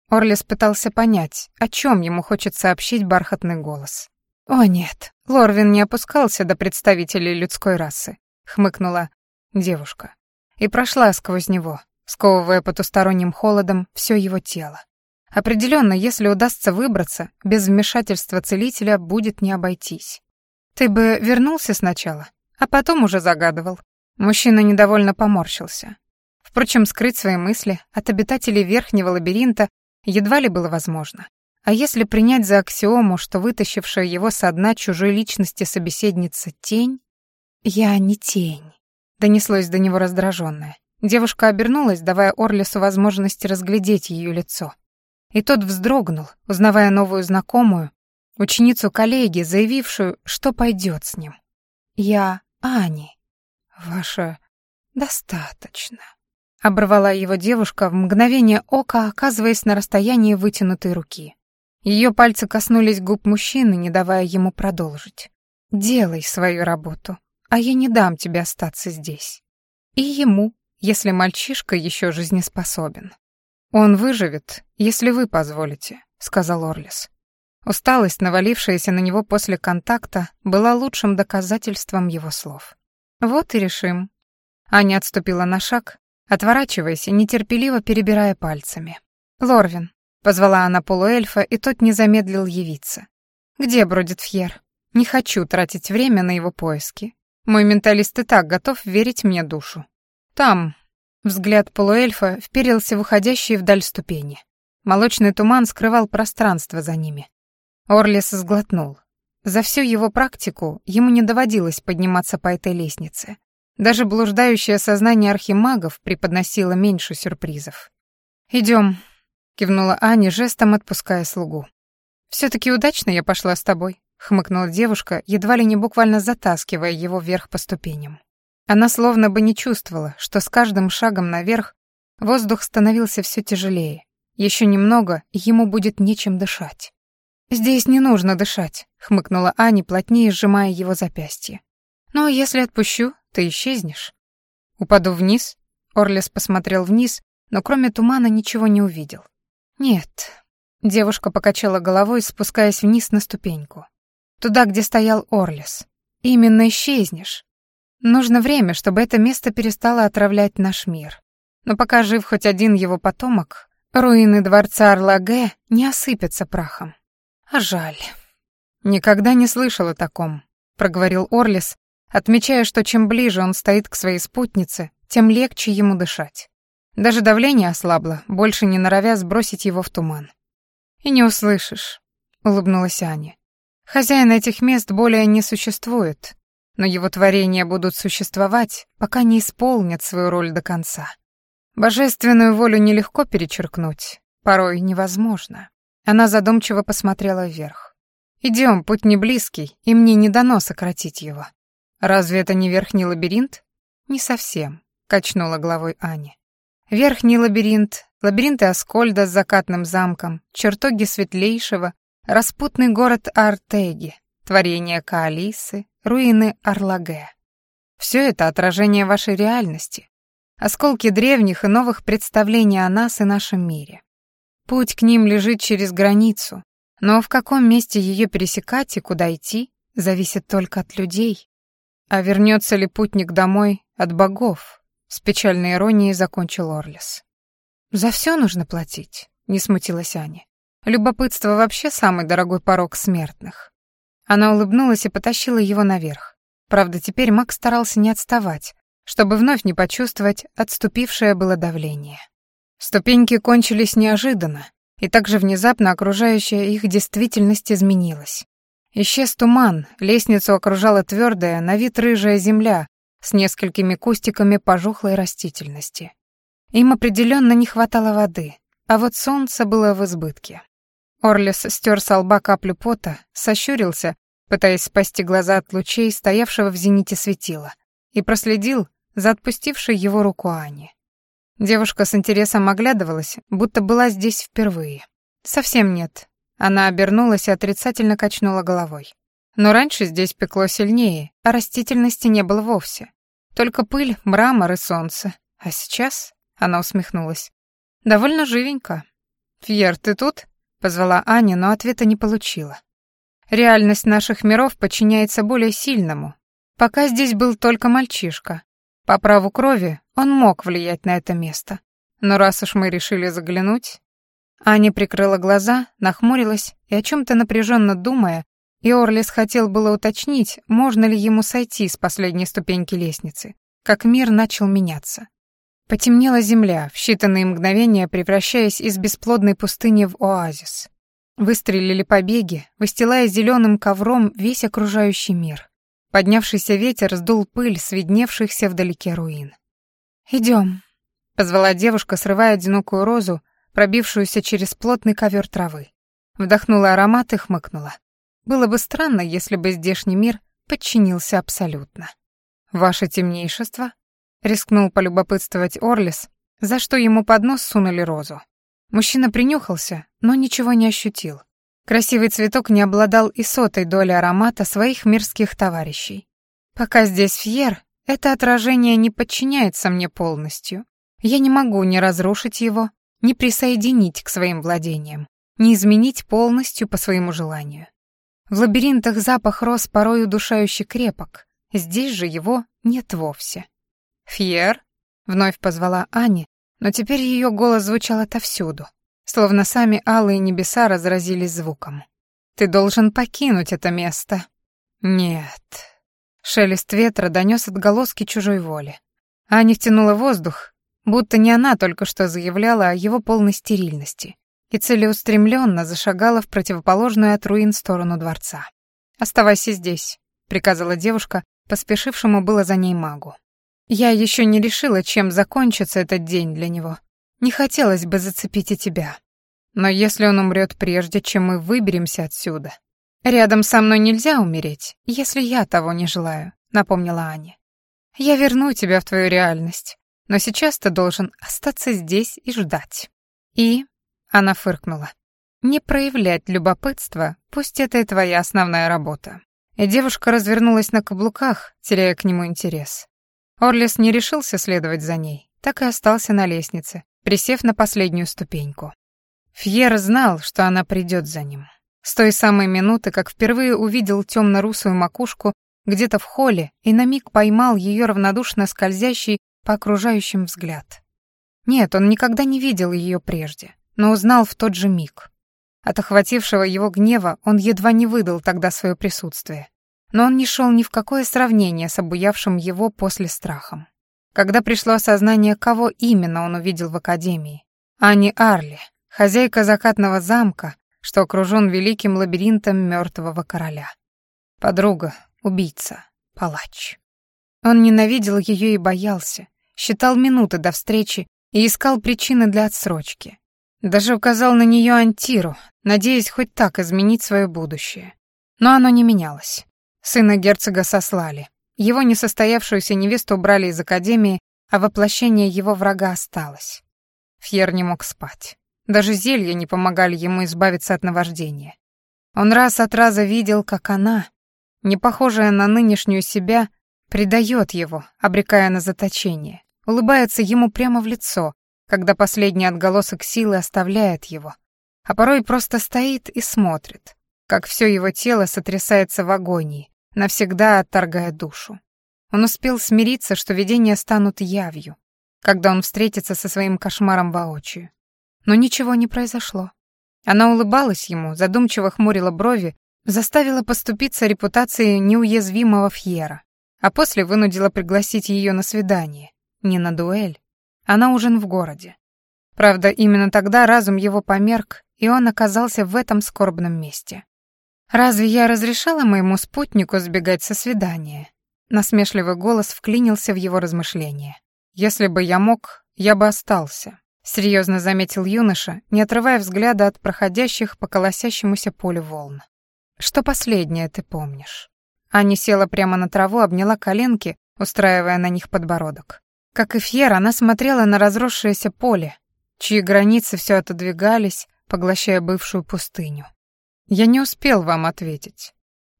Speaker 1: Орлис пытался понять, о чем ему хочет сообщить бархатный голос. «О нет, Лорвин не опускался до представителей людской расы», — хмыкнула девушка. И прошла сквозь него, сковывая потусторонним холодом все его тело. Определенно, если удастся выбраться, без вмешательства целителя будет не обойтись. «Ты бы вернулся сначала, а потом уже загадывал». Мужчина недовольно поморщился. Впрочем, скрыть свои мысли от обитателей верхнего лабиринта едва ли было возможно. А если принять за аксиому, что вытащившая его со дна чужой личности собеседница тень? «Я не тень», — донеслось до него раздраженное. Девушка обернулась, давая Орлису возможность разглядеть ее лицо. И тот вздрогнул, узнавая новую знакомую, ученицу коллеги, заявившую, что пойдет с ним. «Я Ани. Ваша... достаточно». Оборвала его девушка в мгновение ока, оказываясь на расстоянии вытянутой руки. Ее пальцы коснулись губ мужчины, не давая ему продолжить. «Делай свою работу, а я не дам тебе остаться здесь». И ему, если мальчишка еще жизнеспособен. «Он выживет, если вы позволите», — сказал Орлис. Усталость, навалившаяся на него после контакта, была лучшим доказательством его слов. «Вот и решим». Аня отступила на шаг, отворачиваясь и нетерпеливо перебирая пальцами. «Лорвин, Позвала она полуэльфа, и тот не замедлил явиться. «Где бродит Фьер? Не хочу тратить время на его поиски. Мой менталист и так готов верить мне душу. Там...» Взгляд полуэльфа вперился в уходящие вдаль ступени. Молочный туман скрывал пространство за ними. Орлис сглотнул. За всю его практику ему не доводилось подниматься по этой лестнице. Даже блуждающее сознание архимагов преподносило меньше сюрпризов. «Идем», кивнула Аня, жестом отпуская слугу. все таки удачно я пошла с тобой», — хмыкнула девушка, едва ли не буквально затаскивая его вверх по ступеням. Она словно бы не чувствовала, что с каждым шагом наверх воздух становился все тяжелее. Еще немного, и ему будет нечем дышать. «Здесь не нужно дышать», — хмыкнула Аня, плотнее сжимая его запястье. «Но если отпущу, ты исчезнешь». «Упаду вниз?» Орлес посмотрел вниз, но кроме тумана ничего не увидел. «Нет». Девушка покачала головой, спускаясь вниз на ступеньку. Туда, где стоял Орлис. «Именно исчезнешь. Нужно время, чтобы это место перестало отравлять наш мир. Но пока жив хоть один его потомок, руины дворца Орлаге не осыпятся прахом. А жаль. Никогда не слышал о таком, проговорил Орлис, отмечая, что чем ближе он стоит к своей спутнице, тем легче ему дышать. Даже давление ослабло, больше не норовя сбросить его в туман. «И не услышишь», — улыбнулась Аня. «Хозяин этих мест более не существует, но его творения будут существовать, пока не исполнят свою роль до конца. Божественную волю нелегко перечеркнуть, порой невозможно». Она задумчиво посмотрела вверх. «Идем, путь не близкий, и мне не дано сократить его. Разве это не верхний лабиринт?» «Не совсем», — качнула головой Аня. «Верхний лабиринт, лабиринты Аскольда с закатным замком, чертоги Светлейшего, распутный город Артеги, творение Каалисы, руины Арлаге. Все это отражение вашей реальности, осколки древних и новых представлений о нас и нашем мире. Путь к ним лежит через границу, но в каком месте ее пересекать и куда идти, зависит только от людей. А вернется ли путник домой от богов? С печальной иронией закончил Орлис. За все нужно платить, не смутилась Аня. Любопытство вообще самый дорогой порог смертных. Она улыбнулась и потащила его наверх. Правда, теперь Макс старался не отставать, чтобы вновь не почувствовать отступившее было давление. Ступеньки кончились неожиданно, и также внезапно окружающая их действительность изменилась. Исчез туман, лестницу окружала твердая, на вид рыжая земля с несколькими кустиками пожухлой растительности. Им определенно не хватало воды, а вот солнце было в избытке. Орлес стер с лба каплю пота, сощурился, пытаясь спасти глаза от лучей, стоявшего в зените светила, и проследил за отпустившей его руку Ани. Девушка с интересом оглядывалась, будто была здесь впервые. «Совсем нет», она обернулась и отрицательно качнула головой. Но раньше здесь пекло сильнее, а растительности не было вовсе. Только пыль, мрамор и солнце. А сейчас, она усмехнулась, довольно живенько. «Фьер, ты тут?» — позвала Аня, но ответа не получила. Реальность наших миров подчиняется более сильному. Пока здесь был только мальчишка. По праву крови он мог влиять на это место. Но раз уж мы решили заглянуть, Аня прикрыла глаза, нахмурилась и о чем-то напряженно думая, и Орлис хотел было уточнить, можно ли ему сойти с последней ступеньки лестницы, как мир начал меняться. Потемнела земля, в считанные мгновения превращаясь из бесплодной пустыни в оазис. Выстрелили побеги, выстилая зеленым ковром весь окружающий мир. Поднявшийся ветер сдул пыль с видневшихся вдалеке руин. «Идем», — позвала девушка, срывая одинокую розу, пробившуюся через плотный ковер травы. Вдохнула аромат и хмыкнула. Было бы странно, если бы здешний мир подчинился абсолютно. «Ваше темнейшество?» — рискнул полюбопытствовать Орлис, за что ему под нос сунули розу. Мужчина принюхался, но ничего не ощутил. Красивый цветок не обладал и сотой долей аромата своих мирских товарищей. Пока здесь фьер, это отражение не подчиняется мне полностью. Я не могу ни разрушить его, не присоединить к своим владениям, не изменить полностью по своему желанию. В лабиринтах запах роз порой удушающе крепок, здесь же его нет вовсе. «Фьер?» — вновь позвала Ани, но теперь ее голос звучал отовсюду, словно сами алые небеса разразились звуком. «Ты должен покинуть это место». «Нет». Шелест ветра донес отголоски чужой воли. Аня втянула воздух, будто не она только что заявляла о его полной стерильности, и целеустремленно зашагала в противоположную от руин сторону дворца. «Оставайся здесь», — приказала девушка, поспешившему было за ней магу. «Я еще не решила, чем закончится этот день для него. Не хотелось бы зацепить и тебя. Но если он умрет прежде, чем мы выберемся отсюда...» «Рядом со мной нельзя умереть, если я того не желаю», — напомнила Аня. «Я верну тебя в твою реальность, но сейчас ты должен остаться здесь и ждать. И, она фыркнула, не проявлять любопытства, пусть это и твоя основная работа. И девушка развернулась на каблуках, теряя к нему интерес. Орлис не решился следовать за ней, так и остался на лестнице, присев на последнюю ступеньку. Фьер знал, что она придет за ним. С той самой минуты, как впервые увидел темно-русую макушку где-то в холле и на миг поймал ее равнодушно скользящий по окружающим взгляд. Нет, он никогда не видел ее прежде, но узнал в тот же миг. От охватившего его гнева он едва не выдал тогда свое присутствие. Но он не шел ни в какое сравнение с обуявшим его после страхом. Когда пришло осознание, кого именно он увидел в Академии, а не Арли, хозяйка закатного замка, что окружен великим лабиринтом мертвого короля. Подруга, убийца, палач. Он ненавидел ее и боялся, считал минуты до встречи и искал причины для отсрочки. Даже указал на нее Антиру, надеясь хоть так изменить свое будущее. Но оно не менялось. Сына герцога сослали. Его несостоявшуюся невесту убрали из академии, а воплощение его врага осталось. Фьер не мог спать. Даже зелья не помогали ему избавиться от наваждения. Он раз от раза видел, как она, не похожая на нынешнюю себя, предает его, обрекая на заточение, улыбается ему прямо в лицо, когда последний отголосок силы оставляет его, а порой просто стоит и смотрит, как все его тело сотрясается в агонии, навсегда отторгая душу. Он успел смириться, что видения станут явью, когда он встретится со своим кошмаром воочию. Но ничего не произошло. Она улыбалась ему, задумчиво хмурила брови, заставила поступиться репутацией неуязвимого Фьера, а после вынудила пригласить ее на свидание, не на дуэль, а на ужин в городе. Правда, именно тогда разум его померк, и он оказался в этом скорбном месте. «Разве я разрешала моему спутнику сбегать со свидания?» Насмешливый голос вклинился в его размышления. «Если бы я мог, я бы остался», — серьезно заметил юноша, не отрывая взгляда от проходящих по колосящемуся полю волн. «Что последнее ты помнишь?» Аня села прямо на траву, обняла коленки, устраивая на них подбородок. Как и Фьер, она смотрела на разросшееся поле, чьи границы все отодвигались, поглощая бывшую пустыню. Я не успел вам ответить.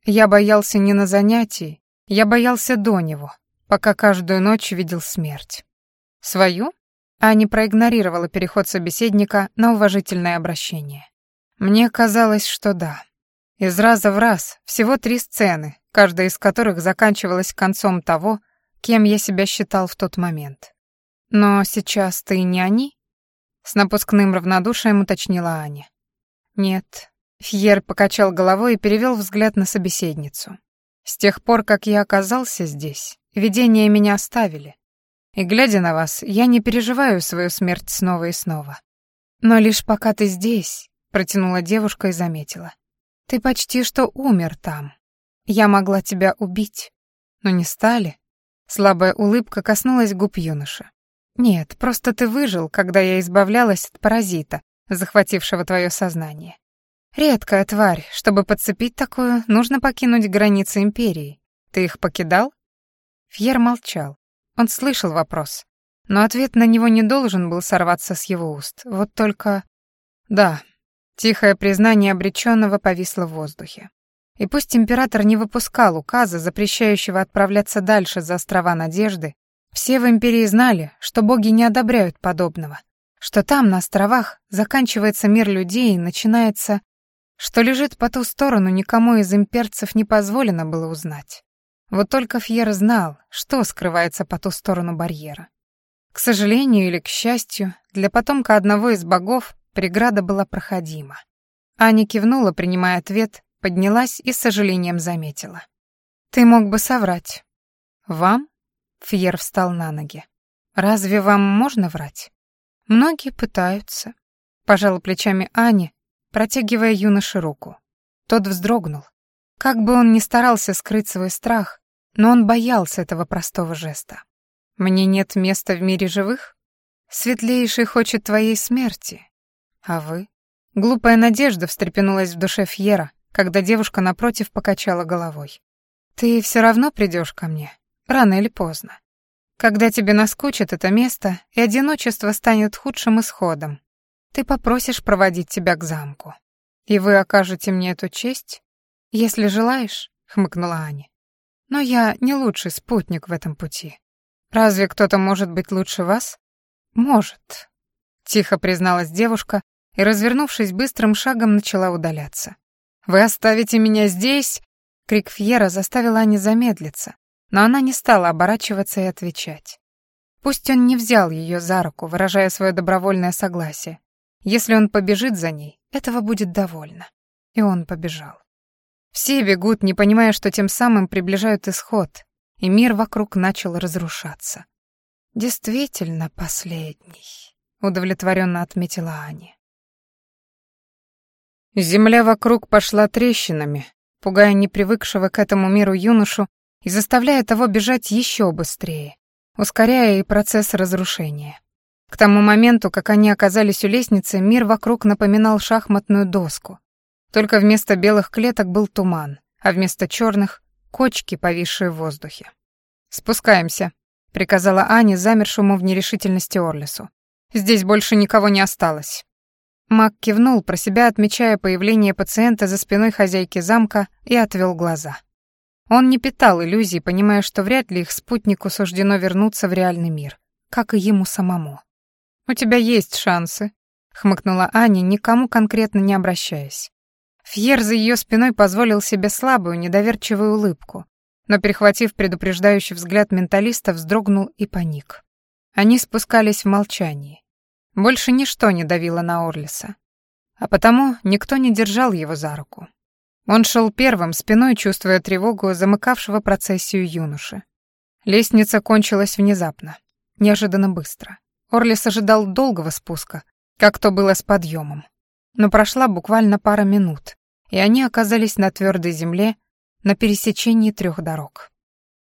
Speaker 1: Я боялся не на занятии, я боялся до него, пока каждую ночь видел смерть. Свою? Аня проигнорировала переход собеседника на уважительное обращение. Мне казалось, что да. Из раза в раз всего три сцены, каждая из которых заканчивалась концом того, кем я себя считал в тот момент. Но сейчас ты не они? С напускным равнодушием уточнила Аня. Нет, Фьер покачал головой и перевел взгляд на собеседницу. С тех пор, как я оказался здесь, видения меня оставили. И глядя на вас, я не переживаю свою смерть снова и снова. Но лишь пока ты здесь, протянула девушка и заметила. Ты почти что умер там. Я могла тебя убить, но не стали. Слабая улыбка коснулась губ юноши. Нет, просто ты выжил, когда я избавлялась от паразита, захватившего твое сознание. Редкая тварь. Чтобы подцепить такую, нужно покинуть границы империи. Ты их покидал? Фьер молчал. Он слышал вопрос, но ответ на него не должен был сорваться с его уст. Вот только... Да, тихое признание обреченного повисло в воздухе. И пусть император не выпускал указа, запрещающего отправляться дальше за острова Надежды, все в империи знали, что боги не одобряют подобного, что там, на островах, заканчивается мир людей и начинается что лежит по ту сторону, никому из имперцев не позволено было узнать. Вот только Фьер знал, что скрывается по ту сторону барьера. К сожалению или к счастью, для потомка одного из богов преграда была проходима. Аня кивнула, принимая ответ, поднялась и с сожалением заметила. «Ты мог бы соврать». «Вам?» — Фьер встал на ноги. «Разве вам можно врать?» «Многие пытаются», — пожала плечами Аня, протягивая юноше руку. Тот вздрогнул. Как бы он ни старался скрыть свой страх, но он боялся этого простого жеста. «Мне нет места в мире живых? Светлейший хочет твоей смерти. А вы?» Глупая надежда встрепенулась в душе Фьера, когда девушка напротив покачала головой. «Ты все равно придешь ко мне, рано или поздно. Когда тебе наскучит это место, и одиночество станет худшим исходом, ты попросишь проводить тебя к замку. И вы окажете мне эту честь, если желаешь, хмыкнула Аня. Но я не лучший спутник в этом пути. Разве кто-то может быть лучше вас? Может, тихо призналась девушка и, развернувшись быстрым шагом, начала удаляться. Вы оставите меня здесь? Крик Фьера заставил Ани замедлиться, но она не стала оборачиваться и отвечать. Пусть он не взял ее за руку, выражая свое добровольное согласие, если он побежит за ней, Этого будет довольно. И он побежал. Все бегут, не понимая, что тем самым приближают исход, и мир вокруг начал разрушаться. Действительно последний, удовлетворенно отметила Аня. Земля вокруг пошла трещинами, пугая непривыкшего к этому миру юношу и заставляя того бежать еще быстрее, ускоряя и процесс разрушения. К тому моменту, как они оказались у лестницы, мир вокруг напоминал шахматную доску. Только вместо белых клеток был туман, а вместо черных — кочки, повисшие в воздухе. «Спускаемся», — приказала Аня, замершему в нерешительности Орлису. «Здесь больше никого не осталось». Мак кивнул, про себя отмечая появление пациента за спиной хозяйки замка, и отвел глаза. Он не питал иллюзий, понимая, что вряд ли их спутнику суждено вернуться в реальный мир, как и ему самому. «У тебя есть шансы», — хмыкнула Аня, никому конкретно не обращаясь. Фьер за ее спиной позволил себе слабую, недоверчивую улыбку, но, перехватив предупреждающий взгляд менталиста, вздрогнул и паник. Они спускались в молчании. Больше ничто не давило на Орлиса. А потому никто не держал его за руку. Он шел первым, спиной чувствуя тревогу замыкавшего процессию юноши. Лестница кончилась внезапно, неожиданно быстро. Орлис ожидал долгого спуска, как то было с подъемом. Но прошла буквально пара минут, и они оказались на твердой земле на пересечении трех дорог.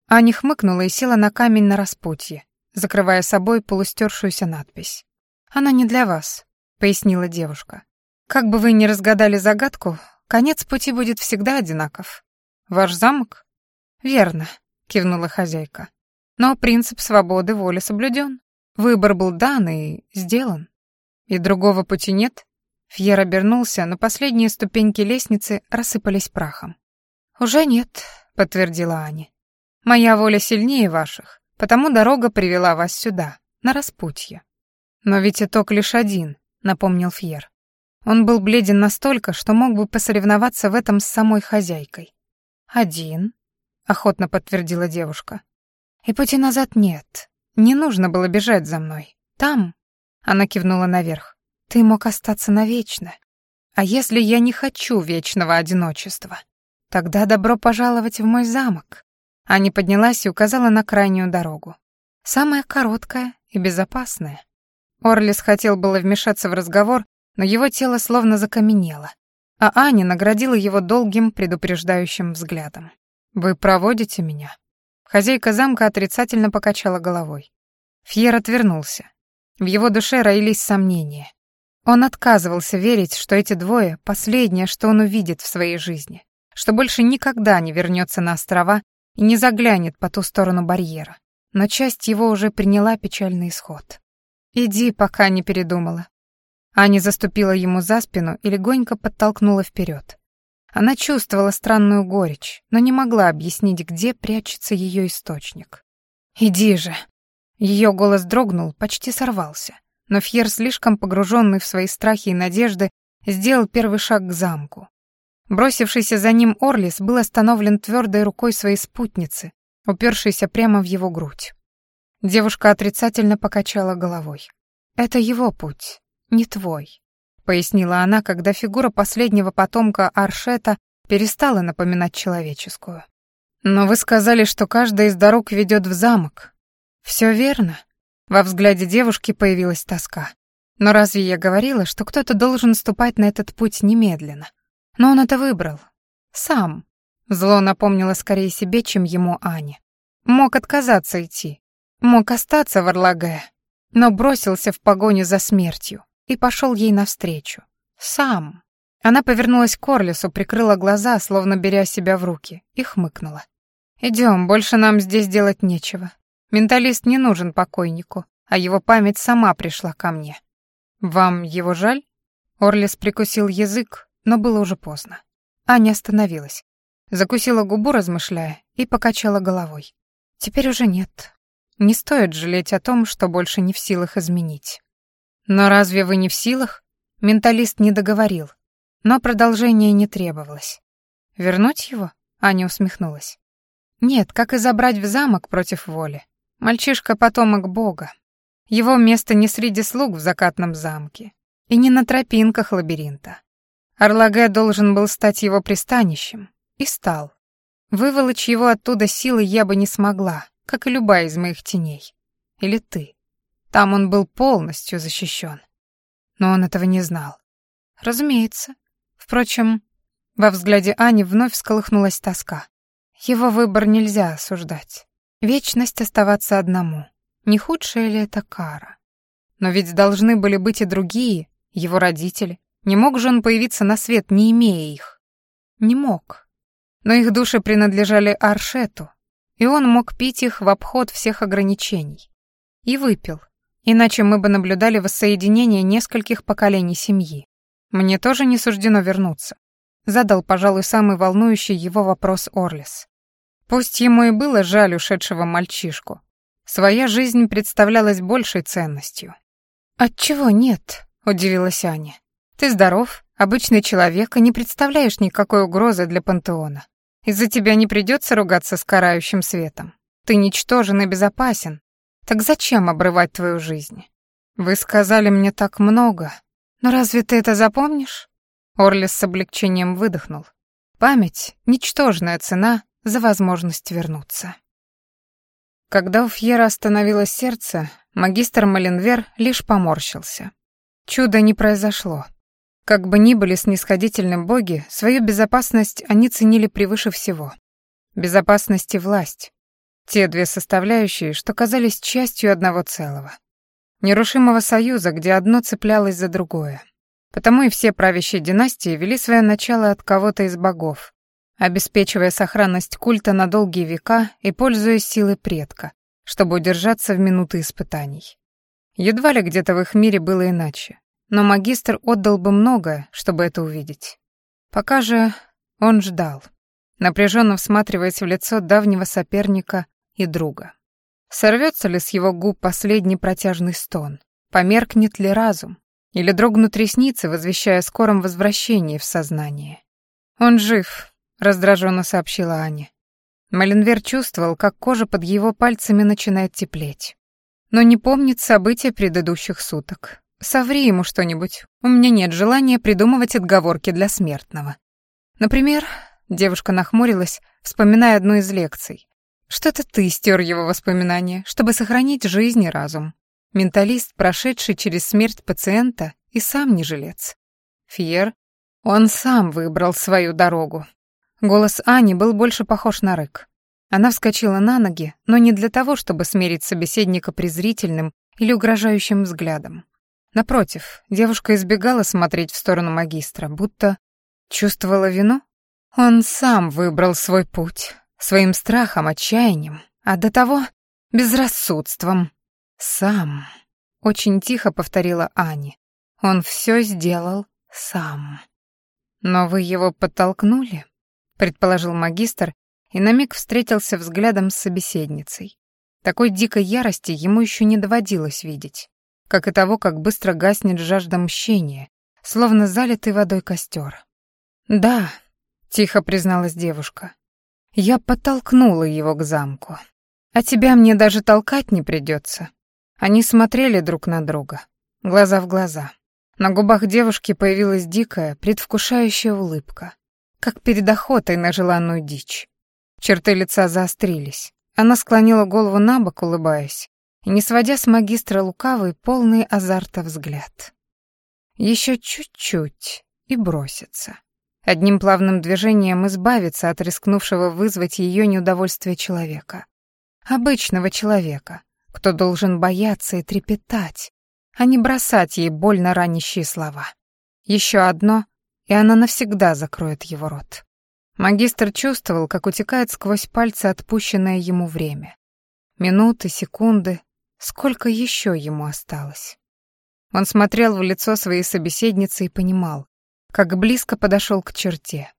Speaker 1: Аня хмыкнула и села на камень на распутье, закрывая собой полустершуюся надпись. «Она не для вас», — пояснила девушка. «Как бы вы ни разгадали загадку, конец пути будет всегда одинаков. Ваш замок?» «Верно», — кивнула хозяйка. «Но принцип свободы воли соблюден. Выбор был дан и сделан. И другого пути нет?» Фьер обернулся, но последние ступеньки лестницы рассыпались прахом. «Уже нет», — подтвердила Аня. «Моя воля сильнее ваших, потому дорога привела вас сюда, на распутье. «Но ведь итог лишь один», — напомнил Фьер. Он был бледен настолько, что мог бы посоревноваться в этом с самой хозяйкой. «Один», — охотно подтвердила девушка. «И пути назад нет. Не нужно было бежать за мной. Там...» — она кивнула наверх. «Ты мог остаться навечно. А если я не хочу вечного одиночества? Тогда добро пожаловать в мой замок». Аня поднялась и указала на крайнюю дорогу. «Самая короткая и безопасная». Орлис хотел было вмешаться в разговор, но его тело словно закаменело, а Аня наградила его долгим предупреждающим взглядом. «Вы проводите меня?» Хозяйка замка отрицательно покачала головой. Фьер отвернулся. В его душе роились сомнения. Он отказывался верить, что эти двое — последнее, что он увидит в своей жизни, что больше никогда не вернется на острова и не заглянет по ту сторону барьера. Но часть его уже приняла печальный исход. «Иди, пока не передумала». Аня заступила ему за спину и легонько подтолкнула вперед. Она чувствовала странную горечь, но не могла объяснить, где прячется ее источник. «Иди же!» Ее голос дрогнул, почти сорвался. Но Фьер, слишком погруженный в свои страхи и надежды, сделал первый шаг к замку. Бросившийся за ним Орлис был остановлен твердой рукой своей спутницы, упершейся прямо в его грудь. Девушка отрицательно покачала головой. «Это его путь, не твой», — пояснила она, когда фигура последнего потомка Аршета перестала напоминать человеческую. «Но вы сказали, что каждая из дорог ведет в замок». «Все верно». Во взгляде девушки появилась тоска. «Но разве я говорила, что кто-то должен ступать на этот путь немедленно? Но он это выбрал. Сам». Зло напомнило скорее себе, чем ему Ане. Мог отказаться идти, Мог остаться в Орлаге, но бросился в погоню за смертью и пошел ей навстречу. Сам. Она повернулась к Орлису, прикрыла глаза, словно беря себя в руки, и хмыкнула. «Идем, больше нам здесь делать нечего. Менталист не нужен покойнику, а его память сама пришла ко мне. Вам его жаль?» Орлис прикусил язык, но было уже поздно. Аня остановилась, закусила губу, размышляя, и покачала головой. «Теперь уже нет. Не стоит жалеть о том, что больше не в силах изменить. Но разве вы не в силах? Менталист не договорил, но продолжение не требовалось. Вернуть его? Аня усмехнулась. Нет, как и забрать в замок против воли. Мальчишка — потомок Бога. Его место не среди слуг в закатном замке и не на тропинках лабиринта. Арлаге должен был стать его пристанищем. И стал. Выволочь его оттуда силой я бы не смогла, как и любая из моих теней. Или ты. Там он был полностью защищен. Но он этого не знал. Разумеется. Впрочем, во взгляде Ани вновь всколыхнулась тоска. Его выбор нельзя осуждать. Вечность оставаться одному. Не худшая ли это кара? Но ведь должны были быть и другие, его родители. Не мог же он появиться на свет, не имея их? Не мог. Но их души принадлежали Аршету, и он мог пить их в обход всех ограничений. И выпил, иначе мы бы наблюдали воссоединение нескольких поколений семьи. Мне тоже не суждено вернуться. Задал, пожалуй, самый волнующий его вопрос Орлис. Пусть ему и было жаль ушедшего мальчишку. Своя жизнь представлялась большей ценностью. «Отчего нет?» — удивилась Аня. «Ты здоров, обычный человек и не представляешь никакой угрозы для пантеона. Из-за тебя не придется ругаться с карающим светом. Ты ничтожен и безопасен. Так зачем обрывать твою жизнь? Вы сказали мне так много. Но разве ты это запомнишь?» Орлис с облегчением выдохнул. Память — ничтожная цена за возможность вернуться. Когда у Фьера остановилось сердце, магистр Маленвер лишь поморщился. Чудо не произошло. Как бы ни были снисходительны боги, свою безопасность они ценили превыше всего. Безопасность и власть. Те две составляющие, что казались частью одного целого. Нерушимого союза, где одно цеплялось за другое. Потому и все правящие династии вели свое начало от кого-то из богов, обеспечивая сохранность культа на долгие века и пользуясь силой предка, чтобы удержаться в минуты испытаний. Едва ли где-то в их мире было иначе, но магистр отдал бы многое, чтобы это увидеть. Пока же он ждал, напряженно всматриваясь в лицо давнего соперника и друга. Сорвется ли с его губ последний протяжный стон? Померкнет ли разум? Или дрогнут ресницы, возвещая о скором возвращении в сознание? Он жив, раздраженно сообщила Аня. Маленвер чувствовал, как кожа под его пальцами начинает теплеть. Но не помнит события предыдущих суток. Соври ему что-нибудь. У меня нет желания придумывать отговорки для смертного. Например, девушка нахмурилась, вспоминая одну из лекций. Что-то ты стер его воспоминания, чтобы сохранить жизнь и разум. Менталист, прошедший через смерть пациента, и сам не жилец. Фьер, он сам выбрал свою дорогу, Голос Ани был больше похож на рык. Она вскочила на ноги, но не для того, чтобы смерить собеседника презрительным или угрожающим взглядом. Напротив, девушка избегала смотреть в сторону магистра, будто чувствовала вину. Он сам выбрал свой путь, своим страхом, отчаянием, а до того — безрассудством. Сам. Очень тихо повторила Ани. Он все сделал сам. Но вы его подтолкнули? предположил магистр и на миг встретился взглядом с собеседницей. Такой дикой ярости ему еще не доводилось видеть, как и того, как быстро гаснет жажда мщения, словно залитый водой костер. «Да», — тихо призналась девушка, — «я подтолкнула его к замку. А тебя мне даже толкать не придется». Они смотрели друг на друга, глаза в глаза. На губах девушки появилась дикая, предвкушающая улыбка как перед охотой на желанную дичь. Черты лица заострились. Она склонила голову на бок, улыбаясь, не сводя с магистра лукавый, полный азарта взгляд. Еще чуть-чуть и бросится. Одним плавным движением избавиться от рискнувшего вызвать ее неудовольствие человека. Обычного человека, кто должен бояться и трепетать, а не бросать ей больно ранящие слова. Еще одно, и она навсегда закроет его рот. Магистр чувствовал, как утекает сквозь пальцы отпущенное ему время. Минуты, секунды, сколько еще ему осталось. Он смотрел в лицо своей собеседницы и понимал, как близко подошел к черте.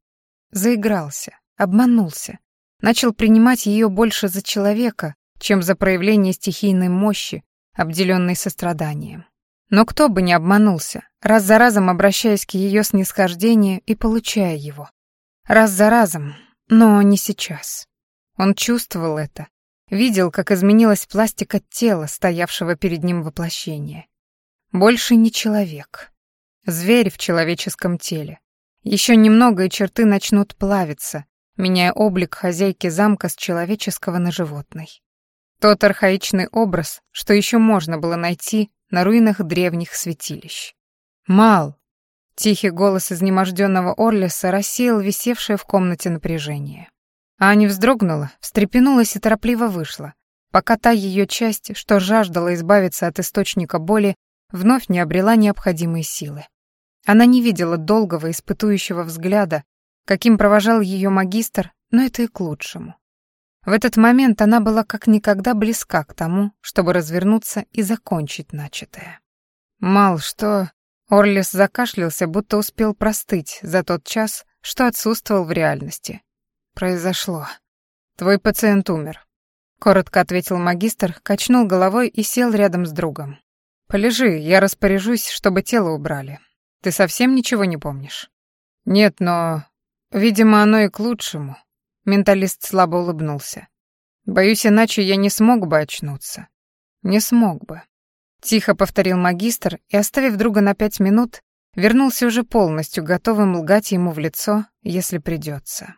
Speaker 1: Заигрался, обманулся, начал принимать ее больше за человека, чем за проявление стихийной мощи, обделенной состраданием. Но кто бы не обманулся, раз за разом обращаясь к ее снисхождению и получая его. Раз за разом, но не сейчас. Он чувствовал это, видел, как изменилась пластика тела, стоявшего перед ним воплощения. Больше не человек. Зверь в человеческом теле. Еще немного, и черты начнут плавиться, меняя облик хозяйки замка с человеческого на животный. Тот архаичный образ, что еще можно было найти на руинах древних святилищ. «Мал!» — тихий голос изнеможденного Орлиса рассеял висевшее в комнате напряжение. Аня вздрогнула, встрепенулась и торопливо вышла, пока та ее часть, что жаждала избавиться от источника боли, вновь не обрела необходимые силы. Она не видела долгого испытующего взгляда, каким провожал ее магистр, но это и к лучшему. В этот момент она была как никогда близка к тому, чтобы развернуться и закончить начатое. Мал что... Орлис закашлялся, будто успел простыть за тот час, что отсутствовал в реальности. Произошло. Твой пациент умер. Коротко ответил магистр, качнул головой и сел рядом с другом. Полежи, я распоряжусь, чтобы тело убрали. Ты совсем ничего не помнишь? Нет, но... Видимо, оно и к лучшему. Менталист слабо улыбнулся. Боюсь, иначе я не смог бы очнуться. Не смог бы. Тихо повторил магистр и, оставив друга на пять минут, вернулся уже полностью готовым лгать ему в лицо, если придется.